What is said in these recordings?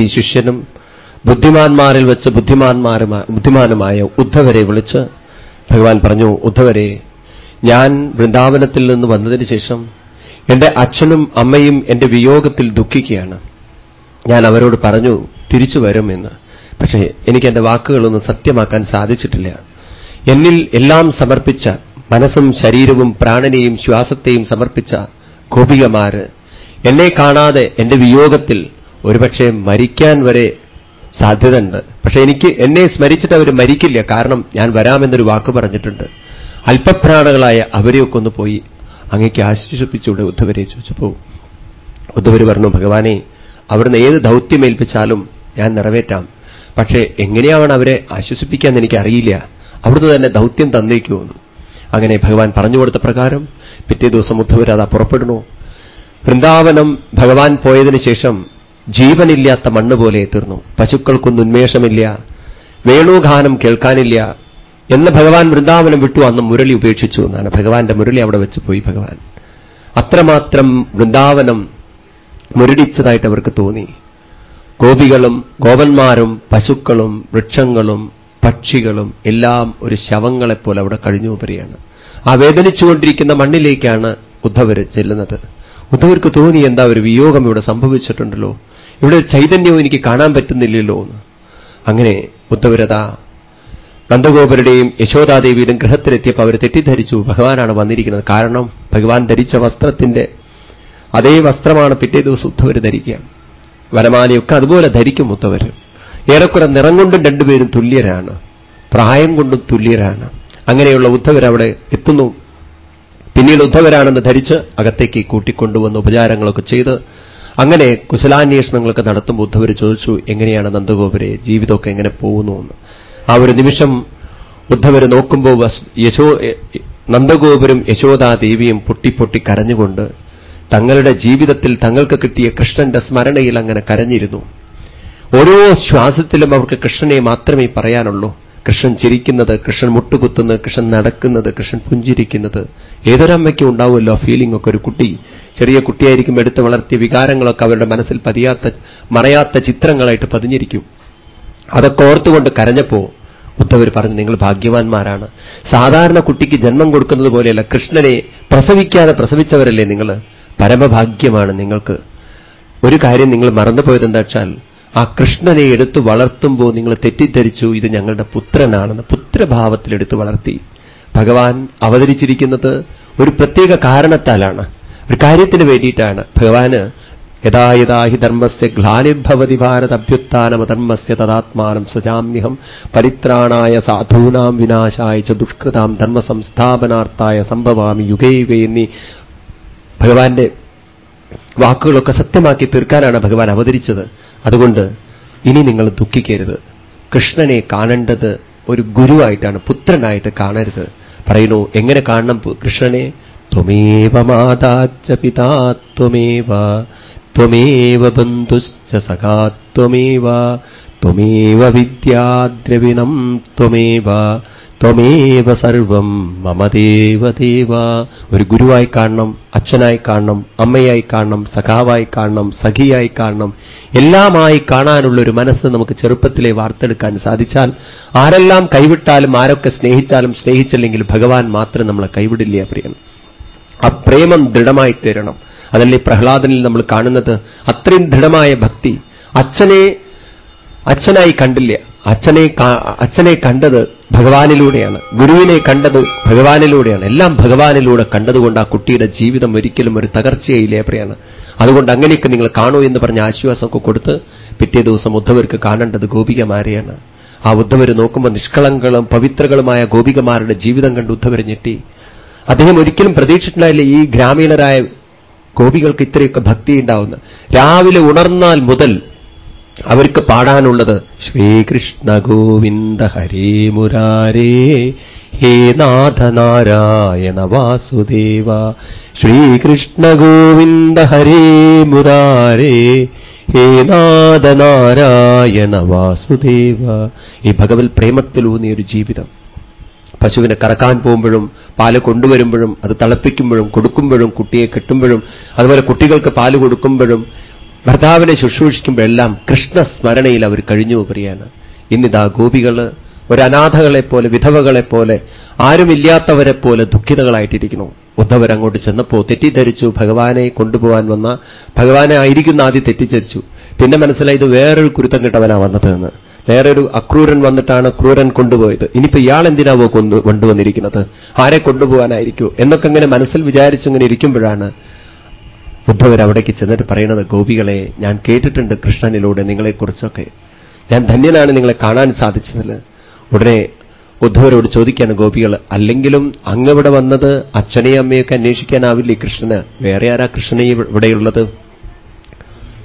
ശിഷ്യനും ബുദ്ധിമാന്മാരിൽ വെച്ച് ബുദ്ധിമാന്മാരുമായ ബുദ്ധിമാനുമായ ഉദ്ധവരെ വിളിച്ച് ഭഗവാൻ പറഞ്ഞു ഉദ്ധവരെ ഞാൻ വൃന്ദാവനത്തിൽ നിന്ന് വന്നതിന് ശേഷം എന്റെ അച്ഛനും അമ്മയും എന്റെ വിയോഗത്തിൽ ദുഃഖിക്കുകയാണ്. ഞാൻ അവരോട് പറഞ്ഞു തിരിച്ചു വരും എന്ന്. പക്ഷേ എനിക്ക് എന്റെ വാക്കുകളൊന്നും സത്യമാക്കാൻ സാധിച്ചിട്ടില്ല. എന്നിൽ എല്ലാം സമർപ്പിച്ച മനസ്സും ശരീരവും പ്രാണനെയും ശ്വാസത്തെയും സമർപ്പിച്ച ഗോപികമാര് എന്നെ കാണാതെ എന്റെ വിയോഗത്തിൽ ഒരുപക്ഷെ മരിക്കാൻ വരെ സാധ്യതയുണ്ട്. പക്ഷെ എനിക്ക് എന്നെ സ്മരിച്ചിട്ട് അവർ മരിക്കില്ല. കാരണം ഞാൻ വരാമെന്നൊരു വാക്ക് പറഞ്ഞിട്ടുണ്ട്. അല്പപ്രാണകളായ അവരെയൊക്കെ ഒന്ന് പോയി അങ്ങേക്ക് ആശ്വസിപ്പിച്ചുകൂടെ ഉദ്ധവരെ ചോദിച്ചപ്പോ ഉദ്ധവർ പറഞ്ഞു ഭഗവാനെ അവിടുന്ന് ഏത് ദൗത്യമേൽപ്പിച്ചാലും ഞാൻ നിറവേറ്റാം. പക്ഷേ എങ്ങനെയാണ് അവരെ ആശ്വസിപ്പിക്കാൻ എനിക്ക് അറിയില്ല അവിടുന്ന് തന്നെ ദൗത്യം തന്നേക്കുമെന്ന് അങ്ങനെ ഭഗവാൻ പറഞ്ഞു കൊടുത്ത പ്രകാരം പിറ്റേ ദിവസം ഉദ്ധവർ അതാ പുറപ്പെടുന്നു. വൃന്ദാവനം ഭഗവാൻ പോയതിനു ശേഷം ജീവനില്ലാത്ത മണ്ണ് പോലെ തീർന്നു. പശുക്കൾക്കൊന്നും ഉന്മേഷമില്ല. വേണുഗാനം കേൾക്കാനില്ല എന്ന് ഭഗവാൻ വൃന്ദാവനം വിട്ടു അന്ന് മുരളി ഉപേക്ഷിച്ചു എന്നാണ്. ഭഗവാന്റെ മുരളി അവിടെ വെച്ച് പോയി ഭഗവാൻ. അത്രമാത്രം വൃന്ദാവനം മുരടിച്ചതായിട്ട് അവർക്ക് തോന്നി. ഗോപികളും ഗോപന്മാരും പശുക്കളും വൃക്ഷങ്ങളും പക്ഷികളും എല്ലാം ഒരു ശവങ്ങളെപ്പോലെ അവിടെ കഴിഞ്ഞു വരികയാണ് ആ വേദനിച്ചുകൊണ്ടിരിക്കുന്ന മണ്ണിലേക്കാണ് ഉദ്ധവർ ചെല്ലുന്നത്. ഉദ്ധവർക്ക് തോന്നി എന്താ ഒരു വിയോഗം ഇവിടെ സംഭവിച്ചിട്ടുണ്ടല്ലോ. ഇവിടെ ചൈതന്യവും എനിക്ക് കാണാൻ പറ്റുന്നില്ലല്ലോ എന്ന്. അങ്ങനെ ഉദ്ധവരത നന്ദഗോപരുടെയും യശോദാദേവിയുടെയും ഗൃഹത്തിലെത്തിയപ്പോൾ അവർ തെറ്റിദ്ധരിച്ചു. ഭഗവാനാണ് വന്നിരിക്കുന്നത്. കാരണം ഭഗവാൻ ധരിച്ച വസ്ത്രത്തിന്റെ അതേ വസ്ത്രമാണ് പിറ്റേ ദിവസം ഉദ്ധവർ ധരിക്കുക. വനമാലയൊക്കെ അതുപോലെ ധരിക്കും ഉദ്ധവർ ഏറെക്കുറെ നിറം കൊണ്ടും രണ്ടുപേരും തുല്യരാണ്. പ്രായം കൊണ്ടും തുല്യരാണ്. അങ്ങനെയുള്ള ഉദ്ധവരവിടെ എത്തുന്നു. പിന്നീട് ഉദ്ധവരാണെന്ന് ധരിച്ച് അകത്തേക്ക് കൂട്ടിക്കൊണ്ടുവന്ന് ഉപചാരങ്ങളൊക്കെ ചെയ്ത് അങ്ങനെ കുശലാന്വേഷണങ്ങളൊക്കെ നടത്തുമ്പോൾ ഉദ്ധവർ ചോദിച്ചു എങ്ങനെയാണ് നന്ദഗോപുരെ ജീവിതമൊക്കെ എങ്ങനെ പോകുന്നു? എന്ന്. ആ ഒരു നിമിഷം ഉദ്ധവർ നോക്കുമ്പോൾ യശോ നന്ദഗോപുരം യശോദാദേവിയും പൊട്ടിപ്പൊട്ടി കരഞ്ഞുകൊണ്ട് തങ്ങളുടെ ജീവിതത്തിൽ തങ്ങൾക്ക് കിട്ടിയ കൃഷ്ണന്റെ സ്മരണയിൽ അങ്ങനെ കരഞ്ഞിരുന്നു. ഓരോ ശ്വാസത്തിലും അവർക്ക് കൃഷ്ണനെ മാത്രമേ പറയാനുള്ളൂ. കൃഷ്ണൻ ചിരിക്കുന്നത് കൃഷ്ണൻ മുട്ടുകുത്തുന്നത് കൃഷ്ണൻ നടക്കുന്നത് കൃഷ്ണൻ പുഞ്ചിരിക്കുന്നത്. ഏതൊരമ്മയ്ക്കും ഉണ്ടാവുമല്ലോ ഫീലിംഗ് ഒക്കെ ഒരു കുട്ടി. ചെറിയ കുട്ടിയായിരിക്കും എടുത്ത് വളർത്തിയ വികാരങ്ങളൊക്കെ അവരുടെ മനസ്സിൽ പതിയാത്ത മറയാത്ത ചിത്രങ്ങളായിട്ട് പതിഞ്ഞിരിക്കും. അതൊക്കെ ഓർത്തുകൊണ്ട് കരഞ്ഞപ്പോ ഉദ്ധവർ പറഞ്ഞു നിങ്ങൾ ഭാഗ്യവാന്മാരാണ്. സാധാരണ കുട്ടിക്ക് ജന്മം കൊടുക്കുന്നത് പോലെയല്ല കൃഷ്ണനെ പ്രസവിക്കാതെ പ്രസവിച്ചവരല്ലേ നിങ്ങൾ? പരമഭാഗ്യമാണ് നിങ്ങൾക്ക്. ഒരു കാര്യം നിങ്ങൾ മറന്നുപോയത് എന്താ വെച്ചാൽ ആ കൃഷ്ണനെ എടുത്തു വളർത്തുമ്പോൾ നിങ്ങൾ തെറ്റിദ്ധരിച്ചു ഇത് ഞങ്ങളുടെ പുത്രനാണെന്ന് പുത്രഭാവത്തിലെടുത്ത് വളർത്തി. ഭഗവാൻ അവതരിച്ചിരിക്കുന്നത് ഒരു പ്രത്യേക കാരണത്താലാണ്. ഒരു കാര്യത്തിന് വേണ്ടിയിട്ടാണ്. ഭഗവാന് യഥാ യഥാ ഹി ധർമ്മസ്യ ഗ്ലാനിർഭവതി ഭാരത അഭ്യുത്ഥാനമധർമ്മസ്യ തദാത്മാനം സജാമ്യഹം പരിത്രാണായ സാധൂനാം വിനാശായ ച ദുഷ്കൃതാം ധർമ്മ സംസ്ഥാപനാർത്ഥായ സംഭവാമി യുഗേ യുഗേ എന്നീ ഭഗവാന്റെ വാക്കുകളൊക്കെ സത്യമാക്കി തീർക്കാനാണ് ഭഗവാൻ അവതരിച്ചത്. അതുകൊണ്ട് ഇനി നിങ്ങൾ ദുഃഖിക്കരുത്. കൃഷ്ണനെ കാണേണ്ടത് ഒരു ഗുരുവായിട്ടാണ് പുത്രനായിട്ട് കാണരുത്. പറയുന്നു എങ്ങനെ കാണണം കൃഷ്ണനെ? ത്വമേവ മാതാച്ച പിതാ ത്വമേവ ത്വമേവ ബന്ധുശ്ച സഖാ ത്വമേവ ത്വമേവ വിദ്യാദ്രവിണം ത്വമേവ ത്വമേവ സർവം മമദേവ ദേവ ഒരു ഗുരുവായി കാണണം അച്ഛനായി കാണണം അമ്മയായി കാണണം സഖാവായി കാണണം സഖിയായി കാണണം. എല്ലാമായി കാണാനുള്ള ഒരു മനസ്സ് നമുക്ക് ചെറുപ്പത്തിലെ വാർത്തെടുക്കാൻ സാധിച്ചാൽ ആരെല്ലാം കൈവിട്ടാലും ആരൊക്കെ സ്നേഹിച്ചാലും സ്നേഹിച്ചില്ലെങ്കിൽ ഭഗവാൻ മാത്രം നമ്മളെ കൈവിടില്ല പ്രിയൻ. ആ പ്രേമം ദൃഢമായി തീരണം. അതല്ലേ പ്രഹ്ലാദനിൽ നമ്മൾ കാണുന്നത്? അത്രയും ദൃഢമായ ഭക്തി. അച്ഛനെ അച്ഛനായി കണ്ടില്ല. അച്ഛനെ അച്ഛനെ കണ്ടത് ഭഗവാനിലൂടെയാണ് ഗുരുവിനെ കണ്ടത് ഭഗവാനിലൂടെയാണ് എല്ലാം ഭഗവാനിലൂടെ കണ്ടതുകൊണ്ട് ആ കുട്ടിയുടെ ജീവിതം ഒരിക്കലും ഒരു തകർച്ചയിലേപ്രയാണ് അതുകൊണ്ട് അങ്ങനെയൊക്കെ നിങ്ങൾ കാണൂ എന്ന് പറഞ്ഞ ആശ്വാസമൊക്കെ കൊടുത്ത് പിറ്റേ ദിവസം ഉദ്ധവർക്ക് കാണേണ്ടത് ഗോപികമാരെയാണ് ആ ഉദ്ധവർ നോക്കുമ്പോൾ നിഷ്കളങ്കളും പവിത്രകളുമായ ഗോപികമാരുടെ ജീവിതം കണ്ട് ഉദ്ധവർ ഞെട്ടി. അദ്ദേഹം ഒരിക്കലും പ്രതീക്ഷിച്ചിട്ടില്ല ഈ ഗ്രാമീണരായ ഗോപികൾക്ക് ഇത്രയൊക്കെ ഭക്തി ഉണ്ടാവുന്ന രാവിലെ ഉണർന്നാൽ മുതൽ അവർക്ക് പാടാനുള്ളത് ശ്രീകൃഷ്ണ ഗോവിന്ദ ഹരേ മുരാരേ ഹേ നാഥനാരായണ വാസുദേവ. ശ്രീകൃഷ്ണ ഗോവിന്ദ ഹരേ മുരാരേ ഹേ നാഥനാരായണ വാസുദേവ. ഈ ഭഗവത് പ്രേമത്തിലൂന്നിയൊരു ജീവിതം. പശുവിനെ കറക്കാൻ പോകുമ്പോഴും പാൽ കൊണ്ടുവരുമ്പോഴും അത് തിളപ്പിക്കുമ്പോഴും കൊടുക്കുമ്പോഴും കുട്ടിയെ കെട്ടുമ്പോഴും അതുപോലെ കുട്ടികൾക്ക് പാൽ കൊടുക്കുമ്പോഴും ഭർത്താവിനെ ശുശ്രൂഷിക്കുമ്പോഴെല്ലാം കൃഷ്ണസ്മരണയിൽ അവർ കഴിഞ്ഞു പറയാണ് ഇന്നിതാ ഗോപികൾ ഒരനാഥകളെപ്പോലെ വിധവകളെപ്പോലെ ആരുമില്ലാത്തവരെ പോലെ ദുഃഖിതകളായിട്ടിരിക്കുന്നു ഉദ്ധവരങ്ങോട്ട് ചെന്നപ്പോ തെറ്റിദ്ധരിച്ചു ഭഗവാനെ കൊണ്ടുപോകാൻ വന്ന ഭഗവാനെ ആയിരിക്കുന്ന ആദ്യം തെറ്റിദ്ധരിച്ചു. പിന്നെ മനസ്സിലായി ഇത് വേറൊരു കുരുത്തം കിട്ടവനാ വന്നതെന്ന്. വേറൊരു അക്രൂരൻ വന്നിട്ടാണ് ക്രൂരൻ കൊണ്ടുപോയത്. ഇനിയിപ്പോ ഇയാൾ എന്തിനാവോ കൊണ്ടു കൊണ്ടുവന്നിരിക്കുന്നത്? ആരെ കൊണ്ടുപോകാനായിരിക്കൂ എന്നൊക്കെ ഇങ്ങനെ മനസ്സിൽ വിചാരിച്ചിങ്ങനെ ഇരിക്കുമ്പോഴാണ് ഉദ്ധവർ അവിടേക്ക് ചെന്നിട്ട് പറയുന്നത് ഗോപികളെ ഞാൻ കേട്ടിട്ടുണ്ട് കൃഷ്ണനിലൂടെ നിങ്ങളെക്കുറിച്ചൊക്കെ. ഞാൻ ധന്യനാണ് നിങ്ങളെ കാണാൻ സാധിച്ചതിൽ ഉടനെ ഉദ്ധവരോട് ചോദിക്കാണ് ഗോപികൾ അല്ലെങ്കിലും അങ്ങവിടെ വന്നത് അച്ഛനെയും അമ്മയൊക്കെ അന്വേഷിക്കാനാവില്ലേ കൃഷ്ണന്? വേറെ ആരാ കൃഷ്ണനെ ഇവിടെയുള്ളത്?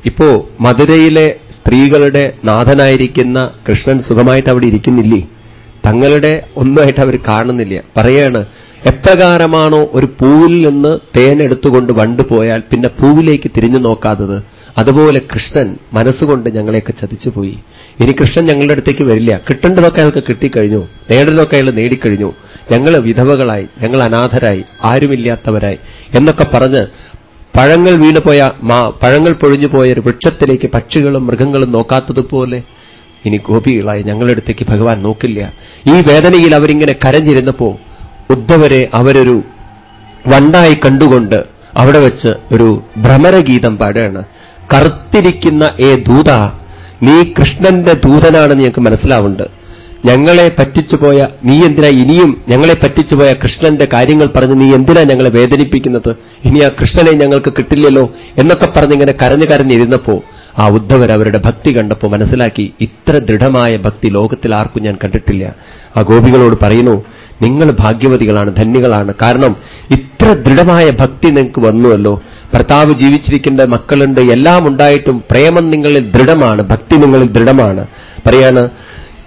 ഇപ്പോ മധുരയിലെ സ്ത്രീകളുടെ നാഥനായിരിക്കുന്ന കൃഷ്ണൻ സുഖമായിട്ട് അവിടെ ഇരിക്കുന്നില്ലേ? തങ്ങളുടെ ഒന്നുമായിട്ട് അവർ കാണുന്നില്ല. പറയാണ് എപ്രകാരമാണോ ഒരു പൂവിൽ നിന്ന് തേനെടുത്തുകൊണ്ട് വണ്ടു പോയാൽ പിന്നെ പൂവിലേക്ക് തിരിഞ്ഞു നോക്കാത്തത്? അതുപോലെ കൃഷ്ണൻ മനസ്സുകൊണ്ട് ഞങ്ങളെയൊക്കെ ചതിച്ചുപോയി ഇനി കൃഷ്ണൻ ഞങ്ങളുടെ അടുത്തേക്ക് വരില്ല. കിട്ടേണ്ടതൊക്കെ അയാൾക്ക് കിട്ടിക്കഴിഞ്ഞു. നേടുന്നതൊക്കെ അയാൾ നേടിക്കഴിഞ്ഞു. ഞങ്ങൾ വിധവകളായി ഞങ്ങൾ അനാഥരായി ആരുമില്ലാത്തവരായി എന്നൊക്കെ പറഞ്ഞ് പഴങ്ങൾ വീണുപോയ മാ പഴങ്ങൾ പൊഴിഞ്ഞുപോയ ഒരു വൃക്ഷത്തിലേക്ക് പക്ഷികളും മൃഗങ്ങളും നോക്കാത്തതുപോലെ ഇനി ഗോപികളായി ഞങ്ങളുടെ അടുത്തേക്ക് ഭഗവാൻ നോക്കില്ല. ഈ വേദനയിൽ അവരിങ്ങനെ കരഞ്ഞിരുന്നപ്പോ ഉദ്ധവരെ അവരൊരു വണ്ടായി കണ്ടുകൊണ്ട് അവിടെ വെച്ച് ഒരു ഭ്രമരഗീതം പാടുകയാണ്. കറുത്തിരിക്കുന്ന ഏ ദൂത നീ കൃഷ്ണന്റെ ദൂതനാണെന്ന് ഞങ്ങൾക്ക് മനസ്സിലാവുണ്ട്. ഞങ്ങളെ പറ്റിച്ചുപോയ നീ എന്തിനാ ഇനിയും ഞങ്ങളെ പറ്റിച്ചുപോയ കൃഷ്ണന്റെ കാര്യങ്ങൾ പറഞ്ഞ് നീ എന്തിനാ ഞങ്ങളെ വേദനിപ്പിക്കുന്നത്? ഇനി ആ കൃഷ്ണനെ ഞങ്ങൾക്ക് കിട്ടില്ലല്ലോ എന്നൊക്കെ പറഞ്ഞിങ്ങനെ കരഞ്ഞു കരഞ്ഞിരുന്നപ്പോ ആ ഉദ്ധവർ അവരുടെ ഭക്തി കണ്ടപ്പോൾ മനസ്സിലാക്കി ഇത്ര ദൃഢമായ ഭക്തി ലോകത്തിൽ ആർക്കും ഞാൻ കണ്ടിട്ടില്ല. ആ ഗോപികളോട് പറയുന്നു നിങ്ങൾ ഭാഗ്യവതികളാണ് ധന്യകളാണ്. കാരണം ഇത്ര ദൃഢമായ ഭക്തി നിങ്ങൾക്ക് വന്നുവല്ലോ. ഭർത്താവ് ജീവിച്ചിരിക്കേണ്ട മക്കളുണ്ട് എല്ലാം ഉണ്ടായിട്ടും പ്രേമം നിങ്ങളിൽ ദൃഢമാണ് ഭക്തി നിങ്ങളിൽ ദൃഢമാണ്. പറയാണ്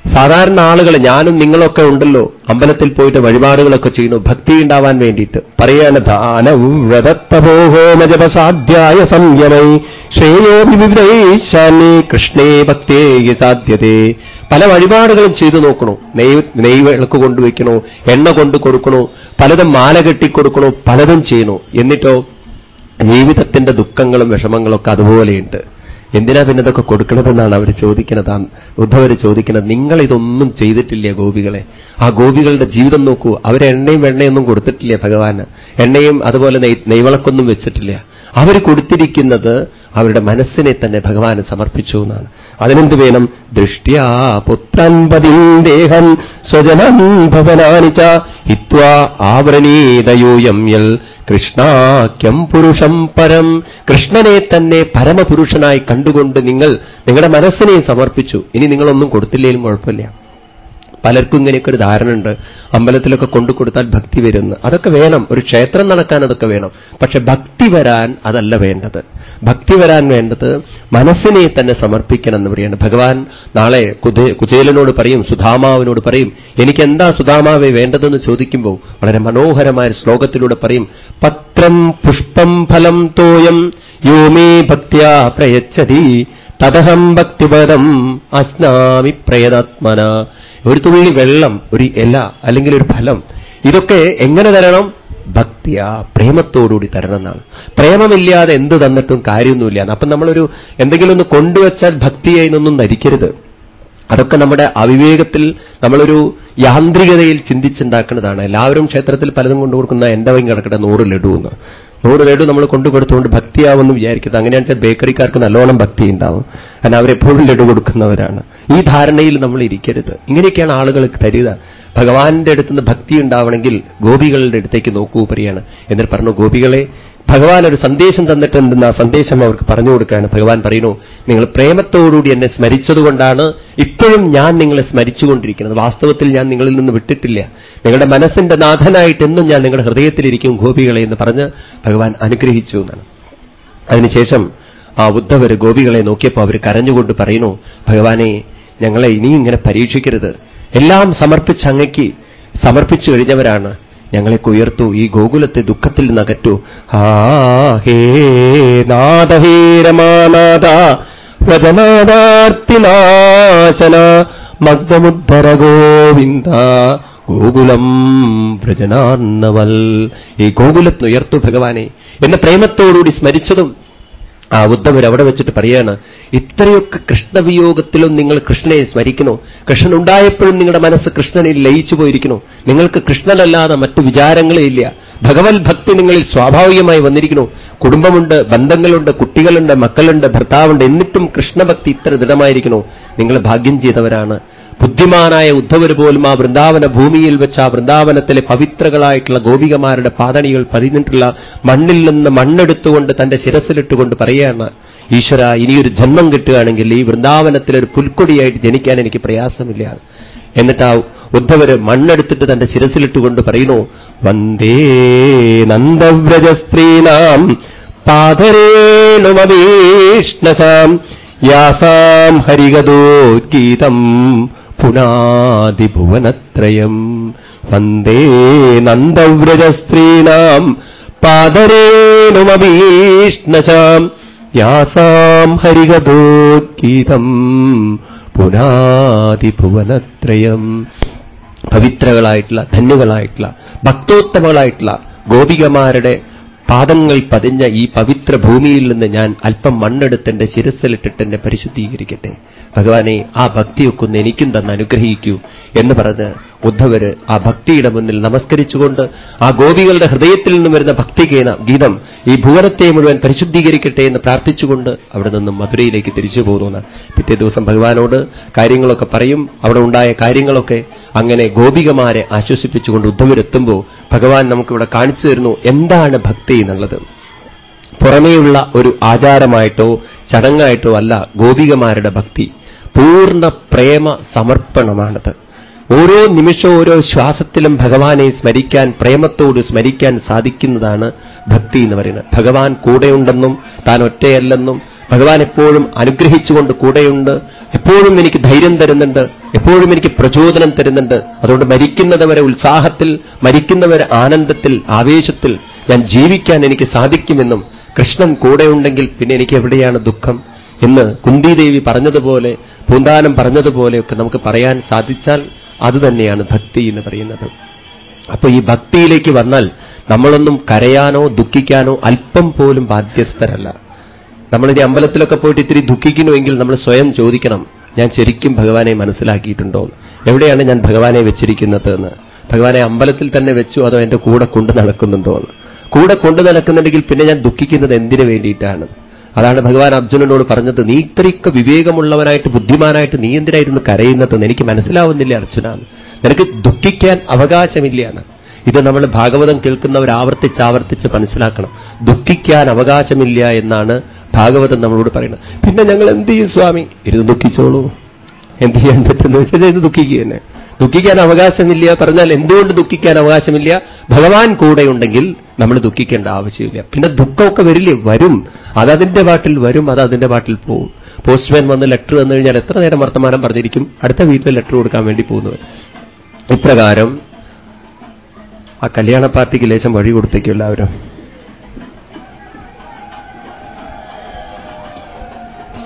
സാധാരണ ആളുകൾ ഞാനും നിങ്ങളൊക്കെ ഉണ്ടല്ലോ അമ്പലത്തിൽ പോയിട്ട് വഴിപാടുകളൊക്കെ ചെയ്യുന്നു ഭക്തി ഉണ്ടാവാൻ വേണ്ടിയിട്ട്. പറയാണ് ദാനവും വ്രതത്തപോഹോമജപസാധ്യായ സംയമൈ ശ്രേയോ വിവിധൈശാന്യേ കൃഷ്ണേ ഭക്തേ സാധ്യതേ. പല വഴിപാടുകളും ചെയ്തു നോക്കണു. നെയ് നെയ് വിളക്ക് കൊണ്ടുവയ്ക്കണു എണ്ണ കൊണ്ട് കൊടുക്കണു പലതും മാല കെട്ടിക്കൊടുക്കണു പലതും ചെയ്യണു എന്നിട്ടോ ജീവിതത്തിന്റെ ദുഃഖങ്ങളും വിഷമങ്ങളൊക്കെ അതുപോലെയുണ്ട്. എന്തിനാ പിന്നെ ഇതൊക്കെ കൊടുക്കണതെന്നാണ് അവർ ചോദിക്കുന്നത് ഉദ്ധവർ ചോദിക്കുന്നത് നിങ്ങൾ ഇതൊന്നും ചെയ്തിട്ടില്ല ഗോപികളെ. ആ ഗോപികളുടെ ജീവിതം നോക്കൂ. അവരെ എണ്ണയും വെണ്ണയൊന്നും കൊടുത്തിട്ടില്ല ഭഗവാന്. എണ്ണയും അതുപോലെ നെയ്വളക്കൊന്നും വെച്ചിട്ടില്ല. അവർ കൊടുത്തിരിക്കുന്നത് അവരുടെ മനസ്സിനെ തന്നെ ഭഗവാന് സമർപ്പിച്ചു എന്നാണ്. അതിനെന്ത് വേണം? ദൃഷ്ട്യാ പുത്രൻ ദേഹം സ്വജനം ഭവനാനിച്ച ഹിത്വാ ആവരണീതയോയം യൽ കൃഷ്ണാക്യം പുരുഷം പരം. കൃഷ്ണനെ തന്നെ പരമപുരുഷനായി കണ്ടുകൊണ്ട് നിങ്ങൾ നിങ്ങളുടെ മനസ്സിനെ സമർപ്പിച്ചു. ഇനി നിങ്ങളൊന്നും കൊടുത്തില്ലേലും കുഴപ്പമില്ല. പലർക്കും ഇങ്ങനെയൊക്കെ ഒരു ധാരണയുണ്ട്. അമ്പലത്തിലൊക്കെ കൊണ്ടു കൊടുത്താൽ ഭക്തി വരുന്നു. അതൊക്കെ വേണം. ഒരു ക്ഷേത്രം നടക്കാൻ അതൊക്കെ വേണം. പക്ഷെ ഭക്തി വരാൻ അതല്ല വേണ്ടത്. ഭക്തി വരാൻ വേണ്ടത് മനസ്സിനെ തന്നെ സമർപ്പിക്കണം എന്ന് പറയാണ് ഭഗവാൻ നാളെ കുചേലനോട് പറയും സുധാമാവിനോട് പറയും എനിക്ക് എന്താ സുധാമാവെ വേണ്ടതെന്ന് ചോദിക്കുമ്പോൾ വളരെ മനോഹരമായ ശ്ലോകത്തിലൂടെ പറയും പത്രം പുഷ്പം ഫലം തോയം യോമേ ഭക്തിയ പ്രയച്ഛതി തദഹം ഭക്തിപദം അസ്നാമി പ്രയതാത്മന. ഒരു തുള്ളി വെള്ളം ഒരു ഇല അല്ലെങ്കിൽ ഒരു ഫലം ഇതൊക്കെ എങ്ങനെ തരണം? ഭക്തിയ പ്രേമത്തോടുകൂടി തരണം എന്നാണ് പ്രേമമില്ലാതെ എന്ത് തന്നിട്ടും കാര്യമൊന്നുമില്ല. അപ്പം നമ്മളൊരു എന്തെങ്കിലും ഒന്ന് കൊണ്ടുവച്ചാൽ ഭക്തിയായി നിന്നും ധരിക്കരുത് അതൊക്കെ നമ്മുടെ അവിവേകത്തിൽ നമ്മളൊരു യാന്ത്രികതയിൽ ചിന്തിച്ചുണ്ടാക്കുന്നതാണ്. എല്ലാവരും ക്ഷേത്രത്തിൽ പലതും കൊണ്ടു കൊടുക്കുന്ന എന്റെ വൈകി കിടക്കട്ടെ നൂറ് ലഡു എന്ന് നൂറ് ലഡു നമ്മൾ കൊണ്ടുകൊടുത്തുകൊണ്ട് ഭക്തിയാവുമെന്ന് വിചാരിക്കുന്നത് അങ്ങനെയാണെന്ന് വെച്ചാൽ ബേക്കറിക്കാർക്ക് നല്ലോണം ഭക്തി ഉണ്ടാവും. കാരണം അവരെപ്പോഴും ലഡു കൊടുക്കുന്നവരാണ്. ഈ ധാരണയിൽ നമ്മൾ ഇരിക്കരുത്. ഇങ്ങനെയൊക്കെയാണ് ആളുകൾ തരിക ഭഗവാന്റെ അടുത്തുനിന്ന് ഭക്തി ഉണ്ടാവണമെങ്കിൽ ഗോപികളുടെ അടുത്തേക്ക് നോക്കൂ പറയാണ് എന്നിട്ട് പറഞ്ഞു ഗോപികളെ ഭഗവാൻ ഒരു സന്ദേശം തന്നിട്ടുണ്ടെന്ന് ആ സന്ദേശം അവർക്ക് പറഞ്ഞു കൊടുക്കുകയാണ്. ഭഗവാൻ പറയുന്നു നിങ്ങൾ പ്രേമത്തോടുകൂടി എന്നെ സ്മരിച്ചതുകൊണ്ടാണ് ഇപ്പോഴും ഞാൻ നിങ്ങളെ സ്മരിച്ചുകൊണ്ടിരിക്കുന്നത്. വാസ്തവത്തിൽ ഞാൻ നിങ്ങളിൽ നിന്ന് വിട്ടിട്ടില്ല. നിങ്ങളുടെ മനസ്സിന്റെ നാഥനായിട്ട് എന്നും ഞാൻ നിങ്ങളുടെ ഹൃദയത്തിലിരിക്കും ഗോപികളെ എന്ന് പറഞ്ഞ് ഭഗവാൻ അനുഗ്രഹിച്ചു എന്നാണ്. അതിനുശേഷം ആ ഉദ്ധവർ ഗോപികളെ നോക്കിയപ്പോൾ അവർ കരഞ്ഞുകൊണ്ട് പറയുന്നു ഭഗവാനെ ഞങ്ങളെ ഇനിയും ഇങ്ങനെ പരീക്ഷിക്കരുത്. എല്ലാം സമർപ്പിച്ച് അങ്ങയ്ക്ക് സമർപ്പിച്ചു കഴിഞ്ഞവരാണ്. ഞങ്ങളെ ഉയർത്തു ഈ ഗോകുലത്തെ ദുഃഖത്തിൽ നകറ്റു ആ ഹേ നാദഹീരമാനാഥ വ്രജനാദാർത്തിനാശന മഗ്ധമുദ്ധര ഗോവിന്ദ ഗോകുലം വ്രജനാർണവൽ ഈ ഗോകുലത്തിനുയർത്തു ഭഗവാനെ എന്നെ പ്രേമത്തോടുകൂടി സ്മരിച്ചതും ആ ഉദ്ധവർ അവിടെ വെച്ചിട്ട് പറയാണ് ഇത്രയൊക്കെ കൃഷ്ണവിയോഗത്തിലും നിങ്ങൾ കൃഷ്ണനെ സ്മരിക്കണോ കൃഷ്ണൻ ഉണ്ടായപ്പോഴും നിങ്ങളുടെ മനസ്സ് കൃഷ്ണനിൽ ലയിച്ചു പോയിരിക്കണോ നിങ്ങൾക്ക് കൃഷ്ണനല്ലാതെ മറ്റു വിചാരങ്ങളേ ഇല്ല. ഭഗവത് ഭക്തി നിങ്ങളിൽ സ്വാഭാവികമായി വന്നിരിക്കണോ കുടുംബമുണ്ട് ബന്ധങ്ങളുണ്ട് കുട്ടികളുണ്ട് മക്കളുണ്ട് ഭർത്താവുണ്ട് എന്നിട്ടും കൃഷ്ണഭക്തി ഇത്ര ദൃഢമായിരിക്കണോ നിങ്ങൾ ഭാഗ്യം ചെയ്തവരാണ്. ബുദ്ധിമാനായ ഉദ്ധവർ പോലും ആ വൃന്ദാവന ഭൂമിയിൽ വെച്ച് ആ വൃന്ദാവനത്തിലെ പവിത്രകളായിട്ടുള്ള ഗോപികമാരുടെ പാതണികൾ പതിഞ്ഞിട്ടുള്ള മണ്ണിൽ നിന്ന് മണ്ണെടുത്തുകൊണ്ട് തന്റെ ശിരസിലിട്ടുകൊണ്ട് പറയുകയാണ് ഈശ്വര ഇനിയൊരു ജന്മം കിട്ടുകയാണെങ്കിൽ ഈ വൃന്ദാവനത്തിൽ ഒരു പുൽക്കൊടിയായിട്ട് ജനിക്കാൻ എനിക്ക് പ്രയാസമില്ല. എന്നിട്ട് ആ ഉദ്ധവര് മണ്ണെടുത്തിട്ട് തന്റെ ശിരസിലിട്ടുകൊണ്ട് പറയുന്നു വന്ദേ നന്ദവ്രജസ്ത്രീനാം പാതരേണുമീഷ്ണസാം യാസാം ഹരിഗതോദ്ഗീതം പുനാതിഭുവനത്രയം. വന്ദേ നന്ദവ്രജസ്ത്രീണാം പാദരേണുമഭീഷ്ണശാം യാസാം ഹരിഗതോദ്ഗീതം പുനാതിഭുവനത്രയം. പവിത്രകളായിട്ടുള്ള ധന്യകളായിട്ടുള്ള ഭക്തോത്തമങ്ങളായിട്ടുള്ള ഗോപികമാരുടെ പാദങ്ങൾ പതിഞ്ഞ ഈ പവിത്ര ഭൂമിയിൽ നിന്ന് ഞാൻ അല്പം മണ്ണെടുത്ത് എന്റെ ശിരസിലിട്ടിട്ട് എന്നെ പരിശുദ്ധീകരിക്കട്ടെ. ഭഗവാനെ ആ ഭക്തിയൊക്കെ ഒന്ന് എനിക്കും തന്ന് അനുഗ്രഹിക്കൂ എന്ന് പറഞ്ഞ് ഉദ്ധവര് ആ ഭക്തിയുടെ മുന്നിൽ നമസ്കരിച്ചുകൊണ്ട് ആ ഗോപികളുടെ ഹൃദയത്തിൽ നിന്നും വരുന്ന ഭക്തി ഗീതം ഈ ഭുവനത്തെ മുഴുവൻ പരിശുദ്ധീകരിക്കട്ടെ എന്ന് പ്രാർത്ഥിച്ചുകൊണ്ട് അവിടെ നിന്നും മധുരയിലേക്ക് തിരിച്ചു പോകുന്നു. പിറ്റേ ദിവസം ഭഗവാനോട് കാര്യങ്ങളൊക്കെ പറയും. അവിടെ ഉണ്ടായ കാര്യങ്ങളൊക്കെ അങ്ങനെ ഗോപികമാരെ ആശ്വസിപ്പിച്ചുകൊണ്ട് ഉദ്ധവരെത്തുമ്പോൾ ഭഗവാൻ നമുക്കിവിടെ കാണിച്ചു തരുന്നു എന്താണ് ഭക്തി എന്നുള്ളത്. പുറമേയുള്ള ഒരു ആചാരമായിട്ടോ ചടങ്ങായിട്ടോ അല്ല ഗോപികമാരുടെ ഭക്തി. പൂർണ പ്രേമ സമർപ്പണമാണത്. ഓരോ നിമിഷവും ഓരോ ശ്വാസത്തിലും ഭഗവാനെ സ്മരിക്കാൻ പ്രേമത്തോട് സ്മരിക്കാൻ സാധിക്കുന്നതാണ് ഭക്തി എന്ന് പറയുന്നത്. ഭഗവാൻ കൂടെയുണ്ടെന്നും താൻ ഒറ്റയല്ലെന്നും ഭഗവാൻ എപ്പോഴും അനുഗ്രഹിച്ചുകൊണ്ട് കൂടെയുണ്ട്. എപ്പോഴും എനിക്ക് ധൈര്യം തരുന്നുണ്ട്. എപ്പോഴും എനിക്ക് പ്രചോദനം തരുന്നുണ്ട്. അതുകൊണ്ട് മരിക്കുന്നതുവരെ ഉത്സാഹത്തിൽ മരിക്കുന്നവരെ ആനന്ദത്തിൽ ആവേശത്തിൽ ഞാൻ ജീവിക്കാൻ എനിക്ക് സാധിക്കുമെന്നും കൃഷ്ണൻ കൂടെയുണ്ടെങ്കിൽ പിന്നെ എനിക്ക് എവിടെയാണ് ദുഃഖം എന്ന് കുന്തിദേവി പറഞ്ഞതുപോലെ പൂന്താനം പറഞ്ഞതുപോലെയൊക്കെ നമുക്ക് പറയാൻ സാധിച്ചാൽ അതുതന്നെയാണ് ഭക്തി എന്ന് പറയുന്നത്. അപ്പൊ ഈ ഭക്തിയിലേക്ക് വന്നാൽ നമ്മളൊന്നും കരയാനോ ദുഃഖിക്കാനോ അല്പം പോലും ബാധ്യസ്ഥരല്ല. നമ്മളിനി അമ്പലത്തിലൊക്കെ പോയിട്ട് ഇത്തിരി ദുഃഖിക്കണമെങ്കിൽ നമ്മൾ സ്വയം ചോദിക്കണം ഞാൻ ശരിക്കും ഭഗവാനെ മനസ്സിലാക്കിയിട്ടുണ്ടോ? എവിടെയാണ് ഞാൻ ഭഗവാനെ വെച്ചിരിക്കുന്നത് എന്ന് ഭഗവാനെ അമ്പലത്തിൽ തന്നെ വെച്ചു അതോ എന്റെ കൂടെ കൊണ്ടു നടക്കുന്നുണ്ടോ എന്ന്? കൂടെ കൊണ്ടു നടക്കുന്നുണ്ടെങ്കിൽ പിന്നെ ഞാൻ ദുഃഖിക്കുന്നത് എന്തിനു വേണ്ടിയിട്ടാണ്? അതാണ് ഭഗവാൻ അർജുനനോട് പറഞ്ഞത് നീ ഇത്രയൊക്കെ വിവേകമുള്ളവനായിട്ട് ബുദ്ധിമാനായിട്ട് നീ എന്തിനായിരുന്നു കരയുന്നതെന്ന് എനിക്ക് മനസ്സിലാവുന്നില്ല അർജുന? നിനക്ക് ദുഃഖിക്കാൻ അവകാശമില്ല ഇത് നമ്മൾ ഭാഗവതം കേൾക്കുന്നവർ ആവർത്തിച്ച് ആവർത്തിച്ച് മനസ്സിലാക്കണം. ദുഃഖിക്കാൻ അവകാശമില്ല എന്നാണ് ഭാഗവതം നമ്മളോട് പറയുന്നത്. പിന്നെ ഞങ്ങൾ എന്ത് ചെയ്യും സ്വാമി? ഇരുന്ന് ദുഃഖിച്ചോളൂ. എന്ത് ചെയ്യാൻ പറ്റുന്ന? വെച്ചാൽ ഇത് ദുഃഖിക്കുക തന്നെ. ദുഃഖിക്കാൻ അവകാശമില്ല പറഞ്ഞാൽ എന്തുകൊണ്ട് ദുഃഖിക്കാൻ അവകാശമില്ല? ഭഗവാൻ കൂടെയുണ്ടെങ്കിൽ നമ്മൾ ദുഃഖിക്കേണ്ട ആവശ്യമില്ല. പിന്നെ ദുഃഖമൊക്കെ വരില്ലേ? വരും. അതതിന്റെ പാട്ടിൽ വരും അത് അതിന്റെ പാട്ടിൽ പോവും. പോസ്റ്റ്മാൻ വന്ന് ലെറ്റർ വന്നു കഴിഞ്ഞാൽ എത്ര നേരം വർത്തമാനം പറഞ്ഞിരിക്കും? അടുത്ത വീട്ടിൽ ലെറ്റർ കൊടുക്കാൻ വേണ്ടി പോകുന്നവർ ഇപ്രകാരം ആ കല്യാണ പാർട്ടിക്ക് ലേശം വഴി കൊടുത്തേക്കും എല്ലാവരും.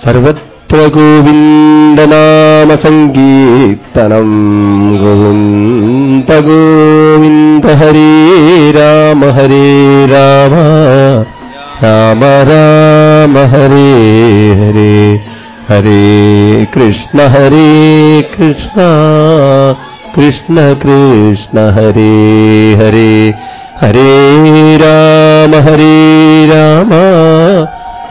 സർവത്ര ഗോവിന്ദനാമസങ്കീർത്തനം. ഗോവിന്ദ ഗോവിന്ദ ഹരേ രാമ ഹരേ രാമ രാമ രാമ ഹരേ ഹരേ ഹരേ കൃഷ്ണ ഹരേ കൃഷ്ണ കൃഷ്ണ കൃഷ്ണ ഹരേ ഹരേ ഹരേ രാമ ഹരേ രാമ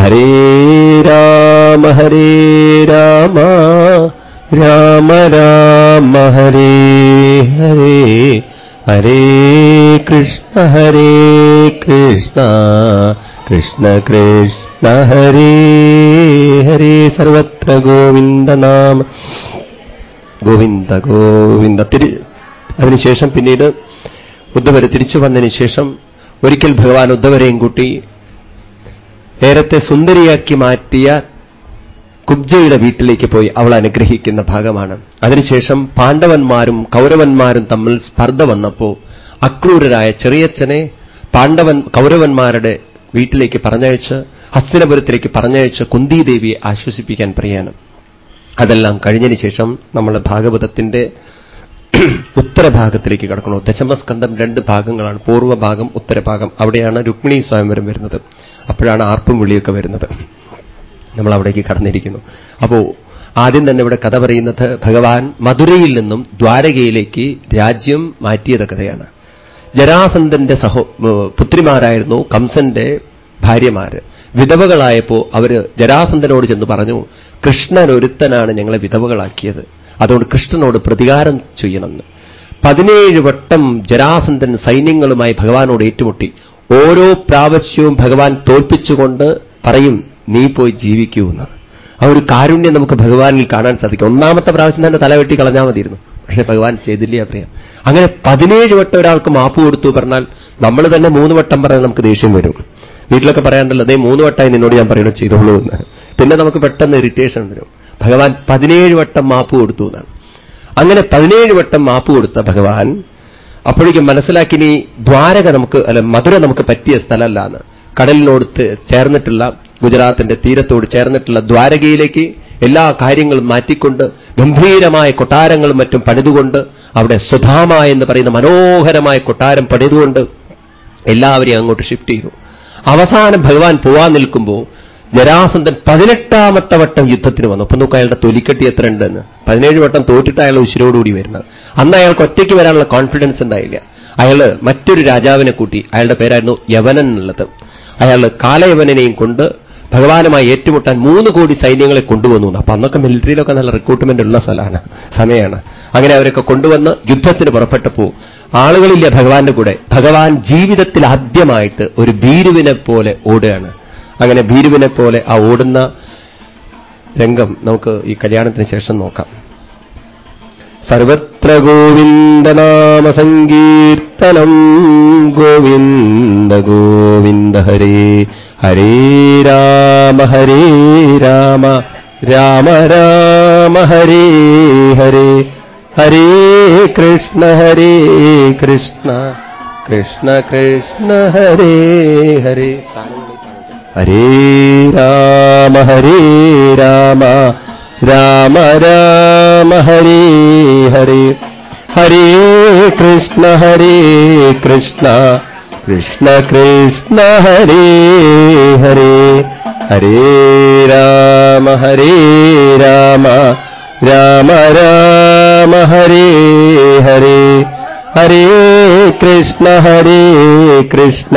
ഹരേ രാമ ഹരേ രാമ രാമ രാമ ഹരേ ഹരേ ഹരേ കൃഷ്ണ ഹരേ കൃഷ്ണ കൃഷ്ണ കൃഷ്ണ ഹരേ ഹരേ സർവത്ര ഗോവിന്ദനാമ ഗോവിന്ദ ഗോവിന്ദ. തിരി അതിനുശേഷം പിന്നീട് ഉദ്ധവരെ തിരിച്ചു വന്നതിന് ശേഷം ഒരിക്കൽ ഭഗവാൻ ഉദ്ധവരെയും കൂട്ടി നേരത്തെ സുന്ദരിയാക്കി മാറ്റിയ കുബ്ജയുടെ വീട്ടിലേക്ക് പോയി അവൾ അനുഗ്രഹിക്കുന്ന ഭാഗമാണ്. അതിനുശേഷം പാണ്ഡവന്മാരും കൗരവന്മാരും തമ്മിൽ സ്പർദ്ധ വന്നപ്പോ അക്രൂരരായ ചെറിയച്ഛനെ പാണ്ഡവൻ കൗരവന്മാരുടെ വീട്ടിലേക്ക് പറഞ്ഞയച്ച് ഹസ്തിനപുരത്തിലേക്ക് പറഞ്ഞയച്ച് കുന്തിദേവിയെ ആശ്വസിപ്പിക്കാൻ പറയാണ്. അതെല്ലാം കഴിഞ്ഞതിന് ശേഷം നമ്മൾ ഭാഗവതത്തിന്റെ ഉത്തരഭാഗത്തിലേക്ക് കടക്കണോ ദശമസ്കന്ധം രണ്ട് ഭാഗങ്ങളാണ്. പൂർവഭാഗം ഉത്തരഭാഗം. അവിടെയാണ് രുക്മിണി സ്വയംവരം വരുന്നത്. അപ്പോഴാണ് ആർപ്പും വിളിയൊക്കെ വരുന്നത്. നമ്മൾ അവിടേക്ക് കടന്നിരിക്കുന്നു. അപ്പോ ആദ്യം തന്നെ ഇവിടെ കഥ പറയുന്നത് ഭഗവാൻ മധുരയിൽ നിന്നും ദ്വാരകയിലേക്ക് രാജ്യം മാറ്റിയത് കഥയാണ്. ജരാസന്ധന്റെ സഹോ പുത്രിമാരായിരുന്നു കംസന്റെ ഭാര്യമാര്. വിധവകളായപ്പോ അവർ ജരാസന്ധനോട് ചെന്ന് പറഞ്ഞു കൃഷ്ണൻ ഒരുത്തനാണ് ഞങ്ങളെ വിധവകളാക്കിയത്. അതുകൊണ്ട് കൃഷ്ണനോട് പ്രതികാരം ചെയ്യണമെന്ന്. പതിനേഴ് വട്ടം ജരാസന്ധൻ സൈന്യങ്ങളുമായി ഭഗവാനോട് ഏറ്റുമുട്ടി. ഓരോ പ്രാവശ്യവും ഭഗവാൻ തോൽപ്പിച്ചുകൊണ്ട് പറയും നീ പോയി ജീവിക്കൂ എന്ന് ആ ഒരു കാരുണ്യം നമുക്ക് ഭഗവാനിൽ കാണാൻ സാധിക്കും. ഒന്നാമത്തെ പ്രാവശ്യം തന്നെ തല വെട്ടി കളഞ്ഞാൽ മതിയിരുന്നു പക്ഷേ ഭഗവാൻ ചെയ്തില്ല പ്രിയ. അങ്ങനെ പതിനേഴ് വട്ടം ഒരാൾക്ക് മാപ്പ് കൊടുത്തു പറഞ്ഞാൽ നമ്മൾ തന്നെ മൂന്ന് വട്ടം പറഞ്ഞാൽ നമുക്ക് ദേഷ്യം വരും. വീട്ടിലൊക്കെ പറയാണ്ടല്ലോ അതേ മൂന്ന് വട്ടമായി നിന്നോട് ഞാൻ പറയണോ ചെയ്തോളൂ എന്ന്. പിന്നെ നമുക്ക് പെട്ടെന്ന് ഇറിറ്റേഷൻ വരും. ഭഗവാൻ പതിനേഴ് വട്ടം മാപ്പ് കൊടുത്തു എന്നാണ്. അങ്ങനെ പതിനേഴ് വട്ടം മാപ്പ് കൊടുത്ത ഭഗവാൻ അപ്പോഴേക്കും മനസ്സിലാക്കി ഇനി ദ്വാരക നമുക്ക് അല്ല മധുര നമുക്ക് പറ്റിയ സ്ഥലമല്ല എന്ന് കടലിനോട് ചേർന്നിട്ടുള്ള ഗുജറാത്തിന്റെ തീരത്തോട് ചേർന്നിട്ടുള്ള ദ്വാരകയിലേക്ക് എല്ലാ കാര്യങ്ങളും മാറ്റിക്കൊണ്ട് ഗംഭീരമായ കൊട്ടാരങ്ങളും മറ്റും പണിതുകൊണ്ട് അവിടെ സുധാമ എന്ന് പറയുന്ന മനോഹരമായ കൊട്ടാരം പണിതുകൊണ്ട് എല്ലാവരെയും അങ്ങോട്ട് ഷിഫ്റ്റ് ചെയ്തു. അവസാനം ഭഗവാൻ പോവാൻ നിൽക്കുമ്പോൾ ജരാസന്ധൻ പതിനെട്ടാമത്തെ വട്ടം യുദ്ധത്തിന് വന്നു. അപ്പൊ നോക്കുക അയാളുടെ തൊലിക്കെട്ടി എത്ര ഉണ്ടെന്ന് പതിനേഴ് വട്ടം തോറ്റിട്ട് അയാൾ ഉശിരോടുകൂടി വരുന്നത്. അന്ന് അയാൾക്ക് ഒറ്റയ്ക്ക് വരാനുള്ള കോൺഫിഡൻസ് ഉണ്ടായില്ല. അയാൾ മറ്റൊരു രാജാവിനെ കൂട്ടി അയാളുടെ പേരായിരുന്നു യവനൻ എന്നുള്ളത്. അയാൾ കാലയവനെയും കൊണ്ട് ഭഗവാനുമായി ഏറ്റുമുട്ടാൻ മൂന്ന് കോടി സൈന്യങ്ങളെ കൊണ്ടുവന്നു അപ്പൊ അന്നൊക്കെ മിലിറ്ററിയിലൊക്കെ നല്ല റിക്രൂട്ട്മെന്റ് ഉള്ള സ്ഥലമാണ് സമയമാണ് അങ്ങനെ അവരൊക്കെ കൊണ്ടുവന്ന് യുദ്ധത്തിന് പുറപ്പെട്ടപ്പോ ആളുകളില്ല ഭഗവാന്റെ കൂടെ. ഭഗവാൻ ജീവിതത്തിൽ ആദ്യമായിട്ട് ഒരു ഭീരുവിനെ പോലെ ഓടുകയാണ്. അങ്ങനെ ഭീരുവിനെ പോലെ ആ ഓടുന്ന രംഗം നമുക്ക് ഈ കല്യാണത്തിന് ശേഷം നോക്കാം. സർവത്ര ഗോവിന്ദനാമ സങ്കീർത്തനം ഗോവിന്ദ ഗോവിന്ദ ഹരേ ഹരേ രാമ ഹരേ രാമ രാമ രാമ ഹരേ ഹരേ ഹരേ കൃഷ്ണ ഹരേ കൃഷ്ണ കൃഷ്ണ കൃഷ്ണ ഹരേ ഹരേ. ഹരേ രാമ ഹരേ രാമ രാമ രാമ ഹരേ ഹരേ. ഹരേ കൃഷ്ണ ഹരേ കൃഷ്ണ കൃഷ്ണ കൃഷ്ണ ഹരേ ഹരേ. ഹരേ രാമ ഹരേ രാമ രാമ രാമ ഹരേ ഹരേ. ഹരേ കൃഷ്ണ ഹരേ കൃഷ്ണ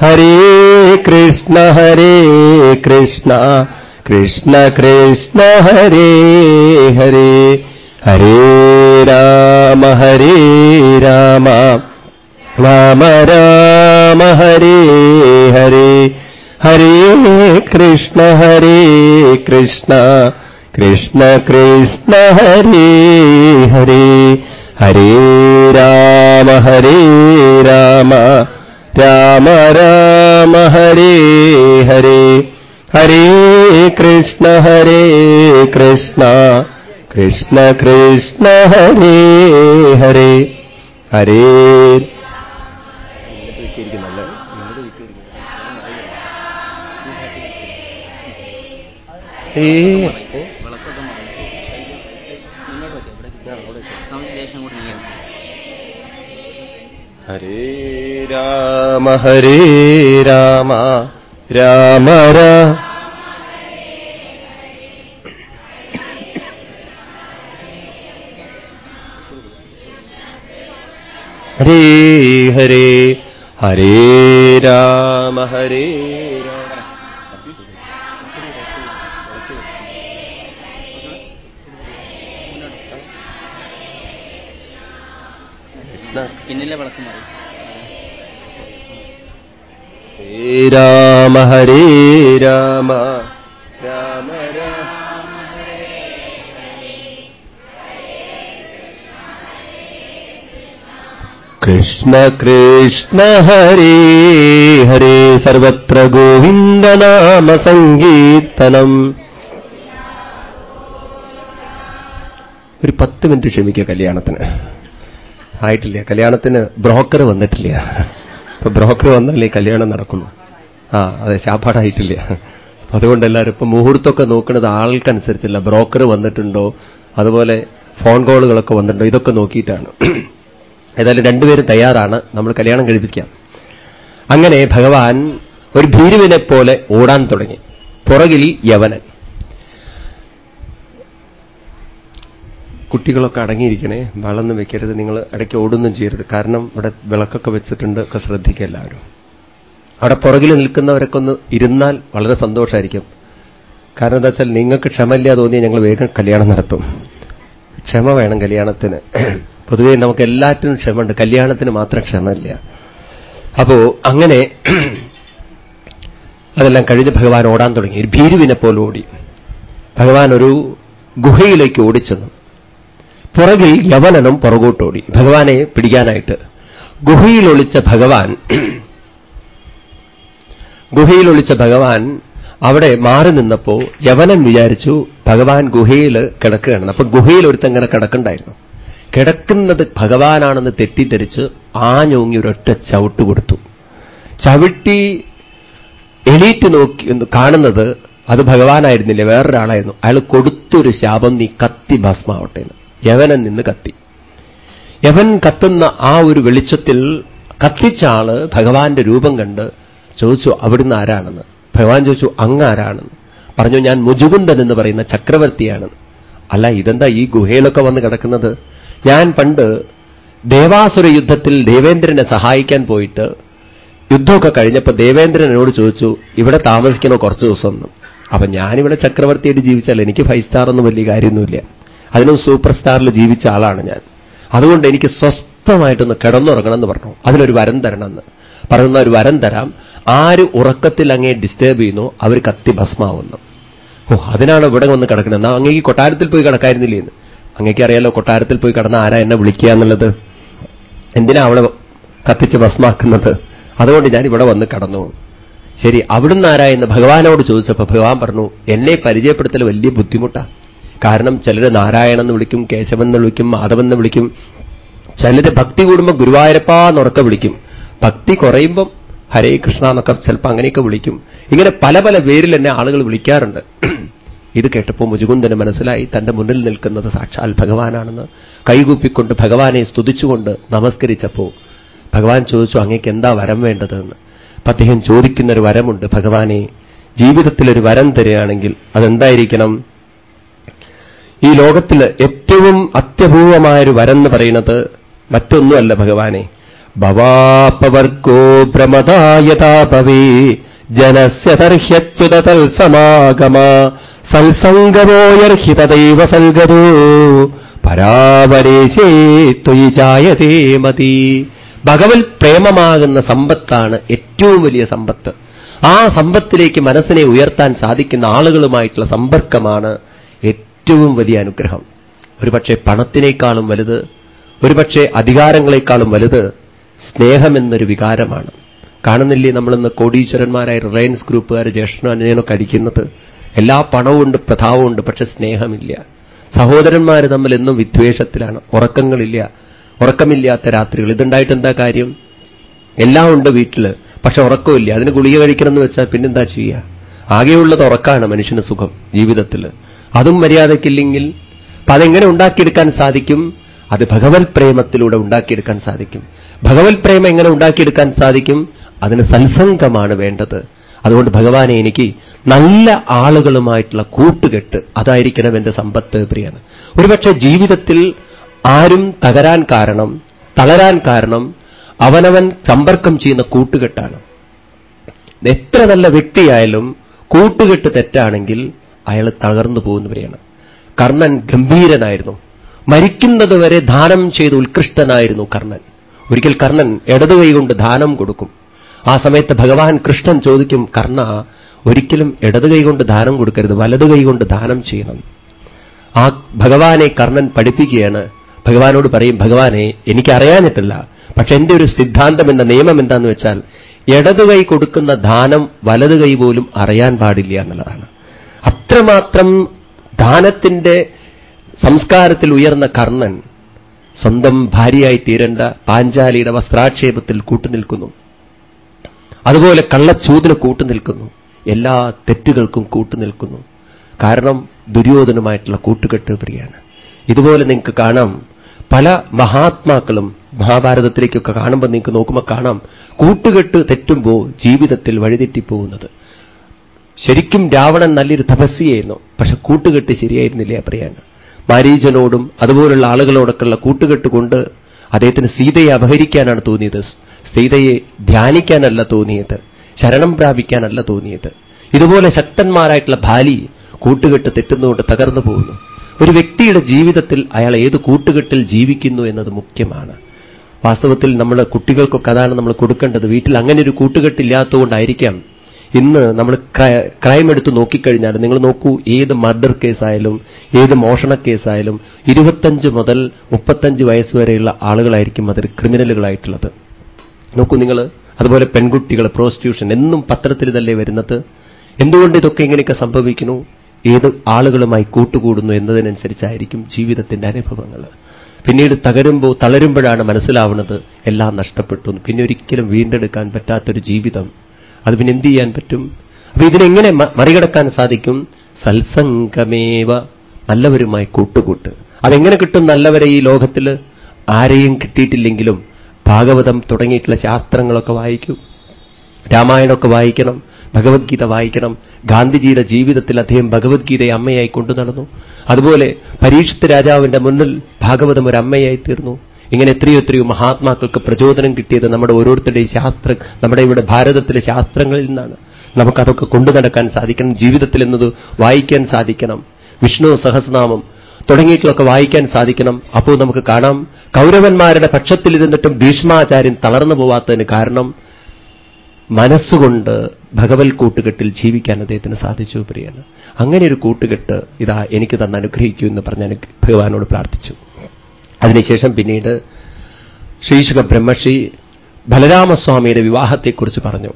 ഹരേ കൃഷ്ണ ഹരേ കൃഷ്ണ കൃഷ്ണ കൃഷ്ണ ഹരേ ഹരേ. ഹരേ രാമ ഹരേ രാമ. രാമ രാമ ഹരേ ഹരേ. ഹരേ കൃഷ്ണ ഹരേ കൃഷ്ണ. കൃഷ്ണ കൃഷ്ണ ഹരേ ഹരേ. ഹരേ രാമ ഹരേ രാമ. രാമ രാമ ഹരേ ഹരേ. ഹരേ കൃഷ്ണ ഹരേ കൃഷ്ണ. കൃഷ്ണ കൃഷ്ണ ഹരേ ഹരേ. ഹരേ. രാമ ഹരേ രാമ രാമ ഹരേ ഹരേ ഹരേ രാമ ഹരേ പിന്നിലെ വിളക്ക് മാറി. ഹരേ രാമ ഹരേ രാമ രാമ രാമ. കൃഷ്ണ കൃഷ്ണ ഹരേ ഹരേ. സർവത്ര ഗോവിന്ദനാമ സങ്കീർത്തനം. ഒരു പത്ത് മിനിറ്റ് ക്ഷമിക്കുക കല്യാണത്തിന്. ആയിട്ടില്ല. കല്യാണത്തിന് ബ്രോക്കർ വന്നിട്ടില്ല. ഇപ്പൊ ബ്രോക്കർ വന്നാലേ കല്യാണം നടക്കുള്ളൂ. ആ അതെ ശാപ്പാടായിട്ടില്ല അതുകൊണ്ട് എല്ലാവരും ഇപ്പൊ മുഹൂർത്തമൊക്കെ നോക്കുന്നത് ആൾക്കനുസരിച്ചല്ല. ബ്രോക്കർ വന്നിട്ടുണ്ടോ? അതുപോലെ ഫോൺ കോളുകളൊക്കെ വന്നിട്ടുണ്ടോ? ഇതൊക്കെ നോക്കിയിട്ടാണ്. ഏതായാലും രണ്ടുപേരും തയ്യാറാണ്. നമ്മൾ കല്യാണം കഴിപ്പിക്കാം. അങ്ങനെ ഭഗവാൻ ഒരു ഭീരുവിനെ പോലെ ഓടാൻ തുടങ്ങി. പുറകിൽ യവനൻ. കുട്ടികളൊക്കെ അടങ്ങിയിരിക്കണേ വളർന്ന് വെക്കരുത് നിങ്ങൾ ഇടയ്ക്ക് ഓടുന്നും ചെയ്യരുത്. കാരണം ഇവിടെ വിളക്കൊക്കെ വെച്ചിട്ടുണ്ട് ഒക്കെ ശ്രദ്ധിക്കുക എല്ലാവരും. അവിടെ പുറകിൽ നിൽക്കുന്നവരൊക്കെ ഒന്ന് ഇരുന്നാൽ വളരെ സന്തോഷമായിരിക്കും കാരണം എന്താ വെച്ചാൽ നിങ്ങൾക്ക് ക്ഷമയില്ല തോന്നിയാൽ ഞങ്ങൾ വേഗം കല്യാണം നടത്തും. ക്ഷമ വേണം കല്യാണത്തിന്. പൊതുവെ നമുക്ക് എല്ലാറ്റിനും ക്ഷമയുണ്ട്. കല്യാണത്തിന് മാത്രം ക്ഷമയില്ല. അപ്പോ അങ്ങനെ അതെല്ലാം കഴിഞ്ഞ് ഭഗവാൻ ഓടാൻ തുടങ്ങി. ഒരു ഭീരുവിനെ പോലെ ഓടി. ഭഗവാൻ ഒരു ഗുഹയിലേക്ക് ഓടിച്ചെന്നു. പുറകിൽ യവനനും പുറകോട്ടോടി. ഭഗവാനെ പിടിക്കാനായിട്ട്. ഗുഹയിൽ ഒളിച്ച ഭഗവാൻ ഗുഹയിൽ ഒളിച്ച ഭഗവാൻ അവിടെ മാറി നിന്നപ്പോ യവനൻ വിചാരിച്ചു ഭഗവാൻ ഗുഹയിൽ കിടക്കുകയാണ്. അപ്പൊ ഗുഹയിൽ ഒരുത്തങ്ങനെ കിടക്കണ്ടായിരുന്നു. കിടക്കുന്നത് ഭഗവാനാണെന്ന് തെറ്റിദ്ധരിച്ച് ആഞ്ഞോങ്ങി ഒരൊറ്റ ചവിട്ട് കൊടുത്തു. ചവിട്ടി എണീറ്റ് നോക്കി കാണുന്നത് അത് ഭഗവാനായിരുന്നില്ല? വേറൊരാളായിരുന്നു. അയാൾ കൊടുത്തൊരു ശാപം നീ കത്തി ഭസ്മാവട്ടെ യവനൻ നിന്ന് കത്തി. യവൻ കത്തുന്ന ആ ഒരു വെളിച്ചത്തിൽ കത്തിച്ച ആൾ ഭഗവാന്റെ രൂപം കണ്ട് ചോദിച്ചു അവിടുന്ന് ആരാണെന്ന്? ഭഗവാൻ ചോദിച്ചു അങ്ങ് ആരാണെന്ന്? പറഞ്ഞു ഞാൻ മുജുകുന്ദൻ എന്ന് പറയുന്ന ചക്രവർത്തിയാണെന്ന് അല്ല ഇതെന്താ ഈ ഗുഹയിലൊക്കെ വന്ന് കിടക്കുന്നത്? ഞാൻ പണ്ട് ദേവാസുര യുദ്ധത്തിൽ ദേവേന്ദ്രനെ സഹായിക്കാൻ പോയിട്ട് യുദ്ധമൊക്കെ കഴിഞ്ഞപ്പോൾ ദേവേന്ദ്രൻ എന്നോട് ചോദിച്ചു ഇവിടെ താമസിക്കണോ കുറച്ച് ദിവസം എന്ന് അപ്പൊ ഞാനിവിടെ ചക്രവർത്തിയായിട്ട് ജീവിച്ചാൽ എനിക്ക് ഫൈവ് സ്റ്റാർ ഒന്നും വലിയ കാര്യമൊന്നുമില്ല. അതിനും സൂപ്പർ സ്റ്റാറിൽ ജീവിച്ച ആളാണ് ഞാൻ. അതുകൊണ്ട് എനിക്ക് സ്വസ്ഥമായിട്ടൊന്ന് കിടന്നുറങ്ങണം എന്ന് പറഞ്ഞു. അതിനൊരു വരം തരണമെന്ന്. പറയുന്ന ഒരു വരം തരാം. ആര് ഉറക്കത്തിൽ അങ്ങേ ഡിസ്റ്റേബ് ചെയ്യുന്നു അവർ കത്തി ഭസ്മാവുന്നു. ഓ അതിനാണ് ഇവിടെ വന്ന് കിടക്കുന്നത്? എന്നാ അങ്ങേക്ക് കൊട്ടാരത്തിൽ പോയി കിടക്കായിരുന്നില്ലേ എന്ന് അങ്ങേക്ക് അറിയാലോ കൊട്ടാരത്തിൽ പോയി കിടന്ന ആരാ എന്നെ വിളിക്കുക എന്നുള്ളത്? എന്തിനാ അവളെ കത്തിച്ച് ഭസ്മാക്കുന്നത്? അതുകൊണ്ട് ഞാൻ ഇവിടെ വന്ന് കടന്നു. ശരി അവിടുന്ന് ആരാ എന്ന് ഭഗവാനോട് ചോദിച്ചപ്പോൾ ഭഗവാൻ പറഞ്ഞു എന്നെ പരിചയപ്പെടുത്തൽ വലിയ ബുദ്ധിമുട്ടാണ് കാരണം ചിലർ നാരായണൻ എന്ന് വിളിക്കും കേശവൻ എന്ന് വിളിക്കും മാധവൻ എന്ന് വിളിക്കും. ചിലർ ഭക്തി കൂടുമ്പോൾ ഗുരുവായൂരപ്പ എന്നുറക്കെ വിളിക്കും. ഭക്തി കുറയുമ്പം ഹരേ കൃഷ്ണ എന്നൊക്കെ ചിലപ്പോൾ അങ്ങനെയൊക്കെ വിളിക്കും. ഇങ്ങനെ പല പല പേരിൽ എന്നെ ആളുകൾ വിളിക്കാറുണ്ട്. ഇത് കേട്ടപ്പോൾ മുജുകുന്ദന് മനസ്സിലായി തന്റെ മുന്നിൽ നിൽക്കുന്നത് സാക്ഷാൽ ഭഗവാനാണെന്ന്. കൈകൂപ്പിക്കൊണ്ട് ഭഗവാനെ സ്തുതിച്ചുകൊണ്ട് നമസ്കരിച്ചപ്പോൾ ഭഗവാൻ ചോദിച്ചു അങ്ങേക്ക് എന്താ വരം വേണ്ടതെന്ന്? അദ്ദേഹം ചോദിക്കുന്നൊരു വരമുണ്ട് ഭഗവാനെ ജീവിതത്തിലൊരു വരം തരികയാണെങ്കിൽ അതെന്തായിരിക്കണം? ഈ ലോകത്തിൽ ഏറ്റവും അത്യപൂർവമായൊരു വരം എന്ന് പറയുന്നത് മറ്റൊന്നുമല്ല ഭഗവാനെ. ഭവാപവർക്കോ ഭ്രമതായതാപവേ ജനസ്യ തർഹ്യച്യുത തത്സമാഗമ സത്സംഗമോയർഹിതദൈവ സൽഗതോ. പരാവരേശേ ത്വയി ജായതേ മതി. ഭഗവത് പ്രേമമാകുന്ന സമ്പത്താണ് ഏറ്റവും വലിയ സമ്പത്ത്. ആ സമ്പത്തിലേക്ക് മനസ്സിനെ ഉയർത്താൻ സാധിക്കുന്ന ആളുകളുമായിട്ടുള്ള സമ്പർക്കമാണ് ഏറ്റവും വലിയ അനുഗ്രഹം. ഒരുപക്ഷെ പണത്തിനേക്കാളും വലുത് ഒരുപക്ഷെ അധികാരങ്ങളെക്കാളും വലുത് സ്നേഹമെന്നൊരു വികാരമാണ്. കാണുന്നില്ലേ നമ്മളിന്ന് കോടീശ്വരന്മാരായ റിലയൻസ് ഗ്രൂപ്പുകാർ ജ്യേഷ്ഠനോ അന്യനൊക്കെ അടിക്കുന്നത്? എല്ലാ പണവുമുണ്ട് ഉണ്ട് പക്ഷെ സ്നേഹമില്ല. സഹോദരന്മാർ തമ്മിൽ എന്നും വിദ്വേഷത്തിലാണ്. ഉറക്കങ്ങളില്ല ഉറക്കമില്ലാത്ത രാത്രികൾ. ഇതുണ്ടായിട്ട് എന്താ കാര്യം? എല്ലാം ഉണ്ട് വീട്ടിൽ പക്ഷെ ഉറക്കമില്ല അതിന് ഗുളിക കഴിക്കണമെന്ന് വെച്ചാൽ പിന്നെന്താ ചെയ്യുക ആകെയുള്ളത് ഉറക്കാണ് മനുഷ്യന് സുഖം ജീവിതത്തിൽ അതും മര്യാദയ്ക്കില്ലെങ്കിൽ അപ്പൊ അതെങ്ങനെ ഉണ്ടാക്കിയെടുക്കാൻ സാധിക്കും? അത് ഭഗവത് പ്രേമത്തിലൂടെ ഉണ്ടാക്കിയെടുക്കാൻ സാധിക്കും. ഭഗവത് പ്രേമം എങ്ങനെ ഉണ്ടാക്കിയെടുക്കാൻ സാധിക്കും? അതിന് സത്സംഗമാണ് വേണ്ടത്. അതുകൊണ്ട് ഭഗവാനെ എനിക്ക് നല്ല ആളുകളുമായിട്ടുള്ള കൂട്ടുകെട്ട് അതായിരിക്കണം എന്റെ സമ്പത്ത് പ്രിയാണ് ഒരുപക്ഷെ ജീവിതത്തിൽ ആരും തകരാൻ കാരണം തളരാൻ കാരണം അവനവൻ സമ്പർക്കം ചെയ്യുന്ന കൂട്ടുകെട്ടാണ്. എത്ര നല്ല വ്യക്തിയായാലും കൂട്ടുകെട്ട് തെറ്റാണെങ്കിൽ അയാൾ തകർന്നു പോകുന്നവരെയാണ്. കർണൻ ഗംഭീരനായിരുന്നു. മരിക്കുന്നതുവരെ ദാനം ചെയ്ത് ഉത്കൃഷ്ടനായിരുന്നു കർണൻ. ഒരിക്കൽ കർണൻ ഇടതു കൈകൊണ്ട് ദാനം കൊടുക്കും. ആ സമയത്ത് ഭഗവാൻ കൃഷ്ണൻ ചോദിക്കും കർണ ഒരിക്കലും ഇടതു കൈകൊണ്ട് ദാനം കൊടുക്കരുത് വലതു കൈകൊണ്ട് ദാനം ചെയ്യണം. ആ ഭഗവാനെ കർണൻ പഠിപ്പിക്കുകയാണ്. ഭഗവാനോട് പറയും ഭഗവാനെ എനിക്കറിയാനിട്ടില്ല പക്ഷെ എന്റെ ഒരു സിദ്ധാന്തം എന്ന നിയമം എന്താന്ന് വെച്ചാൽ ഇടതു കൈ കൊടുക്കുന്ന ദാനം വലതു കൈ പോലും അറിയാൻ പാടില്ല എന്നുള്ളതാണ്. അത്രമാത്രം ദാനത്തിന്റെ സംസ്കാരത്തിൽ ഉയർന്ന കർണൻ സ്വന്തം ഭാര്യയായി തീരേണ്ട പാഞ്ചാലിയുടെ വസ്ത്രാക്ഷേപത്തിൽ കൂട്ടുനിൽക്കുന്നു. അതുപോലെ കള്ളച്ചൂതിന് കൂട്ടുനിൽക്കുന്നു. എല്ലാ തെറ്റുകൾക്കും കൂട്ടുനിൽക്കുന്നു. കാരണം ദുര്യോധനമായിട്ടുള്ള കൂട്ടുകെട്ട് പ്രിയാണ് ഇതുപോലെ നിങ്ങൾക്ക് കാണാം. പല മഹാത്മാക്കളും മഹാഭാരതത്തിലേക്കൊക്കെ കാണുമ്പോൾ നിങ്ങൾക്ക് നോക്കുമ്പോൾ കാണാം. കൂട്ടുകെട്ട് തെറ്റുമ്പോൾ ജീവിതത്തിൽ വഴിതെറ്റിപ്പോകുന്നത്. ശരിക്കും രാവണൻ നല്ലൊരു തപസ്സിയായിരുന്നു പക്ഷെ കൂട്ടുകെട്ട് ശരിയായിരുന്നില്ല പ്രിയാണ്. മാരീജനോടും അതുപോലുള്ള ആളുകളോടൊക്കെയുള്ള കൂട്ടുകെട്ട് കൊണ്ട് അദ്ദേഹത്തിന് സീതയെ അപഹരിക്കാനാണ് തോന്നിയത്. സീതയെ ധ്യാനിക്കാനല്ല തോന്നിയത്. ശരണം പ്രാപിക്കാനല്ല തോന്നിയത്. ഇതുപോലെ ശക്തന്മാരായിട്ടുള്ള ഭാലി കൂട്ടുകെട്ട് തെറ്റുന്നുകൊണ്ട് തകർന്നു പോകുന്നു. ഒരു വ്യക്തിയുടെ ജീവിതത്തിൽ അയാൾ ഏത് കൂട്ടുകെട്ടിൽ ജീവിക്കുന്നു എന്നത് മുഖ്യമാണ്. വാസ്തവത്തിൽ നമ്മുടെ കുട്ടികൾക്കൊക്കെ അതാണ് നമ്മൾ കൊടുക്കേണ്ടത്. വീട്ടിൽ അങ്ങനെ ഒരു കൂട്ടുകെട്ടില്ലാത്തതുകൊണ്ടായിരിക്കാം ഇന്ന് നമ്മൾ ക്രൈം എടുത്ത് നോക്കിക്കഴിഞ്ഞാൽ നിങ്ങൾ നോക്കൂ ഏത് മർഡർ കേസായാലും ഏത് മോഷണ കേസായാലും ഇരുപത്തഞ്ച് മുതൽ മുപ്പത്തഞ്ച് വയസ്സ് വരെയുള്ള ആളുകളായിരിക്കും അതിൽ ക്രിമിനലുകളായിട്ടുള്ളത്. നോക്കൂ നിങ്ങൾ അതുപോലെ പെൺകുട്ടികൾ പ്രോസ്റ്റിറ്റ്യൂഷൻ എന്നും പത്രത്തിൽ തന്നെ വരുന്നത്? എന്തുകൊണ്ട് ഇതൊക്കെ ഇങ്ങനെയൊക്കെ സംഭവിക്കുന്നു? ഏത് ആളുകളുമായി കൂട്ടുകൂടുന്നു എന്നതിനനുസരിച്ചായിരിക്കും ജീവിതത്തിന്റെ അനുഭവങ്ങൾ. പിന്നീട് തകരുമ്പോൾ തളരുമ്പോഴാണ് മനസ്സിലാവുന്നത് എല്ലാം നഷ്ടപ്പെട്ടു പിന്നെ ഒരിക്കലും വീണ്ടെടുക്കാൻ പറ്റാത്തൊരു ജീവിതം. അത് പിന്നെ എന്ത് ചെയ്യാൻ പറ്റും? അപ്പൊ ഇതിനെങ്ങനെ മറികടക്കാൻ സാധിക്കും? സത്സംഗമേവ നല്ലവരുമായി കൂട്ടുകൂട്ട്. അതെങ്ങനെ കിട്ടും നല്ലവരെ ഈ ലോകത്തിൽ ആരെയും കിട്ടിയിട്ടില്ലെങ്കിലും ഭാഗവതം തുടങ്ങിയിട്ടുള്ള ശാസ്ത്രങ്ങളൊക്കെ വായിക്കും. രാമായണമൊക്കെ വായിക്കണം. ഭഗവത്ഗീത വായിക്കണം. ഗാന്ധിജിയുടെ ജീവിതത്തിൽ അദ്ദേഹം ഭഗവത്ഗീതയെ അമ്മയായി കൊണ്ടു നടന്നു. അതുപോലെ പരീക്ഷത്ത് രാജാവിന്റെ മുന്നിൽ ഭാഗവതം ഒരു അമ്മയായി തീർന്നു. ഇങ്ങനെ എത്രയോ എത്രയോ മഹാത്മാക്കൾക്ക് പ്രചോദനം കിട്ടിയത് നമ്മുടെ ഓരോരുത്തരുടെയും ശാസ്ത്ര നമ്മുടെ ഇവിടെ ഭാരതത്തിലെ ശാസ്ത്രങ്ങളിൽ നിന്നാണ്. നമുക്കതൊക്കെ കൊണ്ടു നടക്കാൻ സാധിക്കണം ജീവിതത്തിൽ എന്നത് വായിക്കാൻ സാധിക്കണം. വിഷ്ണു സഹസ്രനാമം തുടങ്ങിയിട്ടുള്ളൊക്കെ വായിക്കാൻ സാധിക്കണം. അപ്പോൾ നമുക്ക് കാണാം കൗരവന്മാരുടെ പക്ഷത്തിലിരുന്നിട്ടും ഭീഷ്മാചാര്യൻ തളർന്നു പോവാത്തതിന് കാരണം മനസ്സുകൊണ്ട് ഭഗവൽ കൂട്ടുകെട്ടിൽ ജീവിക്കാൻ അദ്ദേഹത്തിന് സാധിച്ചു പ്രിയാണ് അങ്ങനെ ഒരു കൂട്ടുകെട്ട് ഇതാ എനിക്ക് തന്നെ അനുഗ്രഹിക്കൂ എന്ന് പറഞ്ഞ് ഭഗവാനോട് പ്രാർത്ഥിച്ചു. അതിനുശേഷം പിന്നീട് ശ്രീശുഖ ബ്രഹ്മശ്രീ ബലരാമസ്വാമിയുടെ വിവാഹത്തെക്കുറിച്ച് പറഞ്ഞു.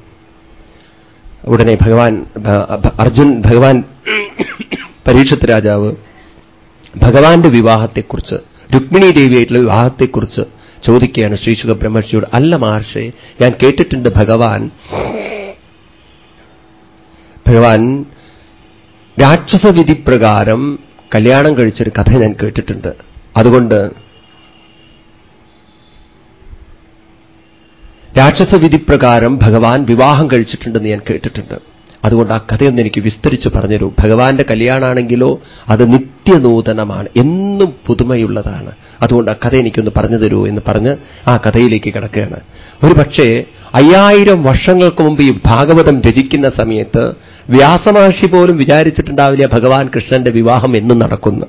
ഉടനെ ഭഗവാൻ അർജുൻ ഭഗവാൻ പരീക്ഷത്ത് രാജാവ് ഭഗവാന്റെ വിവാഹത്തെക്കുറിച്ച് രുക്മിണി ദേവിയായിട്ടുള്ള വിവാഹത്തെക്കുറിച്ച് ചോദിക്കുകയാണ് ശ്രീശുഖ ബ്രഹ്മർഷിയോട് അല്ല മഹർഷി ഞാൻ കേട്ടിട്ടുണ്ട് ഭഗവാൻ ഭഗവാൻ രാക്ഷസവിധി പ്രകാരം കല്യാണം കഴിച്ചൊരു കഥ ഞാൻ കേട്ടിട്ടുണ്ട്. അതുകൊണ്ട് രാക്ഷസവിധി പ്രകാരം ഭഗവാൻ വിവാഹം കഴിച്ചിട്ടുണ്ടെന്ന് ഞാൻ കേട്ടിട്ടുണ്ട്. അതുകൊണ്ട് ആ കഥയൊന്ന് എനിക്ക് വിസ്തരിച്ച് പറഞ്ഞുതരൂ. ഭഗവാന്റെ കല്യാണാണെങ്കിലോ അത് നിത്യനൂതനമാണ്. എന്നും പുതുമയുള്ളതാണ്. അതുകൊണ്ട് ആ കഥ എനിക്കൊന്ന് പറഞ്ഞു തരൂ എന്ന് പറഞ്ഞ് ആ കഥയിലേക്ക് കിടക്കുകയാണ്. ഒരു പക്ഷേ അയ്യായിരം വർഷങ്ങൾക്ക് മുമ്പ് ഈ ഭാഗവതം രചിക്കുന്ന സമയത്ത് വ്യാസമഹർഷി പോലും വിചാരിച്ചിട്ടുണ്ടാവില്ല ഭഗവാൻ കൃഷ്ണന്റെ വിവാഹം എന്നും നടക്കുന്നു.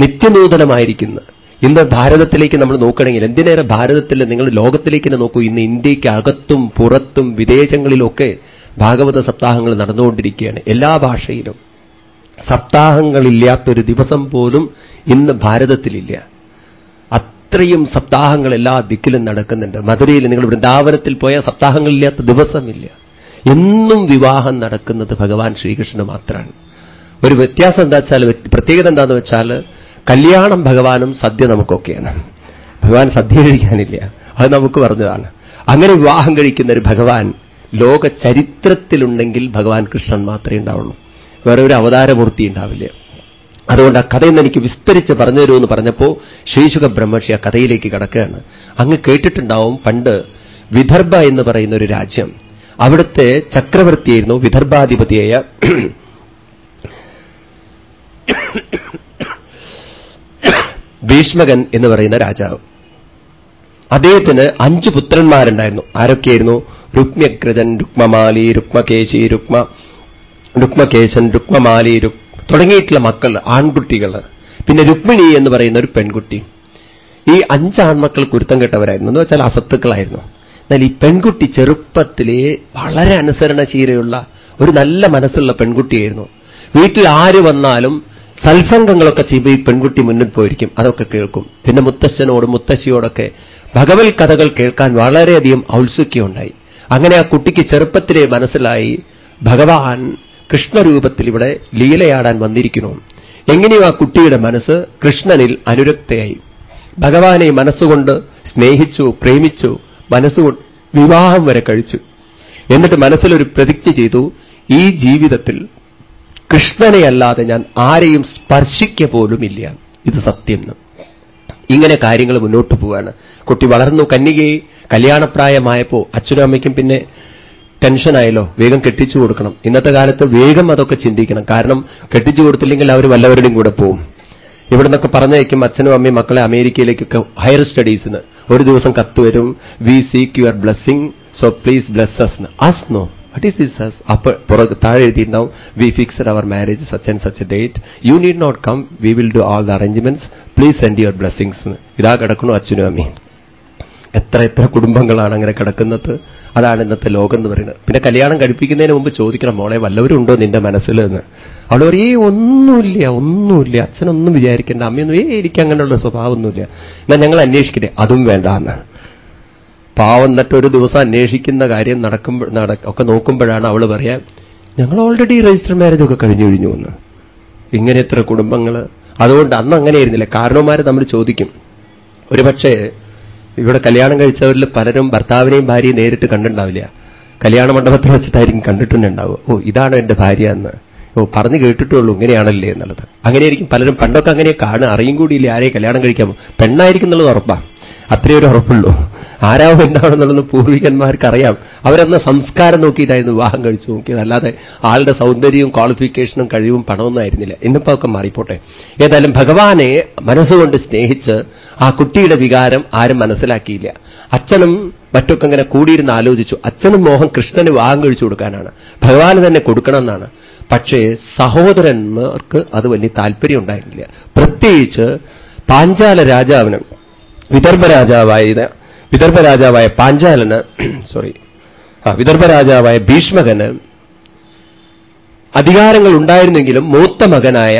നിത്യനൂതനമായിരിക്കുന്ന. ഇന്ന് ഭാരതത്തിലേക്ക് നമ്മൾ നോക്കണമെങ്കിൽ എന്തിനേറെ ഭാരതത്തിൽ നിങ്ങൾ ലോകത്തിലേക്ക് തന്നെ നോക്കൂ. ഇന്ന് ഇന്ത്യയ്ക്ക് അകത്തും പുറത്തും വിദേശങ്ങളിലൊക്കെ ഭാഗവത സപ്താഹങ്ങൾ നടന്നുകൊണ്ടിരിക്കുകയാണ്. എല്ലാ ഭാഷയിലും. സപ്താഹങ്ങളില്ലാത്തൊരു ദിവസം പോലും ഇന്ന് ഭാരതത്തിലില്ല. അത്രയും സപ്താഹങ്ങൾ എല്ലാ ദിക്കിലും നടക്കുന്നുണ്ട്. മധുരയിൽ നിങ്ങൾ വൃന്ദാവനത്തിൽ പോയ സപ്താഹങ്ങളില്ലാത്ത ദിവസമില്ല. എന്നും വിവാഹം നടക്കുന്നത് ഭഗവാൻ ശ്രീകൃഷ്ണന് മാത്രമാണ്. ഒരു വ്യത്യാസം എന്താ വെച്ചാൽ പ്രത്യേകത എന്താണെന്ന് വെച്ചാൽ കല്യാണം ഭഗവാനും സദ്യ നമുക്കൊക്കെയാണ്. ഭഗവാൻ സദ്യ കഴിക്കാനില്ല. അത് നമുക്ക് പറഞ്ഞതാണ്. അങ്ങനെ വിവാഹം കഴിക്കുന്ന ഒരു ഭഗവാൻ ലോക ചരിത്രത്തിലുണ്ടെങ്കിൽ ഭഗവാൻ കൃഷ്ണൻ മാത്രമേ ഉണ്ടാവുള്ളൂ. വേറെ ഒരു അവതാരമൂർത്തി ഉണ്ടാവില്ല. അതുകൊണ്ട് ആ കഥയെന്ന് എനിക്ക് വിസ്തരിച്ച് പറഞ്ഞു തരൂ എന്ന് പറഞ്ഞപ്പോൾ ശ്രീശുഖ ബ്രഹ്മർഷി ആ കഥയിലേക്ക് കടക്കുകയാണ്. അങ്ങ് കേട്ടിട്ടുണ്ടാവും പണ്ട് വിദർഭ എന്ന് പറയുന്ന ഒരു രാജ്യം. അവിടുത്തെ ചക്രവർത്തിയായിരുന്നു വിദർഭാധിപതിയായ ഭീഷ്മകൻ എന്ന് പറയുന്ന രാജാവ്. അദ്ദേഹത്തിന് അഞ്ച് പുത്രന്മാരുണ്ടായിരുന്നു. ആരൊക്കെയായിരുന്നു? രുക്മ്യഗ്രജൻ രുക്മമാലി രുക്മകേശി രുക്മ രുക്മകേശൻ രുക്മമാലി രുക് തുടങ്ങിയിട്ടുള്ള മക്കൾ ആൺകുട്ടികൾ. പിന്നെ രുക്മിണി എന്ന് പറയുന്ന ഒരു പെൺകുട്ടി. ഈ അഞ്ചാൺമക്കൾ കുരുത്തം കെട്ടവരായിരുന്നു. എന്ന് വെച്ചാൽ അസത്തുക്കളായിരുന്നു. എന്നാൽ ഈ പെൺകുട്ടി ചെറുപ്പത്തിലെ വളരെ അനുസരണശീലയുള്ള ഒരു നല്ല മനസ്സുള്ള പെൺകുട്ടിയായിരുന്നു. വീട്ടിൽ ആര് വന്നാലും സത്സംഗങ്ങളൊക്കെ ചെയ്യുമ്പോൾ ഈ പെൺകുട്ടി മുന്നിൽ പോയിരിക്കും. അതൊക്കെ കേൾക്കും. പിന്നെ മുത്തശ്ശനോടും മുത്തശ്ശിയോടൊക്കെ ഭഗവത് കഥകൾ കേൾക്കാൻ വളരെയധികം ഔത്സുക്യമുണ്ടായി. അങ്ങനെ ആ കുട്ടിക്ക് ചെറുപ്പത്തിലെ മനസ്സിലായി ഭഗവാൻ കൃഷ്ണരൂപത്തിൽ ഇവിടെ ലീലയാടാൻ വന്നിരിക്കുന്നു. എങ്ങനെയോ ആ കുട്ടിയുടെ മനസ്സ് കൃഷ്ണനിൽ അനുരക്തയായി. ഭഗവാനെ മനസ്സുകൊണ്ട് സ്നേഹിച്ചു പ്രേമിച്ചു മനസ്സുകൊണ്ട് വിവാഹം വരെ കഴിച്ചു. എന്നിട്ട് മനസ്സിലൊരു പ്രതിജ്ഞ ചെയ്തു ഈ ജീവിതത്തിൽ കൃഷ്ണനെയല്ലാതെ ഞാൻ ആരെയും സ്പർശിക്ക പോലുമില്ല. ഇത് സത്യം. ഇങ്ങനെ കാര്യങ്ങൾ മുന്നോട്ട് പോവാണ്. കുട്ടി വളർന്നു കന്യകയെ കല്യാണപ്രായമായപ്പോ അച്ഛനും അമ്മയ്ക്കും പിന്നെ ടെൻഷനായല്ലോ. വേഗം കെട്ടിച്ചു കൊടുക്കണം. ഇന്നത്തെ കാലത്ത് വേഗം അതൊക്കെ ചിന്തിക്കണം. കാരണം കെട്ടിച്ചു കൊടുത്തില്ലെങ്കിൽ അവർ വല്ലവരുടെയും കൂടെ പോവും. ഇവിടെ നിന്നൊക്കെ പറഞ്ഞയക്കും അച്ഛനും അമ്മയും മക്കളെ അമേരിക്കയിലേക്കൊക്കെ ഹയർ സ്റ്റഡീസിന് ഒരു ദിവസം കത്ത് വരും. We seek your blessing so please bless us us no what is this us അപ്പൊ പുറത്ത് താഴെ എഴുതിയിട്ടുണ്ടാവും we fixed our marriage such and such date you need not come we will do all the arrangements please send your blessings ഇതാ കിടക്കണു അച്ഛനും അമ്മയും. എത്ര എത്ര കുടുംബങ്ങളാണ് അങ്ങനെ കിടക്കുന്നത്? അതാണ് ഇന്നത്തെ ലോകം എന്ന് പറയുന്നത്. പിന്നെ കല്യാണം കഴിപ്പിക്കുന്നതിന് മുമ്പ് ചോദിക്കണം മോളെ വല്ലവരും ഉണ്ടോ നിന്റെ മനസ്സിൽ എന്ന്? അവൾ പറയും ഒന്നുമില്ല ഒന്നുമില്ല. അച്ഛനൊന്നും വിചാരിക്കേണ്ട. അമ്മയൊന്നും ഏ എനിക്ക് അങ്ങനെയുള്ള സ്വഭാവമൊന്നുമില്ല. എന്നാൽ ഞങ്ങൾ അന്വേഷിക്കട്ടെ. അതും വേണ്ട എന്ന് പാവം എന്നിട്ട് ഒരു ദിവസം അന്വേഷിക്കുന്ന കാര്യം നടക്കുമ്പോൾ ഒക്കെ നോക്കുമ്പോഴാണ് അവൾ പറയാ ഞങ്ങൾ ഓൾറെഡി രജിസ്റ്റർ മാരേജ് ഒക്കെ കഴിഞ്ഞു കഴിഞ്ഞു എന്ന്. ഇങ്ങനെ എത്ര കുടുംബങ്ങൾ അതുകൊണ്ട് അന്ന് അങ്ങനെയായിരുന്നില്ല കാരണവന്മാരെ നമ്മൾ ചോദിക്കും. ഒരുപക്ഷേ ഇവിടെ കല്യാണം കഴിച്ചവരിൽ പലരും ഭർത്താവിനെയും ഭാര്യയും നേരിട്ട് കണ്ടിട്ടുണ്ടാവില്ല. കല്യാണ മണ്ഡപത്തിൽ വെച്ചിട്ടായിരിക്കും കണ്ടിട്ടുണ്ടാവുക. ഓ ഇതാണ് എന്റെ ഭാര്യ എന്ന്. ഓ പറഞ്ഞു കേട്ടിട്ടുള്ളൂ ഇങ്ങനെയാണല്ലേ എന്നുള്ളത്. അങ്ങനെയായിരിക്കും പലരും പണ്ടൊക്കെ അങ്ങനെ കാണുക. അറിയും കൂടിയില്ല ആരെയും കല്യാണം കഴിക്കാമോ പെണ്ണായിരിക്കും എന്നുള്ളത് ഉറപ്പാണ് അത്രയൊരു ഉറപ്പുള്ളൂ. ആരാവും എന്താണെന്നുള്ളത് പൂർവികന്മാർക്ക് അറിയാം അവരന്ന് സംസ്കാരം നോക്കിയിട്ടായിരുന്നു വിവാഹം കഴിച്ചു നോക്കിയത്. അല്ലാതെ ആളുടെ സൗന്ദര്യവും ക്വാളിഫിക്കേഷനും കഴിവും പണമൊന്നും ആയിരുന്നില്ല ഇന്നിപ്പോ ഒക്കെ മാറിപ്പോട്ടെ. ഏതായാലും ഭഗവാനെ മനസ്സുകൊണ്ട് സ്നേഹിച്ച് ആ കുട്ടിയുടെ വികാരം ആരും മനസ്സിലാക്കിയില്ല. അച്ഛനും മറ്റൊക്കെ ഇങ്ങനെ കൂടിയിരുന്ന് ആലോചിച്ചു. അച്ഛനും മോഹൻ കൃഷ്ണന് വിവാഹം കഴിച്ചു കൊടുക്കാനാണ്. ഭഗവാന് തന്നെ കൊടുക്കണമെന്നാണ്. പക്ഷേ സഹോദരന്മാർക്ക് അത് വലിയ താല്പര്യം ഉണ്ടായിരുന്നില്ല. പ്രത്യേകിച്ച് പാഞ്ചാല രാജാവിനും വിദർഭ രാജാവായ വിദർഭ രാജാവായ പാഞ്ചാലന് സോറി ആ വിദർഭ രാജാവായ ഭീഷ്മകന് അധികാരങ്ങൾ ഉണ്ടായിരുന്നെങ്കിലും മൂത്ത മകനായ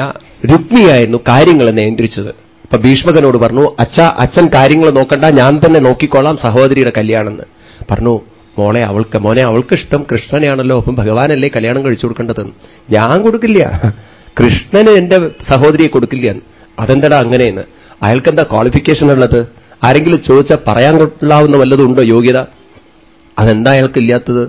രുക്മിയായിരുന്നു കാര്യങ്ങൾ നിയന്ത്രിച്ചത്. അപ്പൊ ഭീഷ്മകനോട് പറഞ്ഞു അച്ഛ അച്ഛൻ കാര്യങ്ങൾ നോക്കണ്ട ഞാൻ തന്നെ നോക്കിക്കോളാം സഹോദരിയുടെ കല്യാണം പറഞ്ഞു മോളെ അവൾക്ക് മോനെ അവൾക്ക് ഇഷ്ടം കൃഷ്ണനെയാണല്ലോ അപ്പം ഭഗവാനല്ലേ കല്യാണം കഴിച്ചു കൊടുക്കേണ്ടതെന്ന്. ഞാൻ കൊടുക്കില്ല. കൃഷ്ണന് എന്റെ സഹോദരിയെ കൊടുക്കില്ല. അതെന്താടാ അങ്ങനെയെന്ന്? അയാൾക്കെന്താ ക്വാളിഫിക്കേഷൻ ഉള്ളത്? ആരെങ്കിലും ചോദിച്ചാൽ പറയാൻ കൊള്ളാവുന്ന വല്ലതുണ്ടോ യോഗ്യത? അതെന്താ അയാൾക്കില്ലാത്തത്?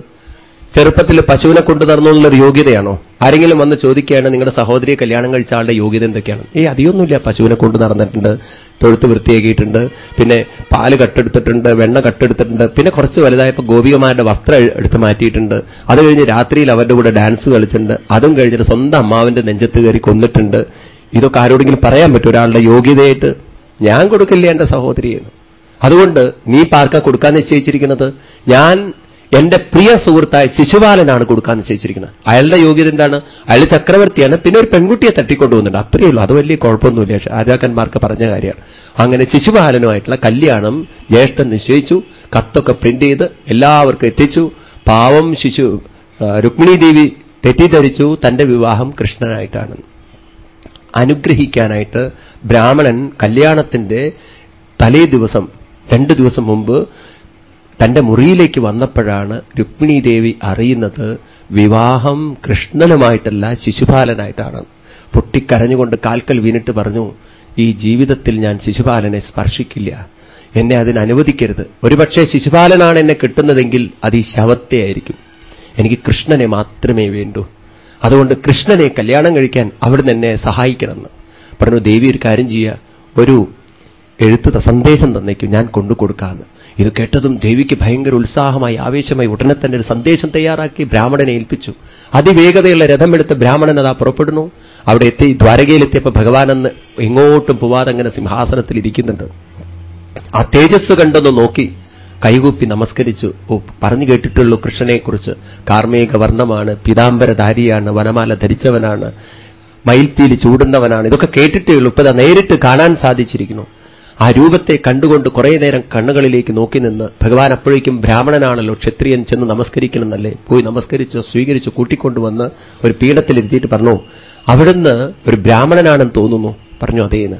ചെറുപ്പത്തിൽ പശുവിനെ കൊണ്ടു നടന്നു എന്നുള്ളൊരു യോഗ്യതയാണോ? ആരെങ്കിലും വന്ന് ചോദിക്കുകയാണ് നിങ്ങളുടെ സഹോദരിയെ കല്യാണം കഴിച്ച ആളുടെ യോഗ്യത എന്തൊക്കെയാണ്? ഏ അധികമൊന്നുമില്ല. പശുവിനെ കൊണ്ടു നടന്നിട്ടുണ്ട് തൊഴുത്ത് വൃത്തിയാക്കിയിട്ടുണ്ട് പിന്നെ പാൽ കട്ടെടുത്തിട്ടുണ്ട് വെണ്ണ കട്ടെടുത്തിട്ടുണ്ട് പിന്നെ കുറച്ച് വലുതായപ്പോൾ ഗോപികമാരുടെ വസ്ത്രം എടുത്ത് മാറ്റിയിട്ടുണ്ട്. അത് കഴിഞ്ഞ് രാത്രിയിൽ അവരുടെ കൂടെ ഡാൻസ് കളിച്ചിട്ടുണ്ട്. അതും കഴിഞ്ഞിട്ട് സ്വന്തം അമ്മാവിന്റെ നെഞ്ചത്ത് കയറി കൊന്നിട്ടുണ്ട്. ഇതൊക്കെ ആരോടെങ്കിലും പറയാൻ പറ്റും? ഒരാളുടെ യോഗ്യതയായിട്ട് ഞാൻ കൊടുക്കില്ല എന്റെ സഹോദരിയെന്ന് അതുകൊണ്ട് നീ പാർക്ക കൊടുക്കാൻ നിശ്ചയിച്ചിരിക്കുന്നത്? ഞാൻ എന്റെ പ്രിയ സുഹൃത്തായ ശിശുപാലനാണ് കൊടുക്കാൻ നിശ്ചയിച്ചിരിക്കുന്നത്. അയാളുടെ യോഗ്യത എന്താണ്? അയാൾ ചക്രവർത്തിയാണ്. പിന്നെ ഒരു പെൺകുട്ടിയെ തട്ടിക്കൊണ്ടുപോകുന്നുണ്ട് അത്രയേ ഉള്ളൂ. അത് വലിയ കുഴപ്പമൊന്നുമില്ല. രാജാക്കന്മാർക്ക് പറഞ്ഞ കാര്യമാണ്. അങ്ങനെ ശിശുപാലനുമായിട്ടുള്ള കല്യാണം ജ്യേഷ്ഠൻ നിശ്ചയിച്ചു. കത്തൊക്കെ പ്രിന്റ് ചെയ്ത് എല്ലാവർക്കും എത്തിച്ചു. പാവം ശിശു രുക്മിണി ദേവി തെറ്റിദ്ധരിച്ചു. തന്റെ വിവാഹം കൃഷ്ണനായിട്ടാണ്. അനുഗ്രഹിക്കാനായിട്ട് ബ്രാഹ്മണൻ കല്യാണത്തിന്റെ തലേ ദിവസം രണ്ട് ദിവസം മുമ്പ് തന്റെ മുറിയിലേക്ക് വന്നപ്പോഴാണ് രുക്മിണി ദേവി അറിയുന്നത് വിവാഹം കൃഷ്ണനുമായിട്ടല്ല ശിശുപാലനായിട്ടാണ്. പൊട്ടിക്കരഞ്ഞുകൊണ്ട് കാൽക്കൽ വീണിട്ട് പറഞ്ഞു ഈ ജീവിതത്തിൽ ഞാൻ ശിശുപാലനെ സ്പർശിക്കില്ല. എന്നെ അതിന് അനുവദിക്കരുത്. ഒരുപക്ഷെ ശിശുപാലനാണ് എന്നെ കിട്ടുന്നതെങ്കിൽ അത് ഈ ശവത്തെ ആയിരിക്കും. എനിക്ക് കൃഷ്ണനെ മാത്രമേ വേണ്ടൂ. അതുകൊണ്ട് കൃഷ്ണനെ കല്യാണം കഴിക്കാൻ അവിടുന്ന് എന്നെ സഹായിക്കണമെന്ന്. പറഞ്ഞു ദേവി ഒരു കാര്യം ചെയ്യുക ഒരു എഴുത്ത് സന്ദേശം തന്നേക്കും ഞാൻ കൊണ്ടു കൊടുക്കാമെന്ന് ഇത് കേട്ടതും ദേവിക്ക് ഭയങ്കര ഉത്സാഹമായി ആവേശമായി ഉടനെ തന്നെ ഒരു സന്ദേശം തയ്യാറാക്കി ബ്രാഹ്മണനെ ഏൽപ്പിച്ചു. അതിവേഗതയുള്ള രഥമെടുത്ത് ബ്രാഹ്മണൻ അതാ പുറപ്പെടുന്നു. അവിടെ എത്തി ദ്വാരകയിലെത്തിയപ്പോൾ ഭഗവാനെന്ന് എങ്ങോട്ടും പോവാതെ അങ്ങനെ സിംഹാസനത്തിൽ ഇരിക്കുന്നുണ്ട്. ആ തേജസ് കണ്ടൊന്ന് നോക്കി. കൈകൂപ്പി നമസ്കരിച്ചു. പറഞ്ഞു കേട്ടിട്ടുള്ളൂ കൃഷ്ണനെക്കുറിച്ച്. കാർമേക വർണമാണ് പിതാംബരധാരിയാണ് വനമാല ധരിച്ചവനാണ് മയിൽപ്പീലി ചൂടുന്നവനാണ്. ഇതൊക്കെ കേട്ടിട്ടേ ഉള്ളൂ. ഇപ്പൊ നേരിട്ട് കാണാൻ സാധിച്ചിരിക്കുന്നു. ആ രൂപത്തെ കണ്ടുകൊണ്ട് കുറേ നേരം കണ്ണുകളിലേക്ക് നോക്കി നിന്ന് ഭഗവാൻ അപ്പോഴേക്കും ബ്രാഹ്മണനാണല്ലോ ക്ഷത്രിയൻ ചെന്ന് നമസ്കരിക്കണമെന്നല്ലേ? പോയി നമസ്കരിച്ച് സ്വീകരിച്ച് കൂട്ടിക്കൊണ്ടുവന്ന് ഒരു പീഠത്തിലിരുത്തിയിട്ട് പറഞ്ഞു അവിടുന്ന് ഒരു ബ്രാഹ്മണനാണെന്ന് തോന്നുന്നു. പറഞ്ഞു അതേന്ന്.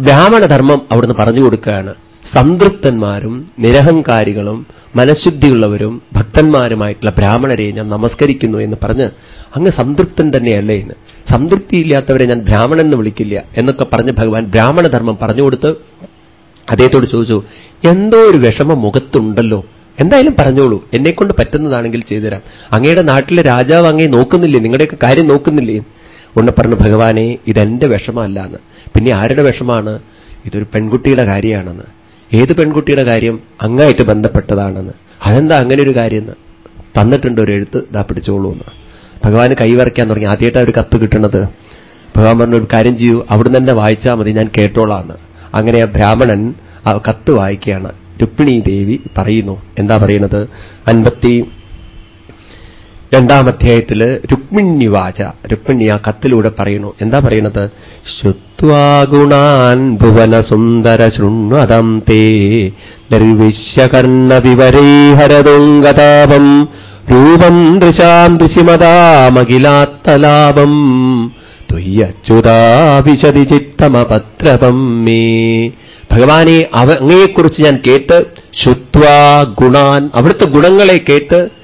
ബ്രാഹ്മണധർമ്മം അവിടുന്ന് പറഞ്ഞു കൊടുക്കുകയാണ്. സംതൃപ്തന്മാരും നിരഹങ്കാരികളും മനഃശുദ്ധിയുള്ളവരും ഭക്തന്മാരുമായിട്ടുള്ള ബ്രാഹ്മണരെ ഞാൻ നമസ്കരിക്കുന്നു എന്ന് പറഞ്ഞ് അങ്ങ് സംതൃപ്തൻ തന്നെയല്ലേ എന്ന്. സംതൃപ്തിയില്ലാത്തവരെ ഞാൻ ബ്രാഹ്മണൻ എന്ന് വിളിക്കില്ല എന്നൊക്കെ പറഞ്ഞ് ഭഗവാൻ ബ്രാഹ്മണധർമ്മം പറഞ്ഞുകൊടുത്ത് അദ്ദേഹത്തോട് ചോദിച്ചു എന്തോ ഒരു വിഷമം മുഖത്തുണ്ടല്ലോ. എന്തായാലും പറഞ്ഞോളൂ. എന്നെക്കൊണ്ട് പറ്റുന്നതാണെങ്കിൽ ചെയ്തുതരാം. അങ്ങയുടെ നാട്ടിലെ രാജാവ് അങ്ങേ നോക്കുന്നില്ലേ? നിങ്ങളുടെയൊക്കെ കാര്യം നോക്കുന്നില്ലേ? ഉണ്ണ പറഞ്ഞു ഭഗവാനെ ഇതെന്റെ വിഷമമല്ല എന്ന് പിന്നെ ആരുടെ വിഷമാണ്? ഇതൊരു പെൺകുട്ടിയുടെ കാര്യമാണെന്ന്. ഏത് പെൺകുട്ടിയുടെ കാര്യം അങ്ങായിട്ട് ബന്ധപ്പെട്ടതാണെന്ന്? അതെന്താ അങ്ങനെ ഒരു കാര്യം തന്നിട്ടുണ്ട് ഒരു എഴുത്ത് ഇതാ പിടിച്ചോളൂ എന്ന് ഭഗവാന് കൈവറയ്ക്കാൻ തുടങ്ങി. ആദ്യമായിട്ട് ഒരു കത്ത് കിട്ടുന്നത് ഭഗവാൻ പറഞ്ഞു ഒരു കാര്യം ചെയ്യൂ അവിടുന്ന് തന്നെ വായിച്ചാൽ മതി ഞാൻ കേട്ടോളാന്ന്. അങ്ങനെ ആ ബ്രാഹ്മണൻ ആ കത്ത് വായിക്കുകയാണ്. രുക്മിണി ദേവി പറയുന്നു. എന്താ പറയുന്നത് അൻപത്തി രണ്ടാം അധ്യായത്തിൽ രുക്മിണ്യവാച രുക്മിണി ആ കത്തിലൂടെ പറയുന്നു. എന്താ പറയുന്നത്? ശുത്വാഗുണാൻ ഭുവനസുന്ദര ശൃണ്വതം തേ. നിർവിശ്യകർണ വിവരൈഹരതുങ്കതാപം രൂപം ദൃശാം ദൃശിമതാമഖിലാത്തലാപം തുയ്യച്യുതാവിശതി ചിത്തമപത്രപം മേ. ഭഗവാനെ അവ അങ്ങയെക്കുറിച്ച് ഞാൻ കേട്ട് ശുത്വാ ഗുണാൻ അവിടുത്തെ ഗുണങ്ങളെ കേട്ട്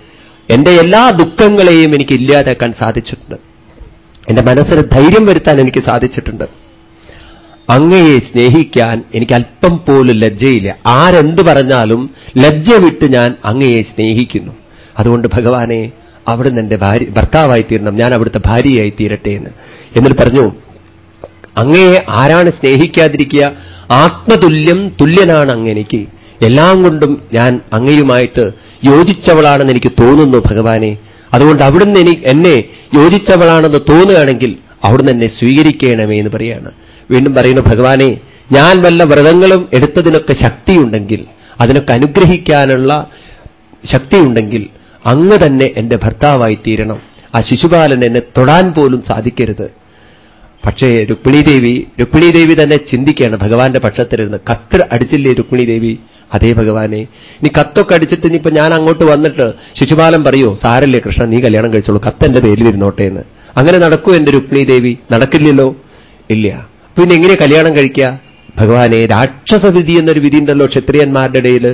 എന്റെ എല്ലാ ദുഃഖങ്ങളെയും എനിക്ക് ഇല്ലാതാക്കാൻ സാധിച്ചിട്ടുണ്ട്. എന്റെ മനസ്സിന് ധൈര്യം വരുത്താൻ എനിക്ക് സാധിച്ചിട്ടുണ്ട്. അങ്ങയെ സ്നേഹിക്കാൻ എനിക്ക് അല്പം പോലും ലജ്ജയില്ല. ആരെന്ത് പറഞ്ഞാലും ലജ്ജ വിട്ട് ഞാൻ അങ്ങയെ സ്നേഹിക്കുന്നു. അതുകൊണ്ട് ഭഗവാനെ അവിടുന്ന് എന്റെ ഭാര്യ ഭർത്താവായി തീരണം. ഞാൻ അവിടുത്തെ ഭാര്യയായി തീരട്ടെ എന്ന്. എന്നിട്ട് പറഞ്ഞു അങ്ങയെ ആരാണ് സ്നേഹിക്കാതിരിക്കുക? ആത്മതുല്യം തുല്യനാണ് അങ്ങെനിക്ക് എല്ലാം കൊണ്ടും ഞാൻ അങ്ങയുമായിട്ട് യോജിച്ചവളാണെന്ന് എനിക്ക് തോന്നുന്നു ഭഗവാനെ. അതുകൊണ്ട് അവിടുന്ന് എനിക്ക് എന്നെ യോജിച്ചവളാണെന്ന് തോന്നുകയാണെങ്കിൽ അവിടുന്ന് എന്നെ സ്വീകരിക്കണമേ എന്ന് പറയാണ്. വീണ്ടും പറയുന്നു ഭഗവാനെ ഞാൻ വല്ല വ്രതങ്ങളും എടുത്തതിനൊക്കെ ശക്തിയുണ്ടെങ്കിൽ അതിനൊക്കെ അനുഗ്രഹിക്കാനുള്ള ശക്തിയുണ്ടെങ്കിൽ അങ്ങ് തന്നെ എന്റെ ഭർത്താവായി തീരണം. ആ ശിശുപാലൻ എന്നെ തൊടാൻ പോലും സാധിക്കരുത്. പക്ഷേ രുക്മിണി ദേവി രുക്മിണി ദേവി തന്നെ ചിന്തിക്കുകയാണ്. ഭഗവാന്റെ പക്ഷത്തിലിരുന്ന് കത്ത് അടിച്ചില്ലേ രുക്മിണി ദേവി അതേ ഭഗവാനെ. നീ കത്തൊക്കെ അടിച്ചിട്ട് ഇനിയിപ്പോ ഞാൻ അങ്ങോട്ട് വന്നിട്ട് ശിശുപാലം പറയൂ? സാരല്ലേ കൃഷ്ണ നീ കല്യാണം കഴിച്ചോളൂ. കത്ത് എന്റെ പേരിൽ ഇരുന്നോട്ടെ എന്ന്. അങ്ങനെ നടക്കൂ എന്റെ രുക്മിണി ദേവി നടക്കില്ലല്ലോ? ഇല്ല. പിന്നെ എങ്ങനെ കല്യാണം കഴിക്കുക? ഭഗവാനെ രാക്ഷസവിധി എന്നൊരു വിധി ഉണ്ടല്ലോ ക്ഷത്രിയന്മാരുടെ ഇടയിൽ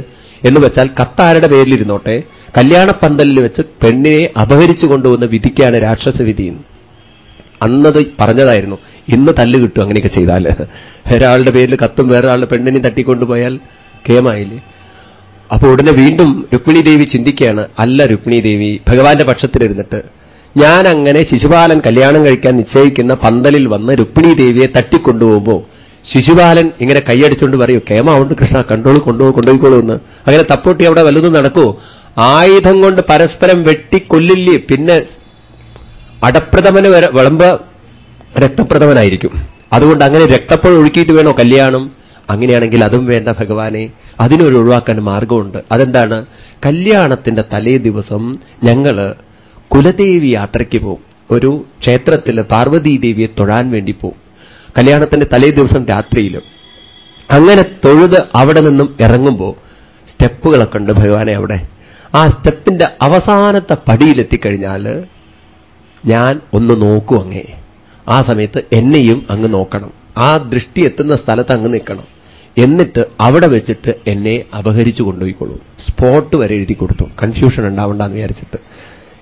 എന്ന് വെച്ചാൽ കത്താരുടെ പേരിലിരുന്നോട്ടെ. കല്യാണപ്പന്തലിൽ വെച്ച് പെണ്ണിനെ അപഹരിച്ചു കൊണ്ടുവന്ന വിധിക്കാണ് രാക്ഷസവിധി അന്നത് പറഞ്ഞതായിരുന്നു. ഇന്ന് തല്ല് കിട്ടും അങ്ങനെയൊക്കെ ചെയ്താൽ ഒരാളുടെ പേരിൽ കത്തും വേറൊരാളുടെ പെണ്ണിനെ തട്ടിക്കൊണ്ടുപോയാൽ കേമായില്ലേ? അപ്പോൾ ഉടനെ വീണ്ടും രുക്മിണി ദേവി ചിന്തിക്കുകയാണ് അല്ല രുക്മിണി ദേവി ഭഗവാന്റെ പക്ഷത്തിലിരുന്നിട്ട് ഞാൻ അങ്ങനെ ശിശുപാലൻ കല്യാണം കഴിക്കാൻ നിശ്ചയിക്കുന്ന പന്തലിൽ വന്ന് രുക്മിണി ദേവിയെ തട്ടിക്കൊണ്ടുപോകുമ്പോൾ ശിശുപാലൻ ഇങ്ങനെ കൈയടിച്ചുകൊണ്ട് പറയൂ കേമാവുണ്ട് കൃഷ്ണ കണ്ടോളൂ കൊണ്ടുപോകും കൊണ്ടുപോയിക്കോളൂ എന്ന്. അങ്ങനെ തപ്പോട്ടി അവിടെ വലുതും നടക്കൂ ആയുധം കൊണ്ട് പരസ്പരം വെട്ടിക്കൊല്ലില്ലേ? പിന്നെ അടപ്രഥമന് വിളമ്പ രക്തപ്രഥമനായിരിക്കും. അതുകൊണ്ട് അങ്ങനെ രക്തപ്പുഴ ഒഴുക്കിയിട്ട് വേണോ കല്യാണം? അങ്ങനെയാണെങ്കിൽ അതും വേണ്ട ഭഗവാനെ. അതിനൊരു ഒഴിവാക്കാൻ മാർഗമുണ്ട്. അതെന്താണ്? കല്യാണത്തിന്റെ തലേ ദിവസം ഞങ്ങൾ കുലദേവി യാത്രയ്ക്ക് പോവും. ഒരു ക്ഷേത്രത്തിൽ പാർവതീദേവിയെ തൊഴാൻ വേണ്ടി പോവും. കല്യാണത്തിന്റെ തലേ ദിവസം രാത്രിയിൽ അങ്ങനെ തൊഴുത് അവിടെ നിന്നും ഇറങ്ങുമ്പോൾ സ്റ്റെപ്പുകളൊക്കെ ഉണ്ട് ഭഗവാനെ അവിടെ. ആ സ്റ്റെപ്പിന്റെ അവസാനത്തെ പടിയിലെത്തിക്കഴിഞ്ഞാൽ ഞാൻ ഒന്ന് നോക്കൂ അങ്ങേ. ആ സമയത്ത് എന്നെയും അങ്ങ് നോക്കണം. ആ ദൃഷ്ടി എത്തുന്ന സ്ഥലത്ത് അങ്ങ് നിൽക്കണം. എന്നിട്ട് അവിടെ വെച്ചിട്ട് എന്നെ അപഹരിച്ചു കൊണ്ടുപോയിക്കൊള്ളൂ. സ്പോട്ട് വരെ എഴുതി കൊടുത്തു. കൺഫ്യൂഷൻ ഉണ്ടാവണ്ടെന്ന് വിചാരിച്ചിട്ട്.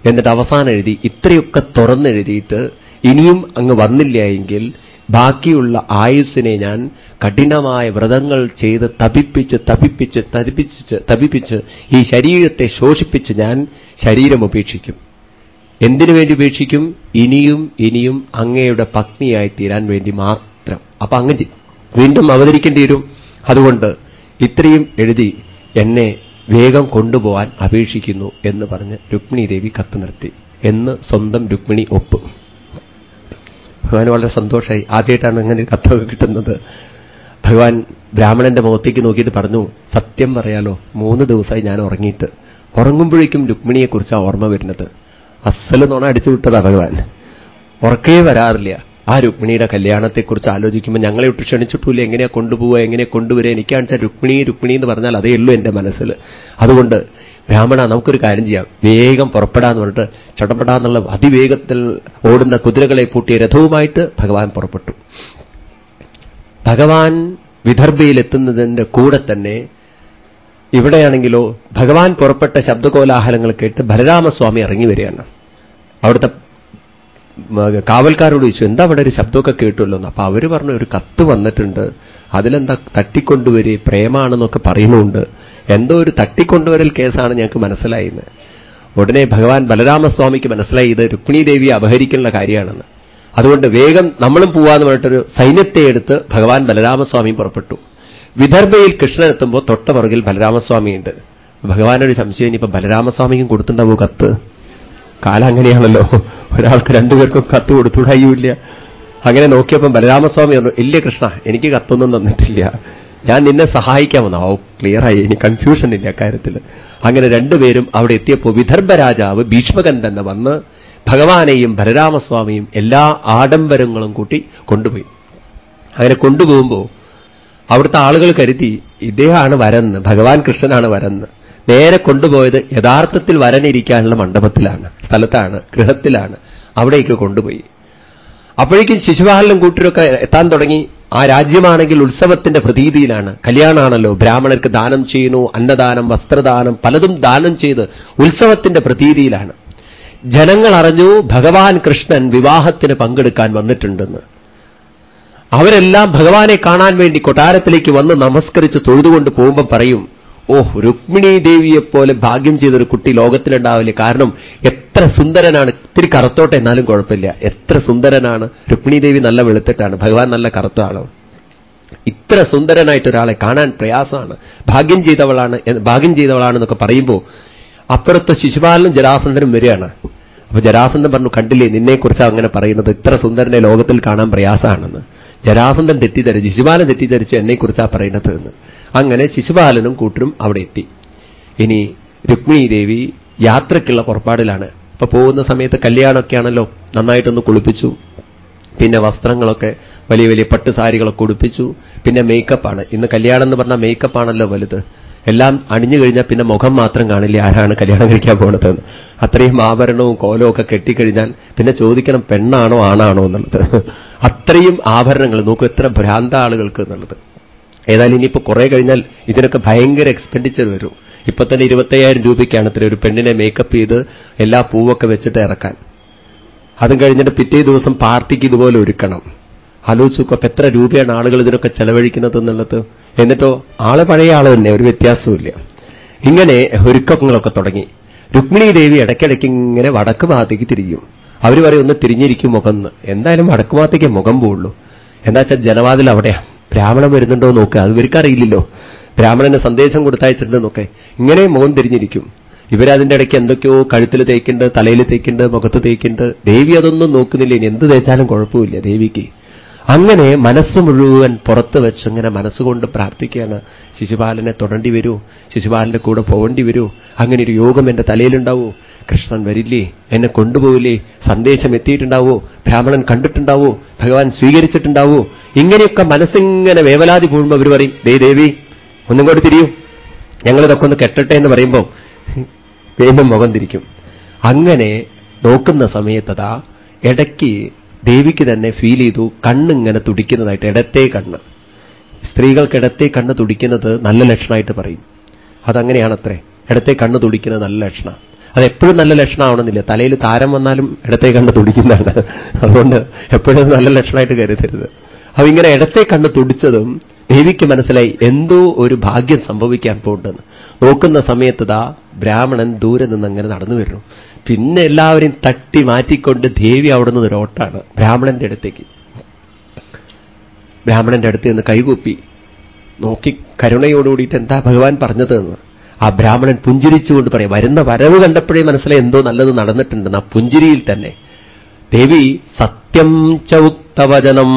എന്നിട്ട് അവസാനം എഴുതി ഇത്രയൊക്കെ തുറന്നെഴുതിയിട്ട് ഇനിയും അങ്ങ് വന്നില്ല എങ്കിൽ ബാക്കിയുള്ള ആയുസ്സിനെ ഞാൻ കഠിനമായ വ്രതങ്ങൾ ചെയ്ത് തപിപ്പിച്ച് തപിപ്പിച്ച് തപിപ്പിച്ച് തപിപ്പിച്ച് ഈ ശരീരത്തെ ശോഷിപ്പിച്ച് ഞാൻ ശരീരം ഉപേക്ഷിക്കും. എന്തിനു വേണ്ടി ഉപേക്ഷിക്കും? ഇനിയും ഇനിയും അങ്ങയുടെ പത്നിയായി തീരാൻ വേണ്ടി മാത്രം. അപ്പൊ അങ്ങ് വീണ്ടും അവതരിക്കേണ്ടി വരും. അതുകൊണ്ട് ഇത്രയും എഴുതി എന്നെ വേഗം കൊണ്ടുപോവാൻ അപേക്ഷിക്കുന്നു എന്ന് പറഞ്ഞ് രുക്മിണി ദേവി കത്ത് നിർത്തി. എന്ന് സ്വന്തം രുക്മിണി ഒപ്പ്. ഭഗവാൻ വളരെ സന്തോഷമായി ആദ്യമായിട്ടാണ് അങ്ങനെ കത്തൊക്കെ കിട്ടുന്നത്. ഭഗവാൻ ബ്രാഹ്മണന്റെ മുഖത്തേക്ക് നോക്കിയിട്ട് പറഞ്ഞു സത്യം പറയാലോ മൂന്ന് ദിവസമായി ഞാൻ ഉറങ്ങിയിട്ട്. ഉറങ്ങുമ്പോഴേക്കും രുക്മിണിയെക്കുറിച്ചാണ് ഓർമ്മ വരുന്നത്. അസൽ നോണ അടിച്ചു വിട്ടതാ ഭഗവാൻ. ഉറക്കേ വരാറില്ല. ആ രുക്മിണിയുടെ കല്യാണത്തെക്കുറിച്ച് ആലോചിക്കുമ്പോൾ ഞങ്ങളെ വിട്ട് ക്ഷണിച്ചിട്ടില്ല എങ്ങനെയാ കൊണ്ടുപോവുക എങ്ങനെ കൊണ്ടുവരിക? എനിക്കാണെച്ചാൽ രുക്മിണി രുക്മിണി എന്ന് പറഞ്ഞാൽ അതേ ഉള്ളൂ എന്റെ മനസ്സിൽ. അതുകൊണ്ട് ബ്രാഹ്മണ നമുക്കൊരു കാര്യം ചെയ്യാം. വേഗം പുറപ്പെടാന്ന് പറഞ്ഞിട്ട് ചടപടാന്നുള്ള അതിവേഗത്തിൽ ഓടുന്ന കുതിരകളെ പൂട്ടിയ രഥവുമായിട്ട് ഭഗവാൻ പുറപ്പെട്ടു. ഭഗവാൻ വിദർഭയിലെത്തുന്നതിന്റെ കൂടെ തന്നെ ഇവിടെയാണെങ്കിലോ ഭഗവാൻ പുറപ്പെട്ട ശബ്ദകോലാഹലങ്ങൾ കേട്ട് ബലരാമസ്വാമി ഇറങ്ങി വരികയാണ്. അവിടുത്തെ കാവൽക്കാരോട് ചോദിച്ചു എന്താ അവിടെ ഒരു ശബ്ദമൊക്കെ കേട്ടുമല്ലോ അപ്പൊ അവർ പറഞ്ഞു ഒരു കത്ത് വന്നിട്ടുണ്ട്. അതിലെന്താ തട്ടിക്കൊണ്ടുവരി? പ്രേമാണെന്നൊക്കെ പറയുന്നുണ്ട്. എന്തോ ഒരു തട്ടിക്കൊണ്ടുവരൽ കേസാണ് ഞങ്ങൾക്ക് മനസ്സിലായത് ഉടനെ ഭഗവാൻ ബലരാമസ്വാമിക്ക് മനസ്സിലായി ഇത് രുക്മിണി ദേവിയെ അപഹരിക്കാനുള്ള കാര്യമാണെന്ന്. അതുകൊണ്ട് വേഗം നമ്മളും പോവാന്ന് പറഞ്ഞിട്ടൊരു സൈന്യത്തെ എടുത്ത് ഭഗവാൻ ബലരാമസ്വാമി പുറപ്പെട്ടു. വിദർഭയിൽ കൃഷ്ണൻ എത്തുമ്പോൾ തൊട്ട പുറകിൽ ബലരാമസ്വാമിയുണ്ട് ഭഗവാനൊരു സംശയം ഇനിയിപ്പോ ബലരാമസ്വാമിക്കും കൊടുത്തിട്ടുണ്ടാവോ കത്ത്? കാലം അങ്ങനെയാണല്ലോ. ഒരാൾക്ക് രണ്ടുപേർക്കും കത്ത് കൊടുത്തുകൂടായില്ല അങ്ങനെ നോക്കിയപ്പം ബലരാമസ്വാമി പറഞ്ഞു ഇല്ല കൃഷ്ണ എനിക്ക് കത്തൊന്നും തന്നിട്ടില്ല. ഞാൻ നിന്നെ സഹായിക്കാമെന്ന് ഓ ക്ലിയറായി ഇനി കൺഫ്യൂഷൻ ഇല്ല കാര്യത്തിൽ. അങ്ങനെ രണ്ടുപേരും അവിടെ എത്തിയപ്പോൾ വിദർഭ രാജാവ് ഭീഷ്മകൻ തന്നെ വന്ന് ഭഗവാനെയും ബലരാമസ്വാമിയും എല്ലാ ആഡംബരങ്ങളും കൂട്ടി കൊണ്ടുപോയി. അങ്ങനെ കൊണ്ടുപോകുമ്പോൾ അവിടുത്തെ ആളുകൾ കരുതി ഇദ്ദേഹമാണ് വരന്ന് ഭഗവാൻ കൃഷ്ണനാണ് വരന്ന്. നേരെ കൊണ്ടുപോയത് യഥാർത്ഥത്തിൽ വരനിരിക്കാനുള്ള മണ്ഡപത്തിലാണ് സ്ഥലത്താണ് ഗൃഹത്തിലാണ് അവിടേക്ക് കൊണ്ടുപോയി. അപ്പോഴേക്കും ശിശുപാലനും കൂട്ടരൊക്കെ എത്താൻ തുടങ്ങി. ആ രാജ്യമാണെങ്കിൽ ഉത്സവത്തിന്റെ പ്രതീതിയിലാണ്. കല്യാണമാണല്ലോ ബ്രാഹ്മണർക്ക് ദാനം ചെയ്യുന്നു അന്നദാനം വസ്ത്രദാനം പലതും ദാനം ചെയ്ത് ഉത്സവത്തിന്റെ പ്രതീതിയിലാണ്. ജനങ്ങൾ അറിഞ്ഞു ഭഗവാൻ കൃഷ്ണൻ വിവാഹത്തിന് പങ്കെടുക്കാൻ വന്നിട്ടുണ്ടെന്ന്. അവരെല്ലാം ഭഗവാനെ കാണാൻ വേണ്ടി കൊട്ടാരത്തിലേക്ക് വന്ന് നമസ്കരിച്ച് തൊഴുതുകൊണ്ട് പോകുമ്പോൾ പറയും ഓ രുക്മിണി ദേവിയെപ്പോലെ ഭാഗ്യം ചെയ്തൊരു കുട്ടി ലോകത്തിലുണ്ടാവില്ല? കാരണം എത്ര സുന്ദരനാണ്. ഇത്തിരി കറുത്തോട്ടെ എന്നാലും കുഴപ്പമില്ല. എത്ര സുന്ദരനാണ്. രുക്മിണി ദേവി നല്ല വെളുത്തിട്ടാണ്. ഭഗവാൻ നല്ല കറുത്ത ഇത്ര സുന്ദരനായിട്ട് ഒരാളെ കാണാൻ പ്രയാസമാണ്. ഭാഗ്യം ചെയ്തവളാണ് ഭാഗ്യം ചെയ്തവളാണെന്നൊക്കെ പറയുമ്പോൾ അപ്പുറത്തെ ശിശുപാലനും ജരാസന്ധനും വരികയാണ്. അപ്പൊ ജരാസന്ധൻ പറഞ്ഞു കണ്ടില്ലേ നിന്നെക്കുറിച്ച് അങ്ങനെ പറയുന്നത്? ഇത്ര സുന്ദരനെ ലോകത്തിൽ കാണാൻ പ്രയാസമാണെന്ന്. ജരാസന്ധൻ തെറ്റിദ്ധരിച്ച് ശിശുപാലൻ തെറ്റിദ്ധരിച്ച് എന്നെക്കുറിച്ചാ പറയുന്നത് എന്ന്. അങ്ങനെ ശിശുപാലനും കൂട്ടരും അവിടെ എത്തി. ഇനി രുക്മിണി ദേവി യാത്രയ്ക്കുള്ള പുറപ്പാടിലാണ്. ഇപ്പൊ പോകുന്ന സമയത്ത് കല്യാണമൊക്കെയാണല്ലോ നന്നായിട്ടൊന്ന് കുളിപ്പിച്ചു. പിന്നെ വസ്ത്രങ്ങളൊക്കെ വലിയ വലിയ പട്ടുസാരികളൊക്കെ ഉടുപ്പിച്ചു. പിന്നെ മേക്കപ്പാണ് ഇന്ന് കല്യാണം എന്ന് പറഞ്ഞാൽ മേക്കപ്പാണല്ലോ വലുത്. എല്ലാം അണിഞ്ഞു കഴിഞ്ഞാൽ പിന്നെ മുഖം മാത്രം കാണില്ല ആരാണ് കല്യാണം കഴിക്കാൻ പോണതെന്ന് അത്രയും ആഭരണവും കോലവും ഒക്കെ കെട്ടിക്കഴിഞ്ഞാൽ പിന്നെ ചോദിക്കണം പെണ്ണാണോ ആണാണോ എന്നുള്ളത്. അത്രയും ആഭരണങ്ങൾ നോക്കൂ എത്ര ഭ്രാന്ത ആളുകൾക്ക് എന്നുള്ളത്. ഏതായാലും ഇനിയിപ്പോ കുറെ കഴിഞ്ഞാൽ ഇതിനൊക്കെ ഭയങ്കര എക്സ്പെൻഡിച്ചർ വരും. ഇപ്പൊ തന്നെ ഇരുപത്തയ്യായിരം രൂപയ്ക്കാണ് ഇത്ര ഒരു പെണ്ണിനെ മേക്കപ്പ് ചെയ്ത് എല്ലാ പൂവൊക്കെ വെച്ചിട്ട് ഇറക്കാൻ. അതും കഴിഞ്ഞിട്ട് പിറ്റേ ദിവസം പാർട്ടിക്ക് ഇതുപോലെ ഒരുക്കണം. ആലോചിച്ചൊക്കെ എത്ര രൂപയാണ് ആളുകൾ ഇതിനൊക്കെ ചെലവഴിക്കുന്നത് എന്നുള്ളത്. എന്നിട്ടോ ആൾ പഴയ ആൾ തന്നെ ഒരു വ്യത്യാസവുമില്ല. ഇങ്ങനെ ഒരുക്കങ്ങളൊക്കെ തുടങ്ങി. രുക്മിണി ദേവി ഇടയ്ക്കിടയ്ക്ക് ഇങ്ങനെ വടക്ക് ഭാഗത്തേക്ക് തിരിയും. അവർ പറയും ഒന്ന് തിരിഞ്ഞിരിക്കും മുഖം എന്തായാലും വടക്ക് ഭാഗത്തേക്ക് മുഖം പോവുള്ളൂ. എന്താ വെച്ചാൽ ജനവാതിൽ അവിടെയാ. ബ്രാഹ്മണൻ വരുന്നുണ്ടോ നോക്കുക അത് ഇവർക്കറിയില്ലല്ലോ. ബ്രാഹ്മണന് സന്ദേശം കൊടുത്തയച്ചിട്ടുണ്ടെന്നൊക്കെ. ഇങ്ങനെ മുഖം തിരിഞ്ഞിരിക്കും. ഇവരതിന്റെ ഇടയ്ക്ക് എന്തൊക്കെയോ കഴുത്തിൽ തേക്കുണ്ട് തലയിൽ തേക്കുണ്ട് മുഖത്ത് തേക്കുണ്ട്. ദേവി അതൊന്നും നോക്കുന്നില്ല. ഇനി എന്ത് തേച്ചാലും കുഴപ്പമില്ല ദേവിക്ക്. അങ്ങനെ മനസ്സ് മുഴുവൻ പുറത്ത് വെച്ച് ഇങ്ങനെ മനസ്സുകൊണ്ട് പ്രാർത്ഥിക്കുകയാണ്. ശിശുപാലനെ തൊടേണ്ടി വരൂ ശിശുപാലന്റെ കൂടെ പോകേണ്ടി വരൂ. അങ്ങനെ ഒരു യോഗം എന്റെ തലയിലുണ്ടാവൂ. കൃഷ്ണൻ വരില്ലേ എന്നെ കൊണ്ടുപോവില്ലേ സന്ദേശം എത്തിയിട്ടുണ്ടാവൂ ബ്രാഹ്മണൻ കണ്ടിട്ടുണ്ടാവൂ ഭഗവാൻ സ്വീകരിച്ചിട്ടുണ്ടാവൂ. ഇങ്ങനെയൊക്കെ മനസ്സിങ്ങനെ വേവലാതി പോകുമ്പോൾ അവർ പറയും ദേ ദേവി ഒന്നും കൂടി തിരിയൂ. ഞങ്ങളിതൊക്കെ ഒന്ന് കെട്ടട്ടെ എന്ന് പറയുമ്പോൾ വീണ്ടും മുഖം തിരിക്കും അങ്ങനെ നോക്കുന്ന സമയത്തതാ ഇടയ്ക്ക് ദേവിക്ക് തന്നെ ഫീൽ ചെയ്തു. കണ്ണിങ്ങനെ തുടിക്കുന്നതായിട്ട് ഇടത്തെ കണ്ണ്. സ്ത്രീകൾക്ക് ഇടത്തെ കണ്ണ് തുടിക്കുന്നത് നല്ല ലക്ഷണമായിട്ട് പറയും. അതങ്ങനെയാണത്രേ. ഇടത്തെ കണ്ണ് തുടിക്കുന്നത് നല്ല ലക്ഷണം. അത് എപ്പോഴും നല്ല ലക്ഷണമാവണമെന്നില്ല. തലയിൽ താരം വന്നാലും ഇടത്തെ കണ്ണ് തുടിക്കുന്നതാണ്. അതുകൊണ്ട് എപ്പോഴും നല്ല ലക്ഷണമായിട്ട് കരുതരുത്. അപ്പൊ ഇങ്ങനെ ഇടത്തെ കണ്ണ് തുടിച്ചതും ദേവിക്ക് മനസ്സിലായി എന്തോ ഒരു ഭാഗ്യം സംഭവിക്കാൻ പോകുന്നു നോക്കുന്ന സമയത്ത് ദാ ബ്രാഹ്മണൻ ദൂരെ നിന്ന് അങ്ങനെ നടന്നു വരുന്നു. പിന്നെ എല്ലാവരെയും തട്ടി മാറ്റിക്കൊണ്ട് ദേവി അവിടെ നിന്ന് ഒരോട്ടാണ് ബ്രാഹ്മണന്റെ അടുത്തേക്ക്. ബ്രാഹ്മണന്റെ അടുത്ത് നിന്ന് കൈകൂപ്പി. നോക്കി കരുണയോടുകൂടിയിട്ട് എന്താ ഭഗവാൻ പറഞ്ഞതെന്ന്. ആ ബ്രാഹ്മണൻ പുഞ്ചിരിച്ചുകൊണ്ട് പറയും വരുന്ന വരവ് കണ്ടപ്പോഴേ മനസ്സിലായി എന്തോ നല്ലത് നടന്നിട്ടുണ്ടെന്ന് ആ പുഞ്ചിരിയിൽ തന്നെ. ദേവി സത്യം ചൗക്തവചനം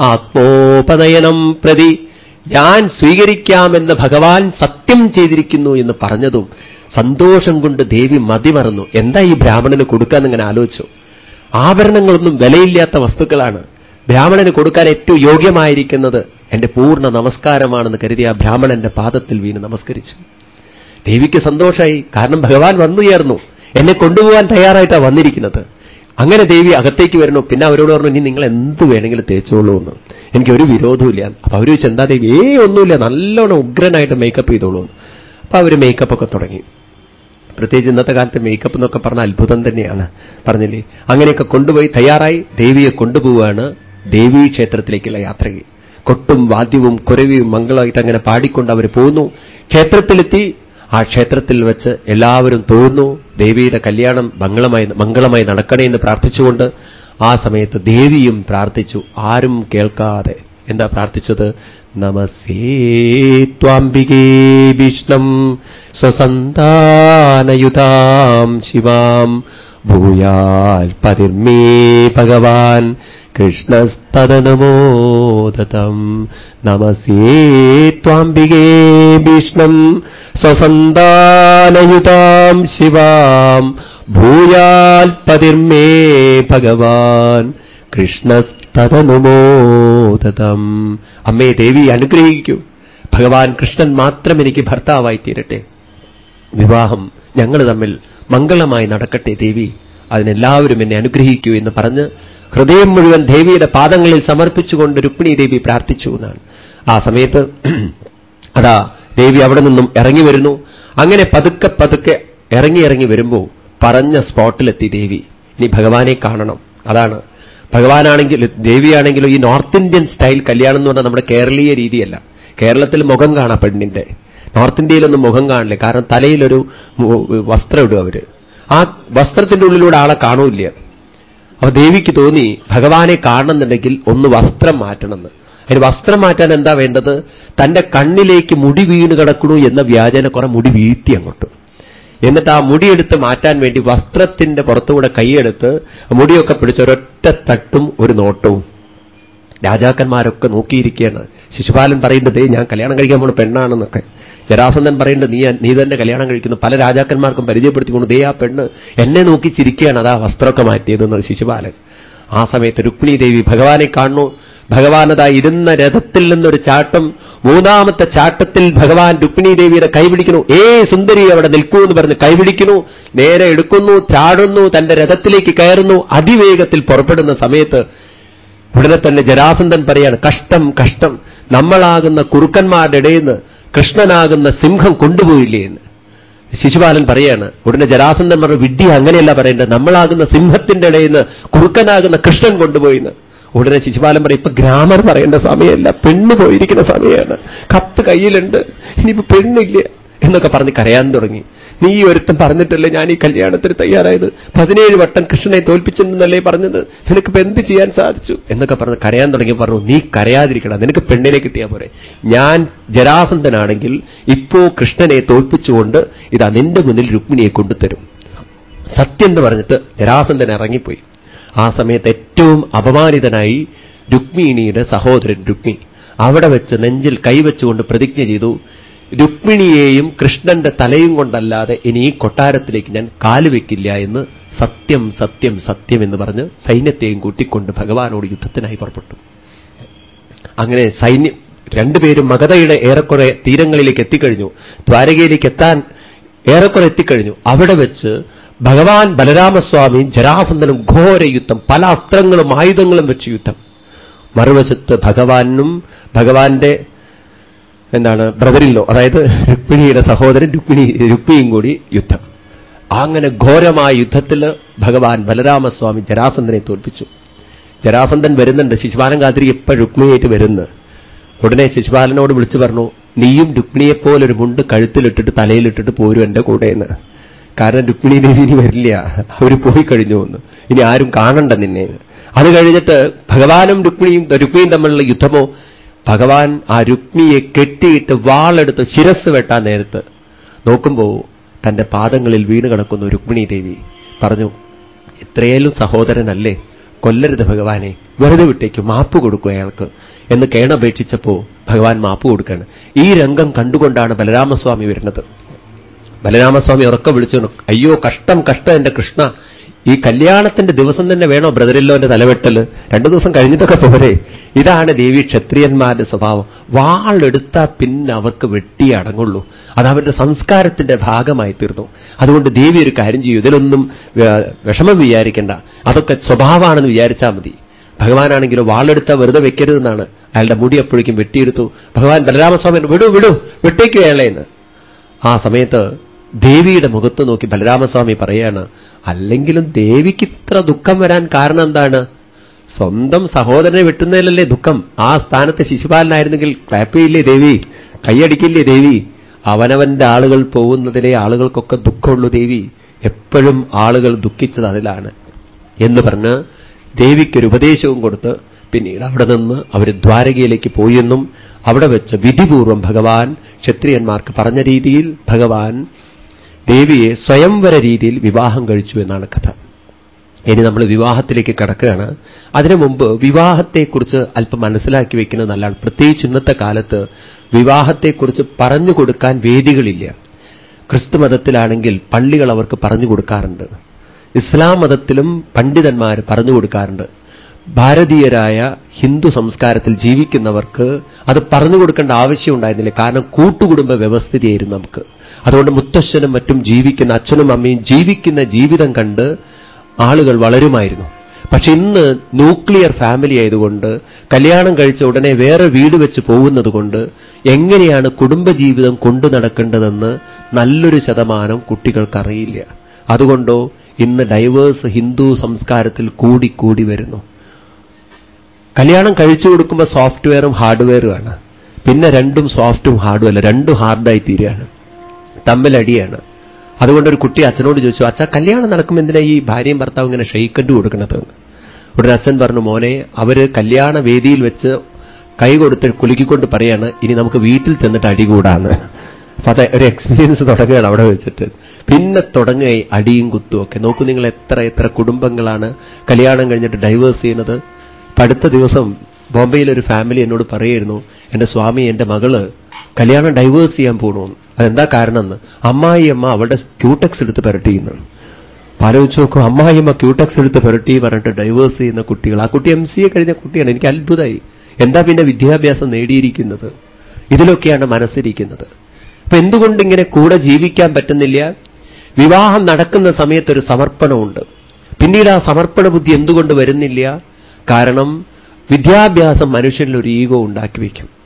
ആത്മോപനയനം പ്രതി. ഞാൻ സ്വീകരിക്കാമെന്ന് ഭഗവാൻ സത്യം ചെയ്തിരിക്കുന്നു എന്ന് പറഞ്ഞതും സന്തോഷം കൊണ്ട് ദേവി മതിമറന്നു എന്താ ഈ ബ്രാഹ്മണന് കൊടുക്കാന്നിങ്ങനെ ആലോചിച്ചു? ആഭരണങ്ങളൊന്നും വിലയില്ലാത്ത വസ്തുക്കളാണ്. ബ്രാഹ്മണന് കൊടുക്കാൻ ഏറ്റവും യോഗ്യമായിരിക്കുന്നത് എന്റെ പൂർണ നമസ്കാരമാണെന്ന് കരുതി ആ ബ്രാഹ്മണന്റെ പാദത്തിൽ വീണ് നമസ്കരിച്ചു. ദേവിക്ക് സന്തോഷമായി കാരണം ഭഗവാൻ വന്നുയർന്നു. എന്നെ കൊണ്ടുപോകാൻ തയ്യാറായിട്ടാണ് വന്നിരിക്കുന്നത്. അങ്ങനെ ദേവി അകത്തേക്ക് വരണു പിന്നെ അവരോട് പറഞ്ഞു ഇനി നിങ്ങൾ എന്ത് വേണമെങ്കിലും തേച്ചോളൂ എന്ന്. എനിക്കൊരു വിരോധമില്ല അപ്പൊ അവർ ചോദിച്ചു എന്താ ദേവി? ഏ ഒന്നുമില്ല. നല്ലോണം ഉഗ്രനായിട്ട് മേക്കപ്പ് ചെയ്തോളൂ അപ്പൊ അവർ മേക്കപ്പ് ഒക്കെ തുടങ്ങി. പ്രത്യേകിച്ച് ഇന്നത്തെ കാലത്ത് മേക്കപ്പ് എന്നൊക്കെ പറഞ്ഞ അത്ഭുതം തന്നെയാണ്. പറഞ്ഞില്ലേ? അങ്ങനെയൊക്കെ കൊണ്ടുപോയി തയ്യാറായി ദേവിയെ കൊണ്ടുപോവുകയാണ് ദേവീ ക്ഷേത്രത്തിലേക്കുള്ള യാത്രയ്ക്ക്. കൊട്ടും വാദ്യവും കുരവിയും മംഗളമായിട്ട് അങ്ങനെ പാടിക്കൊണ്ട് അവർ പോകുന്നു. ക്ഷേത്രത്തിലെത്തി ആ ക്ഷേത്രത്തിൽ വെച്ച് എല്ലാവരും തൊഴുന്നു. ദേവിയുടെ കല്യാണം മംഗളമായി മംഗളമായി നടക്കണേ എന്ന് പ്രാർത്ഥിച്ചുകൊണ്ട് ആ സമയത്ത് ദേവിയും പ്രാർത്ഥിച്ചു. ആരും കേൾക്കാതെ. എന്താ പ്രാർത്ഥിച്ചത്? നമസേ ത്വാംബികേ വിഷ്ണം സ്വസന്താനയുതാം ശിവാം. ഭൂയാൽ പതിർമേ ഭഗവാൻ. നമസേ ത്വാംബികേ ഭീഷ്ണം സ്വസന്താനയുതാം ശിവാം. ഭൂയാൽ പതിർമേ ഭഗവാൻ കൃഷ്ണസ്തനമോദതം അമ്മേ ദേവി അനുഗ്രഹിക്കൂ. ഭഗവാൻ കൃഷ്ണൻ മാത്രം എനിക്ക് ഭർത്താവായി തീരട്ടെ. വിവാഹം ഞങ്ങൾ തമ്മിൽ മംഗളമായി നടക്കട്ടെ ദേവി. അതിനെല്ലാവരും എന്നെ അനുഗ്രഹിക്കൂ എന്ന് പറഞ്ഞ് ഹൃദയം മുഴുവൻ ദേവിയുടെ പാദങ്ങളിൽ സമർപ്പിച്ചുകൊണ്ട് രുക്മിണി ദേവി പ്രാർത്ഥിച്ചു എന്നാണ്. ആ സമയത്ത് അതാ ദേവി അവിടെ നിന്നും ഇറങ്ങി വരുന്നു. അങ്ങനെ പതുക്കെ പതുക്കെ ഇറങ്ങി ഇറങ്ങി വരുമ്പോൾ പറഞ്ഞ സ്പോട്ടിലെത്തി ദേവി. ഇനി ഭഗവാനെ കാണണം. അതാണ്. ഭഗവാനാണെങ്കിലും ദേവിയാണെങ്കിലും ഈ നോർത്ത് ഇന്ത്യൻ സ്റ്റൈൽ കല്യാണം എന്ന് പറഞ്ഞാൽ നമ്മുടെ കേരളീയ രീതിയല്ല. കേരളത്തിൽ മുഖം കാണാം പെണ്ണിന്റെ. നോർത്ത് ഇന്ത്യയിലൊന്നും മുഖം കാണില്ല. കാരണം തലയിലൊരു വസ്ത്രം ഇടും അവർ. ആ വസ്ത്രത്തിന്റെ ഉള്ളിലൂടെ ആളെ കാണൂല്ല. അപ്പൊ ദേവിക്ക് തോന്നി ഭഗവാനെ കാണണമെന്നുണ്ടെങ്കിൽ ഒന്ന് വസ്ത്രം മാറ്റണമെന്ന്. അതിന് വസ്ത്രം മാറ്റാൻ എന്താ വേണ്ടത്? തന്റെ കണ്ണിലേക്ക് മുടി വീണ് കിടക്കണു എന്ന വ്യാജന കുറെ മുടി വീഴ്ത്തി അങ്ങോട്ട്. എന്നിട്ട് ആ മുടിയെടുത്ത് മാറ്റാൻ വേണ്ടി വസ്ത്രത്തിന്റെ പുറത്തുകൂടെ കൈയെടുത്ത് മുടിയൊക്കെ പിടിച്ച ഒരൊറ്റ തട്ടും ഒരു നോട്ടവും. രാജാക്കന്മാരൊക്കെ നോക്കിയിരിക്കുകയാണ്. ശിശുപാലൻ പറയുന്നത് ഞാൻ കല്യാണം കഴിക്കാൻ പോണ പെണ്ണാണെന്നൊക്കെ. ജരാസന്ധൻ പറയേണ്ടത് നീ നീ തന്നെ കല്യാണം കഴിക്കുന്നു. പല രാജാക്കന്മാർക്കും പരിചയപ്പെടുത്തിക്കൊണ്ട് ദേ ആ പെണ്ണ് എന്നെ നോക്കി ചിരിക്കുകയാണ് അതാ വസ്ത്രമൊക്കെ മാറ്റിയതെന്നത് ശിശുപാലൻ ആ സമയത്ത് രുക്മിണി ദേവി ഭഗവാനെ കാണുന്നു. ഭഗവാനതാ ഇരുന്ന രഥത്തിൽ നിന്നൊരു ചാട്ടം. മൂന്നാമത്തെ ചാട്ടത്തിൽ ഭഗവാൻ രുക്മിണി ദേവിയുടെ കൈപിടിക്കുന്നു ഏ സുന്ദരി അവിടെ നിൽക്കൂ എന്ന് പറഞ്ഞ് കൈപിടിക്കുന്നു നേരെ എടുക്കുന്നു ചാടുന്നു തന്റെ രഥത്തിലേക്ക് കയറുന്നു. അതിവേഗത്തിൽ പുറപ്പെടുന്ന സമയത്ത് ഉടനെ തന്നെ ജരാസന്ധൻ പറയാണ് കഷ്ടം കഷ്ടം. നമ്മളാകുന്ന കുറുക്കന്മാരുടെ ഇടയിൽ നിന്ന് കൃഷ്ണനാകുന്ന സിംഹം കൊണ്ടുപോയില്ലേ എന്ന്. ശിശുപാലൻ പറയാണ് ഉടനെ ജരാസന്ധൻ വിഡ്ഢി അങ്ങനെയല്ല പറയേണ്ടത്. നമ്മളാകുന്ന സിംഹത്തിന്റെ ഇടയിൽ നിന്ന് കുറുക്കനാകുന്ന കൃഷ്ണൻ കൊണ്ടുപോയിന്ന് ഉടനെ ശിശുപാലൻ പറയും ഇപ്പൊ ഗ്രാമർ പറയേണ്ട സമയമല്ല. പെണ്ണ് പോയിരിക്കുന്ന സമയമാണ്. കത്ത് കയ്യിലുണ്ട്. ഇനിയിപ്പോ പെണ്ണില്ല? എന്നൊക്കെ പറഞ്ഞ് കരയാൻ തുടങ്ങി. നീ ഒരുത്തം പറഞ്ഞിട്ടല്ലേ ഞാൻ ഈ കല്യാണത്തിന് തയ്യാറായത്? പതിനേഴ് വട്ടം കൃഷ്ണനെ തോൽപ്പിച്ചെന്നല്ലേ പറഞ്ഞത്? നിനക്കിപ്പോ എന്ത് ചെയ്യാൻ സാധിച്ചു? എന്നൊക്കെ പറഞ്ഞ് കരയാൻ തുടങ്ങി പറഞ്ഞു നീ കരയാതിരിക്കണം നിനക്ക് പെണ്ണിനെ കിട്ടിയാൽ പോരെ. ഞാൻ ജരാസന്ധനാണെങ്കിൽ ഇപ്പോ കൃഷ്ണനെ തോൽപ്പിച്ചുകൊണ്ട് ഇതാ നിന്റെ മുന്നിൽ രുക്മിണിയെ കൊണ്ടുതരും. സത്യം എന്ന് പറഞ്ഞിട്ട് ജരാസന്ധൻ ഇറങ്ങിപ്പോയി. ആ സമയത്ത് ഏറ്റവും അപമാനിതനായി രുക്മിണിയുടെ സഹോദരൻ രുക്മി അവിടെ വെച്ച് നെഞ്ചിൽ കൈവച്ചുകൊണ്ട് പ്രതിജ്ഞ ചെയ്തു രുക്മിണിയെയും കൃഷ്ണന്റെ തലയും കൊണ്ടല്ലാതെ ഇനി ഈ കൊട്ടാരത്തിലേക്ക് ഞാൻ കാലുവെക്കില്ല എന്ന് സത്യം സത്യം സത്യം എന്ന് പറഞ്ഞ് സൈന്യത്തെയും കൂട്ടിക്കൊണ്ട് ഭഗവാനോട് യുദ്ധത്തിനായി പുറപ്പെട്ടു. അങ്ങനെ സൈന്യം രണ്ടുപേരും മഗധയുടെ ഏറെക്കുറെ തീരങ്ങളിലേക്ക് എത്തിക്കഴിഞ്ഞു. ദ്വാരകയിലേക്ക് എത്താൻ ഏറെക്കുറെ എത്തിക്കഴിഞ്ഞു. അവിടെ വെച്ച് ഭഗവാൻ ബലരാമസ്വാമിയും ജരാസന്ധനും ഘോര യുദ്ധം പല അസ്ത്രങ്ങളും ആയുധങ്ങളും വെച്ച് യുദ്ധം. മറുവശത്ത് ഭഗവാനും ഭഗവാന്റെ എന്താണ് ബ്രദറില്ലോ അതായത് രുക്മിണിയുടെ സഹോദരൻ രുക്മിണി രുക്മിയും കൂടി യുദ്ധം. അങ്ങനെ ഘോരമായ യുദ്ധത്തിൽ ഭഗവാൻ ബലരാമസ്വാമി ജരാസന്ധനെ തോൽപ്പിച്ചു. ജരാസന്ധൻ വരുന്നുണ്ട്. ശിശുപാലൻ കാത്തിരി ഇപ്പൊ രുക്മിണിയായിട്ട് വരുന്നു. ഉടനെ ശിശുപാലനോട് വിളിച്ചു പറഞ്ഞു നീയും രുക്മിണിയെപ്പോലൊരു മുണ്ട് കഴുത്തിലിട്ടിട്ട് തലയിലിട്ടിട്ട് പോരും എന്റെ കൂടെയെന്ന്. കാരണം രുക്മിണി ദേവി ഇനി വരില്ല. അവർ പോയി കഴിഞ്ഞു എന്ന്. ഇനി ആരും കാണണ്ട നിന്നെ അത് കഴിഞ്ഞിട്ട് ഭഗവാനും രുക്മിണിയും രുക്മിയും തമ്മിലുള്ള യുദ്ധമോ ഭഗവാൻ ആ രുക്മിയെ കെട്ടിയിട്ട് വാളെടുത്ത് ശിരസ് വെട്ടാൻ നേരത്ത് നോക്കുമ്പോൾ തന്റെ പാദങ്ങളിൽ വീണ് കിടക്കുന്നു രുക്മിണി ദേവി പറഞ്ഞു ഇത്രയേലും സഹോദരനല്ലേ? കൊല്ലരുത് ഭഗവാനെ. വെറുതെ വിട്ടേക്ക്. മാപ്പ് കൊടുക്കും അയാൾക്ക്. എന്ന് കേണപേക്ഷിച്ചപ്പോ ഭഗവാൻ മാപ്പ് കൊടുക്കുകയാണ് ഈ രംഗം കണ്ടുകൊണ്ടാണ് ബലരാമസ്വാമി വരുന്നത്. ബലരാമസ്വാമി ഉറക്കം വിളിച്ചു അയ്യോ കഷ്ടം കഷ്ടം എന്റെ കൃഷ്ണ. ഈ കല്യാണത്തിന്റെ ദിവസം തന്നെ വേണോ ബ്രദറില്ലോന്റെ തലവെട്ടൽ രണ്ടു ദിവസം കഴിഞ്ഞിട്ടൊക്കെ പോരെ. ഇതാണ് ദേവി ക്ഷത്രിയന്മാരുടെ സ്വഭാവം. വാളെടുത്താൽ പിന്നെ അവർക്ക് വെട്ടി അടങ്ങുള്ളൂ. അത് അവരുടെ സംസ്കാരത്തിന്റെ ഭാഗമായി തീർന്നു. അതുകൊണ്ട് ദേവി ഒരു കാര്യം ചെയ്യൂ. ഇതിലൊന്നും വിഷമം വിചാരിക്കേണ്ട. അതൊക്കെ സ്വഭാവമാണെന്ന് വിചാരിച്ചാൽ മതി. ഭഗവാനാണെങ്കിലോ വാളെടുത്താൽ വെറുതെ വെക്കരുതെന്നാണ്. അയാളുടെ മുടി അപ്പോഴേക്കും വെട്ടിയെടുത്തു. ഭഗവാൻ ബലരാമസ്വാമി വിടൂ വിടൂ വെട്ടേക്കു എന്ന്. ആ സമയത്ത് ദേവിയുടെ മുഖത്ത് നോക്കി ബലരാമസ്വാമി പറയാണ് അല്ലെങ്കിലും ദേവിക്ക് ഇത്ര ദുഃഖം വരാൻ കാരണം എന്താണ്? സ്വന്തം സഹോദരനെ വെട്ടുന്നതിലല്ലേ ദുഃഖം? ആ സ്ഥാനത്ത് ശിശുപാലനായിരുന്നെങ്കിൽ ക്ലാപ്പ് ചെയ്യില്ലേ ദേവി? കൈയടിക്കില്ലേ ദേവി? അവനവന്റെ ആളുകൾ പോകുന്നതിലെ ആളുകൾക്കൊക്കെ ദുഃഖമുള്ളൂ ദേവി. എപ്പോഴും ആളുകൾ ദുഃഖിച്ചത് അതിലാണ്. എന്ന് പറഞ്ഞ് ദേവിക്കൊരു ഉപദേശവും കൊടുത്ത് പിന്നീട് അവിടെ നിന്ന് അവർ ദ്വാരകയിലേക്ക് പോയെന്നും അവിടെ വെച്ച് വിധിപൂർവം ഭഗവാൻ ക്ഷത്രിയന്മാർക്ക് പറഞ്ഞ രീതിയിൽ ഭഗവാൻ ദേവിയെ സ്വയംവര രീതിയിൽ വിവാഹം കഴിച്ചു എന്നാണ് കഥ. ഇനി നമ്മൾ വിവാഹത്തിലേക്ക് കടക്കുകയാണ്. അതിനു മുമ്പ് വിവാഹത്തെക്കുറിച്ച് അല്പം മനസ്സിലാക്കി വെക്കുന്നത് നല്ലതാണ്. പ്രത്യേകിച്ച് ഇന്നത്തെ കാലത്ത് വിവാഹത്തെക്കുറിച്ച് പറഞ്ഞു കൊടുക്കാൻ വേദികളില്ല. ക്രിസ്തു മതത്തിലാണെങ്കിൽ പള്ളികൾ അവർക്ക് പറഞ്ഞു കൊടുക്കാറുണ്ട്. ഇസ്ലാം മതത്തിലും പണ്ഡിതന്മാർ പറഞ്ഞു കൊടുക്കാറുണ്ട്. ഭാരതീയരായ ഹിന്ദു സംസ്കാരത്തിൽ ജീവിക്കുന്നവർക്ക് അത് പറഞ്ഞു കൊടുക്കേണ്ട ആവശ്യം കാരണം കൂട്ടുകുടുംബ വ്യവസ്ഥിതിയായിരുന്നു നമുക്ക്. അതുകൊണ്ട് മുത്തശ്ശനും മറ്റും ജീവിക്കുന്ന അച്ഛനും അമ്മയും ജീവിക്കുന്ന ജീവിതം കണ്ട് ആളുകൾ വളരുമായിരുന്നു. പക്ഷെ ഇന്ന് ന്യൂക്ലിയർ ഫാമിലി ആയതുകൊണ്ട് കല്യാണം കഴിച്ച ഉടനെ വേറെ വീട് വെച്ച് പോകുന്നതുകൊണ്ട് എങ്ങനെയാണ് കുടുംബജീവിതം കൊണ്ടു നടക്കേണ്ടതെന്ന് നല്ലൊരു ശതമാനം കുട്ടികൾക്കറിയില്ല. അതുകൊണ്ടോ ഇന്ന് ഡൈവേഴ്സ് ഹിന്ദു സംസ്കാരത്തിൽ കൂടിക്കൂടി വരുന്നു. കല്യാണം കഴിച്ചു കൊടുക്കുമ്പോൾ സോഫ്റ്റ്വെയറും ഹാർഡ്വെയറുമാണ് പിന്നെ രണ്ടും സോഫ്റ്റും ഹാർഡും അല്ല രണ്ടും ഹാർഡായി തീരുകയാണ്. തമ്മിലടിയാണ്. അതുകൊണ്ട് ഒരു കുട്ടി അച്ഛനോട് ചോദിച്ചു അച്ഛ കല്യാണം നടക്കുമ്പോൾ എന്തിനാ ഈ ഭാര്യയും ഭർത്താവും ഇങ്ങനെ ഷെയ്ക്കൻഡ് കൊടുക്കണത്? ഉടനെ അച്ഛൻ പറഞ്ഞു മോനെ അവർ കല്യാണ വേദിയിൽ വെച്ച് കൈ കൊടുത്ത് കുലുക്കിക്കൊണ്ട് പറയാണ് ഇനി നമുക്ക് വീട്ടിൽ ചെന്നിട്ട് അടികൂടാന്ന് അപ്പൊ അത് ഒരു എക്സ്പീരിയൻസ് തുടങ്ങുകയാണ് അവിടെ വെച്ചിട്ട്. പിന്നെ തുടങ്ങുകയായി അടിയും കുത്തും ഒക്കെ. നോക്കൂ നിങ്ങൾ എത്ര എത്ര കുടുംബങ്ങളാണ് കല്യാണം കഴിഞ്ഞിട്ട് ഡൈവേഴ്സ് ചെയ്യുന്നത്. അടുത്ത ദിവസം ബോംബെയിലൊരു ഫാമിലി എന്നോട് പറയായിരുന്നു എന്റെ സ്വാമി എന്റെ മകൾ കല്യാണം ഡൈവേഴ്സ് ചെയ്യാൻ പോകണമെന്ന് അതെന്താ കാരണം എന്ന് അമ്മായിയമ്മ അവളുടെ ക്യൂടെക്സ് എടുത്ത് പുരട്ടിയുന്നു. ആലോചിച്ച് നോക്കൂ അമ്മായിയമ്മ ക്യൂടെക്സ് എടുത്ത് പുരട്ടി പറഞ്ഞിട്ട് ഡൈവേഴ്സ് ചെയ്യുന്ന കുട്ടികൾ. ആ കുട്ടി എം സി എ കഴിഞ്ഞ കുട്ടിയാണ്. എനിക്ക് അത്ഭുതമായി. എന്താ പിന്നെ വിദ്യാഭ്യാസം നേടിയിരിക്കുന്നത്? ഇതിലൊക്കെയാണ് മനസ്സിരിക്കുന്നത്. അപ്പൊ എന്തുകൊണ്ട് ഇങ്ങനെ കൂടെ ജീവിക്കാൻ പറ്റുന്നില്ല? വിവാഹം നടക്കുന്ന സമയത്ത് സമയത്തൊരു സമർപ്പണമുണ്ട്. പിന്നീട് ആ സമർപ്പണ ബുദ്ധി എന്തുകൊണ്ട് വരുന്നില്ല? കാരണം വിദ്യാഭ്യാസം മനുഷ്യനിൽ ഒരു ഈഗോ ഉണ്ടാക്കി വയ്ക്കും.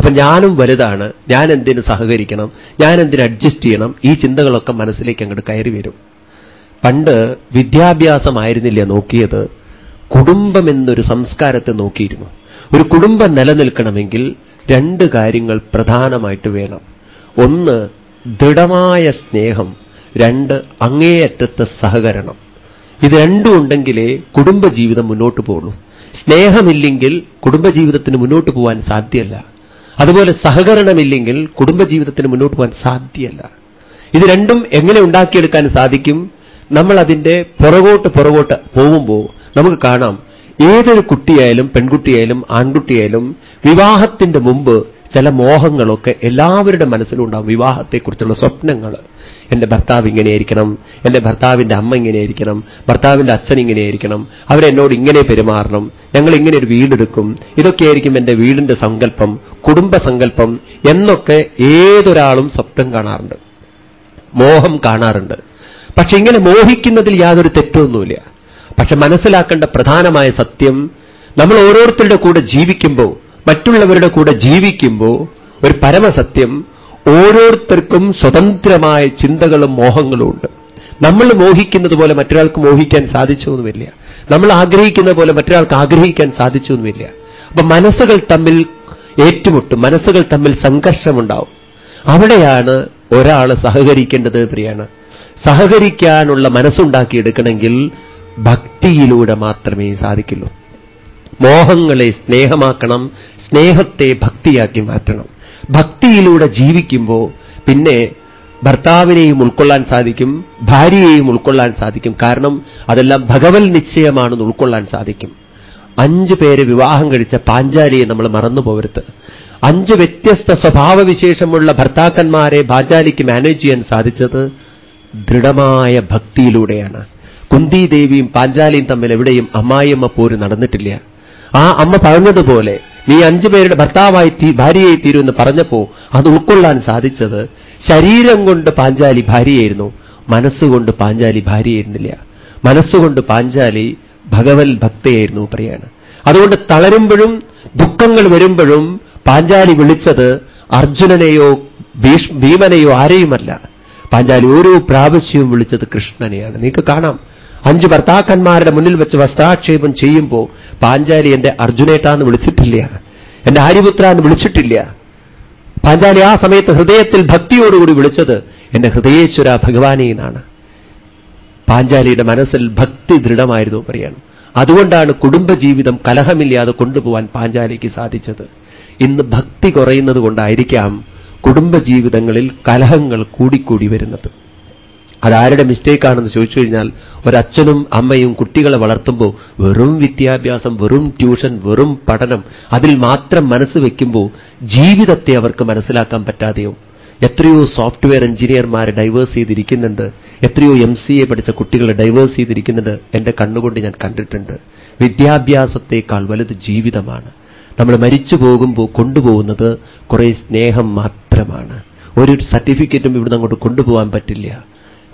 അപ്പൊ ഞാനും വലുതാണ് ഞാൻ എന്തിന് സഹകരിക്കണം ഞാൻ എന്തിന് അഡ്ജസ്റ്റ് ചെയ്യണം ഈ ചിന്തകളൊക്കെ മനസ്സിലേക്ക് അങ്ങോട്ട് കയറി വരും. പണ്ട് വിദ്യാഭ്യാസമായിരുന്നില്ല നോക്കിയത്? കുടുംബം എന്നൊരു സംസ്കാരത്തെ നോക്കിയിരുന്നു. ഒരു കുടുംബം നിലനിൽക്കണമെങ്കിൽ രണ്ട് കാര്യങ്ങൾ പ്രധാനമായിട്ട് വേണം. ഒന്ന് ദൃഢമായ സ്നേഹം. രണ്ട് അങ്ങേയറ്റത്തെ സഹകരണം. ഇത് രണ്ടും ഉണ്ടെങ്കിലേ കുടുംബജീവിതം മുന്നോട്ട് പോകുള്ളൂ സ്നേഹമില്ലെങ്കിൽ കുടുംബജീവിതത്തിന് മുന്നോട്ട് പോകാൻ സാധ്യമല്ല. അതുപോലെ സഹകരണമില്ലെങ്കിൽ കുടുംബജീവിതത്തിന് മുന്നോട്ട് പോകാൻ സാധ്യമല്ല ഇത് രണ്ടും എങ്ങനെ ഉണ്ടാക്കിയെടുക്കാൻ സാധിക്കും? നമ്മൾ അതിന്റെ പുറകോട്ട് പുറകോട്ട് പോകുമ്പോൾ നമുക്ക് കാണാം. ഏതൊരു കുട്ടിയായാലും പെൺകുട്ടിയായാലും ആൺകുട്ടിയായാലും വിവാഹത്തിന്റെ മുമ്പ് ചില മോഹങ്ങളൊക്കെ എല്ലാവരുടെ മനസ്സിലും ഉണ്ടാവും വിവാഹത്തെക്കുറിച്ചുള്ള സ്വപ്നങ്ങൾ. എന്റെ ഭർത്താവ് ഇങ്ങനെയായിരിക്കണം. എന്റെ ഭർത്താവിന്റെ അമ്മ ഇങ്ങനെയായിരിക്കണം. ഭർത്താവിന്റെ അച്ഛൻ ഇങ്ങനെയായിരിക്കണം. അവരെന്നോട് ഇങ്ങനെ പെരുമാറണം. ഞങ്ങൾ ഇങ്ങനെ ഒരു വീടെടുക്കും. ഇതൊക്കെയായിരിക്കും എന്റെ വീടിന്റെ സങ്കല്പം കുടുംബസങ്കല്പം എന്നൊക്കെ ഏതൊരാളും സ്വപ്നം കാണാറുണ്ട്. മോഹം കാണാറുണ്ട്. പക്ഷെ ഇങ്ങനെ മോഹിക്കുന്നതിൽ യാതൊരു തെറ്റൊന്നുമില്ല പക്ഷെ മനസ്സിലാക്കേണ്ട പ്രധാനമായ സത്യം നമ്മൾ ഓരോരുത്തരുടെ കൂടെ ജീവിക്കുമ്പോൾ മറ്റുള്ളവരുടെ കൂടെ ജീവിക്കുമ്പോൾ ഒരു പരമസത്യം ഓരോരുത്തർക്കും സ്വതന്ത്രമായ ചിന്തകളും മോഹങ്ങളും ഉണ്ട്. നമ്മൾ മോഹിക്കുന്നത് പോലെ മറ്റൊരാൾക്ക് മോഹിക്കാൻ സാധിച്ചൊന്നുമില്ല നമ്മൾ ആഗ്രഹിക്കുന്ന പോലെ മറ്റൊരാൾക്ക് ആഗ്രഹിക്കാൻ സാധിച്ചൊന്നുമില്ല അപ്പൊ മനസ്സുകൾ തമ്മിൽ ഏറ്റുമുട്ടും മനസ്സുകൾ തമ്മിൽ സംഘർഷമുണ്ടാവും. അവിടെയാണ് ഒരാൾ സഹകരിക്കേണ്ടത് പ്രിയാണ് സഹകരിക്കാനുള്ള മനസ്സുണ്ടാക്കിയെടുക്കണമെങ്കിൽ ഭക്തിയിലൂടെ മാത്രമേ സാധിക്കുള്ളൂ. മോഹങ്ങളെ സ്നേഹമാക്കണം സ്നേഹത്തെ ഭക്തിയാക്കി മാറ്റണം. ഭക്തിയിലൂടെ ജീവിക്കുമ്പോൾ പിന്നെ ഭർത്താവിനെയും ഉൾക്കൊള്ളാൻ സാധിക്കും ഭാര്യയെയും ഉൾക്കൊള്ളാൻ സാധിക്കും. കാരണം അതെല്ലാം ഭഗവൽ നിശ്ചയമാണെന്ന് ഉൾക്കൊള്ളാൻ സാധിക്കും. അഞ്ച് പേര് വിവാഹം കഴിച്ച പാഞ്ചാലിയെ നമ്മൾ മറന്നു പോകരുത് അഞ്ച് വ്യത്യസ്ത സ്വഭാവവിശേഷമുള്ള ഭർത്താക്കന്മാരെ പാഞ്ചാലിക്ക് മാനേജ് ചെയ്യാൻ സാധിച്ചത് ദൃഢമായ ഭക്തിയിലൂടെയാണ്. കുന്തിദേവിയും പാഞ്ചാലിയും തമ്മിൽ എവിടെയും അമ്മായിയമ്മ പോര് നടന്നിട്ടില്ല. ആ അമ്മ പറഞ്ഞതുപോലെ നീ അഞ്ചു പേരുടെ ഭർത്താവായി തീ ഭാര്യയായി തീരുമെന്ന് പറഞ്ഞപ്പോ അത് ഉൾക്കൊള്ളാൻ സാധിച്ചത് ശരീരം കൊണ്ട് പാഞ്ചാലി ഭാര്യയായിരുന്നു മനസ്സുകൊണ്ട് പാഞ്ചാലി ഭാര്യയായിരുന്നില്ല. മനസ്സുകൊണ്ട് പാഞ്ചാലി ഭഗവൽ ഭക്തയായിരുന്നു പറയാണ് അതുകൊണ്ട് തളരുമ്പോഴും ദുഃഖങ്ങൾ വരുമ്പോഴും പാഞ്ചാലി വിളിച്ചത് അർജുനനെയോ ഭീമനെയോ ആരെയുമല്ല. പാഞ്ചാലി ഓരോ പ്രാവശ്യവും വിളിച്ചത് കൃഷ്ണനെയാണ്. നിങ്ങൾക്ക് കാണാം. അഞ്ച് ഭർത്താക്കന്മാരുടെ മുന്നിൽ വെച്ച് വസ്ത്രാക്ഷേപം ചെയ്യുമ്പോൾ പാഞ്ചാലി എന്റെ അർജുനേട്ടാന്ന് വിളിച്ചിട്ടില്ല. എന്റെ ആര്യപുത്ര എന്ന് വിളിച്ചിട്ടില്ല. പാഞ്ചാലി ആ സമയത്ത് ഹൃദയത്തിൽ ഭക്തിയോടുകൂടി വിളിച്ചത് എന്റെ ഹൃദയേശ്വര ഭഗവാനെ എന്നാണ്. പാഞ്ചാലിയുടെ മനസ്സിൽ ഭക്തി ദൃഢമായിരുന്നു പറയാണ്. അതുകൊണ്ടാണ് കുടുംബജീവിതം കലഹമില്ലാതെ കൊണ്ടുപോകാൻ പാഞ്ചാലിക്ക് സാധിച്ചത്. ഇന്ന് ഭക്തി കുറയുന്നത് കൊണ്ടായിരിക്കാം കുടുംബജീവിതങ്ങളിൽ കലഹങ്ങൾ കൂടിക്കൂടി വരുന്നത്. അതാരുടെ മിസ്റ്റേക്കാണെന്ന് ചോദിച്ചു കഴിഞ്ഞാൽ ഒരച്ഛനും അമ്മയും കുട്ടികളെ വളർത്തുമ്പോൾ വെറും വിദ്യാഭ്യാസം വെറും ട്യൂഷൻ വെറും പഠനം അതിൽ മാത്രം മനസ്സ് വയ്ക്കുമ്പോൾ ജീവിതത്തെ അവർക്ക് മനസ്സിലാക്കാൻ പറ്റാതെയോ? എത്രയോ സോഫ്റ്റ്വെയർ എഞ്ചിനീയർമാർ ഡൈവേഴ്സ് ചെയ്തിരിക്കുന്നുണ്ട്. എത്രയോ എം സി എ പഠിച്ച കുട്ടികൾ ഡൈവേഴ്സ് ചെയ്തിരിക്കുന്നുണ്ട്. എന്റെ കണ്ണുകൊണ്ട് ഞാൻ കണ്ടിട്ടുണ്ട്. വിദ്യാഭ്യാസത്തെക്കാൾ വലുത് ജീവിതമാണ്. നമ്മൾ മരിച്ചു പോകുമ്പോൾ കൊണ്ടുപോകുന്നത് കുറേ സ്നേഹം മാത്രമാണ്. ഒരു സർട്ടിഫിക്കറ്റും ഇവിടുന്ന് അങ്ങോട്ട് കൊണ്ടുപോകാൻ പറ്റില്ല.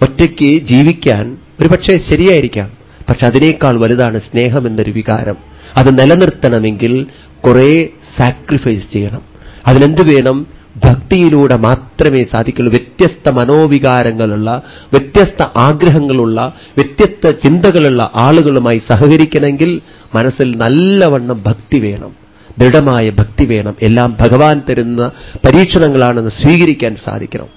ഒറ്റയ്ക്ക് ജീവിക്കാൻ ഒരുപക്ഷെ ശരിയായിരിക്കാം. പക്ഷെ അതിനേക്കാൾ വലുതാണ് സ്നേഹം എന്നൊരു വികാരം. അത് നിലനിർത്തണമെങ്കിൽ കുറേ സാക്രിഫൈസ് ചെയ്യണം. അതിനെന്ത് വേണം? ഭക്തിയിലൂടെ മാത്രമേ സാധിക്കുള്ളൂ. വ്യത്യസ്ത മനോവികാരങ്ങളുള്ള വ്യത്യസ്ത ആഗ്രഹങ്ങളുള്ള വ്യത്യസ്ത ചിന്തകളുള്ള ആളുകളുമായി സഹകരിക്കണമെങ്കിൽ മനസ്സിൽ നല്ലവണ്ണം ഭക്തി വേണം. ദൃഢമായ ഭക്തി വേണം. എല്ലാം ഭഗവാൻ തരുന്ന പരീക്ഷണങ്ങളാണെന്ന് സ്വീകരിക്കാൻ സാധിക്കണം.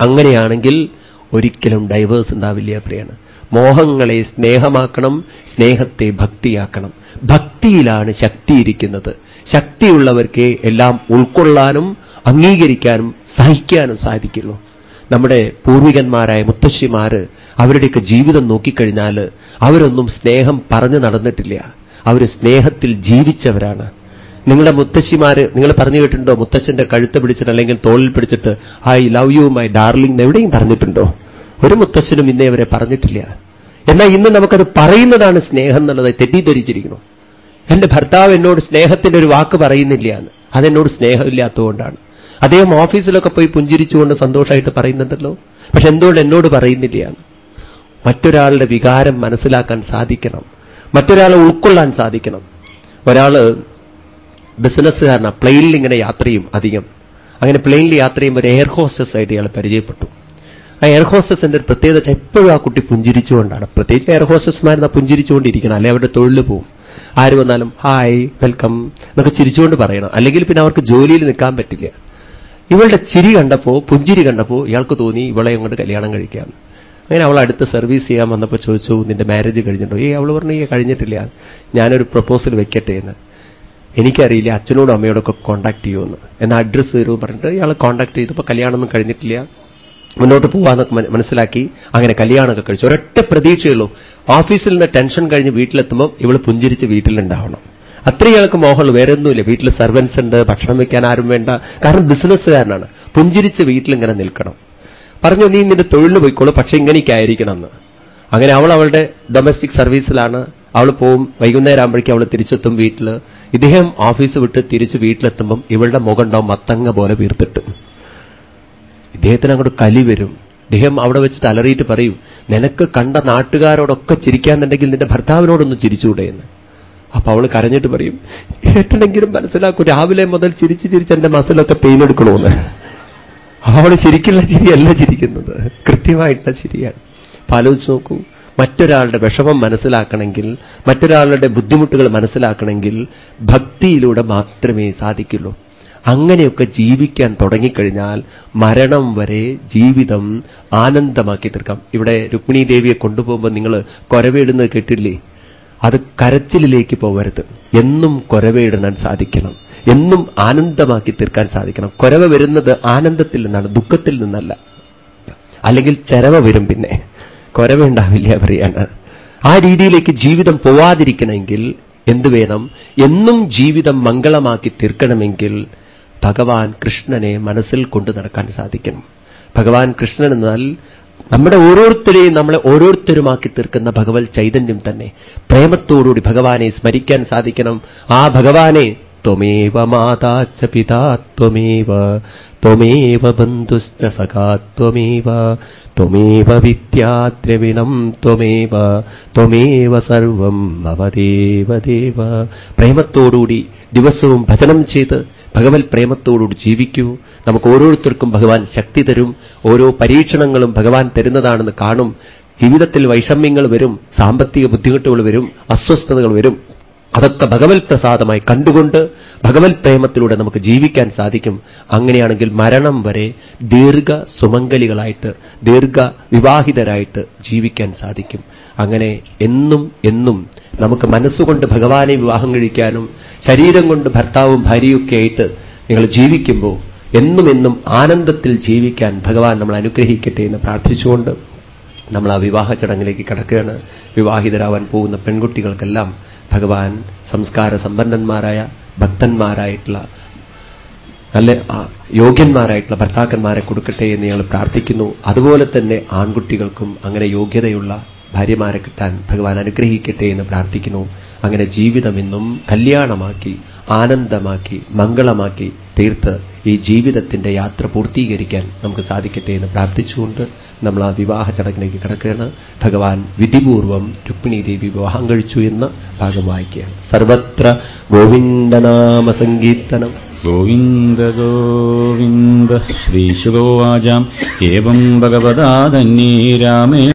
അങ്ങനെയാണെങ്കിൽ ഒരിക്കലും ഡൈവേഴ്സ് ഉണ്ടാവില്ല പ്രിയാണ് മോഹങ്ങളെ സ്നേഹമാക്കണം സ്നേഹത്തെ ഭക്തിയാക്കണം. ഭക്തിയിലാണ് ശക്തിയിരിക്കുന്നത് ശക്തിയുള്ളവർക്ക് എല്ലാം ഉൾക്കൊള്ളാനും അംഗീകരിക്കാനും സഹിക്കാനും സാധിക്കുള്ളൂ. നമ്മുടെ പൂർവികന്മാരായ മുത്തശ്ശിമാര് അവരുടെയൊക്കെ ജീവിതം നോക്കിക്കഴിഞ്ഞാൽ അവരൊന്നും സ്നേഹം പറഞ്ഞു നടന്നിട്ടില്ല. അവർ സ്നേഹത്തിൽ ജീവിച്ചവരാണ്. നിങ്ങളുടെ മുത്തശ്ശിമാര് നിങ്ങൾ പറഞ്ഞു കേട്ടിട്ടുണ്ടോ? മുത്തശ്ശന്റെ കഴുത്ത് പിടിച്ചിട്ട് അല്ലെങ്കിൽ തോളിൽ പിടിച്ചിട്ട് I love you my darling എവിടെയും പറഞ്ഞിട്ടുണ്ടോ? ഒരു മുത്തശ്ശനും ഇന്നേ അവരെ പറഞ്ഞിട്ടില്ല. എന്നാൽ ഇന്ന് നമുക്കത് പറയുന്നതാണ് സ്നേഹം എന്നുള്ളത്. തെറ്റിദ്ധരിച്ചിരിക്കുന്നു. എന്റെ ഭർത്താവ് എന്നോട് സ്നേഹത്തിന്റെ ഒരു വാക്ക് പറയുന്നില്ല എന്ന്. അതെന്നോട് സ്നേഹമില്ലാത്തതുകൊണ്ടാണ്. അദ്ദേഹം ഓഫീസിലൊക്കെ പോയി പുഞ്ചിരിച്ചുകൊണ്ട് സന്തോഷമായിട്ട് പറയുന്നുണ്ടല്ലോ. പക്ഷെ എന്തുകൊണ്ട് എന്നോട് പറയുന്നില്ല മറ്റൊരാളുടെ വികാരം മനസ്സിലാക്കാൻ സാധിക്കണം. മറ്റൊരാളെ ഉൾക്കൊള്ളാൻ സാധിക്കണം. ഒരാൾ ബിസിനസ്സുകാരനാണ് പ്ലെയിനിൽ ഇങ്ങനെ യാത്രയും അധികം. അങ്ങനെ പ്ലെയിനിൽ യാത്ര ചെയ്യുമ്പോൾ ഒരു എയർ ഹോസ്റ്റസ് ആയിട്ട് ഇയാൾ പരിചയപ്പെട്ടു. ആ എയർ ഹോസ്റ്റസിന്റെ ഒരു പ്രത്യേകത എപ്പോഴും ആ കുട്ടി പുഞ്ചിരിച്ചുകൊണ്ടാണ്. പ്രത്യേകിച്ച് എയർ ഹോസ്റ്റസ്മാരെന്നാ പുഞ്ചിരിച്ചുകൊണ്ടിരിക്കണം. അല്ലെ അവരുടെ തൊഴിൽ പോവും. ആര് വന്നാലും ഹായ് വെൽക്കം എന്നൊക്കെ ചിരിച്ചുകൊണ്ട് പറയണം. അല്ലെങ്കിൽ പിന്നെ അവർക്ക് ജോലിയിൽ നിൽക്കാൻ പറ്റില്ല. ഇവളുടെ ചിരി കണ്ടപ്പോ പുഞ്ചിരി കണ്ടപ്പോ ഇയാൾക്ക് തോന്നി ഇവളെ അങ്ങോട്ട് കല്യാണം കഴിക്കാമെന്ന് അങ്ങനെ അവൾ അടുത്ത് സർവീസ് ചെയ്യാൻ വന്നപ്പോൾ ചോദിച്ചു നിന്റെ മാരേജ് കഴിഞ്ഞിട്ടോ ഏ അവൾ പറഞ്ഞു ഈ കഴിഞ്ഞിട്ടില്ല. ഞാനൊരു പ്രപ്പോസൽ വെക്കട്ടെ എന്ന്. എനിക്കറിയില്ല അച്ഛനോടും അമ്മയോടൊക്കെ കോൺടാക്ട് ചെയ്യുമെന്ന്. എന്ന അഡ്രസ്സ് തരുമെന്ന് പറഞ്ഞിട്ട് ഇയാൾ കോൺടാക്ട് ചെയ്തപ്പോൾ കല്യാണമൊന്നും കഴിഞ്ഞിട്ടില്ല. മുന്നോട്ട് പോകാമെന്നൊക്കെ മനസ്സിലാക്കി അങ്ങനെ കല്യാണമൊക്കെ കഴിച്ചു. ഒരൊറ്റ പ്രതീക്ഷയുള്ളൂ ഓഫീസിൽ നിന്ന് ടെൻഷൻ കഴിഞ്ഞ് വീട്ടിലെത്തുമ്പോൾ ഇവൾ പുഞ്ചിരിച്ച് വീട്ടിലുണ്ടാവണം. അത്രയും ഇയാൾക്ക് മോഹമുള്ളൂ. വേറെ ഒന്നുമില്ല വീട്ടിൽ സർവൻസ് ഉണ്ട്. ഭക്ഷണം വെക്കാൻ ആരും വേണ്ട. കാരണം ബിസിനസ്സുകാരനാണ് പുഞ്ചിരിച്ച് വീട്ടിലിങ്ങനെ നിൽക്കണം. പറഞ്ഞു നീ നിന്റെ തൊഴിൽ പോയിക്കോളൂ. പക്ഷെ ഇങ്ങനെയൊക്കെ ആയിരിക്കണം എന്ന് അങ്ങനെ അവൾ അവളുടെ ഡൊമസ്റ്റിക് സർവീസിലാണ് അവൾ പോവും. വൈകുന്നേരം ആകുമ്പോഴേക്കും അവൾ തിരിച്ചെത്തും വീട്ടിൽ ഇദ്ദേഹം ഓഫീസ് വിട്ട് തിരിച്ച് വീട്ടിലെത്തുമ്പം ഇവളുടെ മുഖം ഉണ്ടാവും മത്തങ്ങ പോലെ വീർത്തിട്ട്. ഇദ്ദേഹത്തിന് അങ്ങോട്ട് കലി വരും. ഇദ്ദേഹം അവിടെ വെച്ച് തലറിയിട്ട് പറയും നിനക്ക് കണ്ട നാട്ടുകാരോടൊക്കെ ചിരിക്കാന്നുണ്ടെങ്കിൽ നിന്റെ ഭർത്താവിനോടൊന്ന് ചിരിച്ചുകൂടെ എന്ന്. അപ്പൊ അവൾ കരഞ്ഞിട്ട് പറയും ഏട്ടനെങ്കിലും മനസ്സിലാക്കൂ രാവിലെ മുതൽ ചിരിച്ച് ചിരിച്ച് എന്റെ മസിലൊക്കെ പെയിൻ എടുക്കണമെന്ന് അവൾ ശരിക്കുള്ള ചിരിയല്ല ചിരിക്കുന്നത്. കൃത്യമായിട്ടുള്ള ചിരിയാണ്. അപ്പൊ ആലോചിച്ച് നോക്കൂ മറ്റൊരാളുടെ വിഷമം മനസ്സിലാക്കണമെങ്കിൽ മറ്റൊരാളുടെ ബുദ്ധിമുട്ടുകൾ മനസ്സിലാക്കണമെങ്കിൽ ഭക്തിയിലൂടെ മാത്രമേ സാധിക്കുള്ളൂ. അങ്ങനെയൊക്കെ ജീവിക്കാൻ തുടങ്ങിക്കഴിഞ്ഞാൽ മരണം വരെ ജീവിതം ആനന്ദമാക്കി തീർക്കാം. ഇവിടെ രുക്മിണി ദേവിയെ കൊണ്ടുപോകുമ്പോൾ നിങ്ങൾ കൊരവേടുന്നത് കേട്ടില്ലേ? അത് കരച്ചിലേക്ക് പോകരുത്. എന്നും കൊരവേടാൻ സാധിക്കണം. എന്നും ആനന്ദമാക്കി തീർക്കാൻ സാധിക്കണം. കൊരവ വരുന്നത് ആനന്ദത്തിൽ നിന്നാണ് ദുഃഖത്തിൽ നിന്നല്ല. അല്ലെങ്കിൽ ചരവ വരും പിന്നെ. കൊരവുണ്ടാവില്ല പറയാണ്. ആ രീതിയിലേക്ക് ജീവിതം പോവാതിരിക്കണമെങ്കിൽ എന്തു വേണം? എന്നും ജീവിതം മംഗളമാക്കി തീർക്കണമെങ്കിൽ ഭഗവാൻ കൃഷ്ണനെ മനസ്സിൽ കൊണ്ടു നടക്കാൻ സാധിക്കണം. ഭഗവാൻ കൃഷ്ണൻ എന്നാൽ നമ്മുടെ ഓരോരുത്തരെയും നമ്മളെ ഓരോരുത്തരുമാക്കി തീർക്കുന്ന ഭഗവത് ചൈതന്യം തന്നെ. പ്രേമത്തോടുകൂടി ഭഗവാനെ സ്മരിക്കാൻ സാധിക്കണം. ആ ഭഗവാനെ ത്വമേവ മാതാച്ച പിതാ ത്വമേവ ബന്ധുശ്ച സഖാ ത്വമേവ ത്വമേവ വിദ്യാദ്രവിണം ത്വമേവ ത്വമേവ സർവം മമദേവ ദേവ പ്രേമത്തോടുകൂടി ദിവസവും ഭജനം ചെയ്ത് ഭഗവത് പ്രേമത്തോടുകൂടി ജീവിക്കൂ. നമുക്ക് ഓരോരുത്തർക്കും ഭഗവാൻ ശക്തി തരും. ഓരോ പരീക്ഷണങ്ങളും ഭഗവാൻ തരുന്നതാണെന്ന് കാണും. ജീവിതത്തിൽ വൈഷമ്യങ്ങൾ വരും സാമ്പത്തിക ബുദ്ധിമുട്ടുകൾ വരും അസ്വസ്ഥതകൾ വരും. അതൊക്കെ ഭഗവത് പ്രസാദമായി കണ്ടുകൊണ്ട് ഭഗവത് പ്രേമത്തിലൂടെ നമുക്ക് ജീവിക്കാൻ സാധിക്കും. അങ്ങനെയാണെങ്കിൽ മരണം വരെ ദീർഘ സുമംഗലികളായിട്ട് ദീർഘ വിവാഹിതരായിട്ട് ജീവിക്കാൻ സാധിക്കും. അങ്ങനെ എന്നും എന്നും നമുക്ക് മനസ്സുകൊണ്ട് ഭഗവാനെ വിവാഹം കഴിക്കാനും ശരീരം കൊണ്ട് ഭർത്താവും ഭാര്യയൊക്കെ ആയിട്ട് നിങ്ങൾ ജീവിക്കുമ്പോൾ എന്നും എന്നും ആനന്ദത്തിൽ ജീവിക്കാൻ ഭഗവാൻ നമ്മൾ അനുഗ്രഹിക്കട്ടെ എന്ന് പ്രാർത്ഥിച്ചുകൊണ്ട് നമ്മൾ ആ വിവാഹ ചടങ്ങിലേക്ക് കടക്കുകയാണ്. വിവാഹിതരാവാൻ പോകുന്ന പെൺകുട്ടികൾക്കെല്ലാം ഭഗവാൻ സംസ്കാര സമ്പന്നന്മാരായ ഭക്തന്മാരായിട്ടുള്ള നല്ല യോഗ്യന്മാരായിട്ടുള്ള ഭർത്താക്കന്മാരെ കൊടുക്കട്ടെ എന്ന് ഞങ്ങൾ പ്രാർത്ഥിക്കുന്നു. അതുപോലെ തന്നെ ആൺകുട്ടികൾക്കും അങ്ങനെ യോഗ്യതയുള്ള ഭാര്യമാരെ കിട്ടാൻ ഭഗവാൻ അനുഗ്രഹിക്കട്ടെ എന്ന് പ്രാർത്ഥിക്കുന്നു. അങ്ങനെ ജീവിതമെന്നും കല്യാണമാക്കി ആനന്ദമാക്കി മംഗളമാക്കി തീർത്ത് ഈ ജീവിതത്തിന്റെ യാത്ര പൂർത്തീകരിക്കാൻ നമുക്ക് സാധിക്കട്ടെ എന്ന് പ്രാർത്ഥിച്ചുകൊണ്ട് നമ്മൾ ആ വിവാഹ ചടങ്ങിലേക്ക് കിടക്കുകയാണ്. ഭഗവാൻ വിധിപൂർവം രുക്മിണി ദേവി വിവാഹം കഴിച്ചു എന്ന ഭാഗം വായിക്കുകയാണ്. സർവത്ര ഗോവിന്ദനാമ സങ്കീർത്തനം ഗോവിന്ദ ഗോവിന്ദ ശ്രീശുഗോവാചാം ഏവം ഭഗവതാധന്യേ രാമേ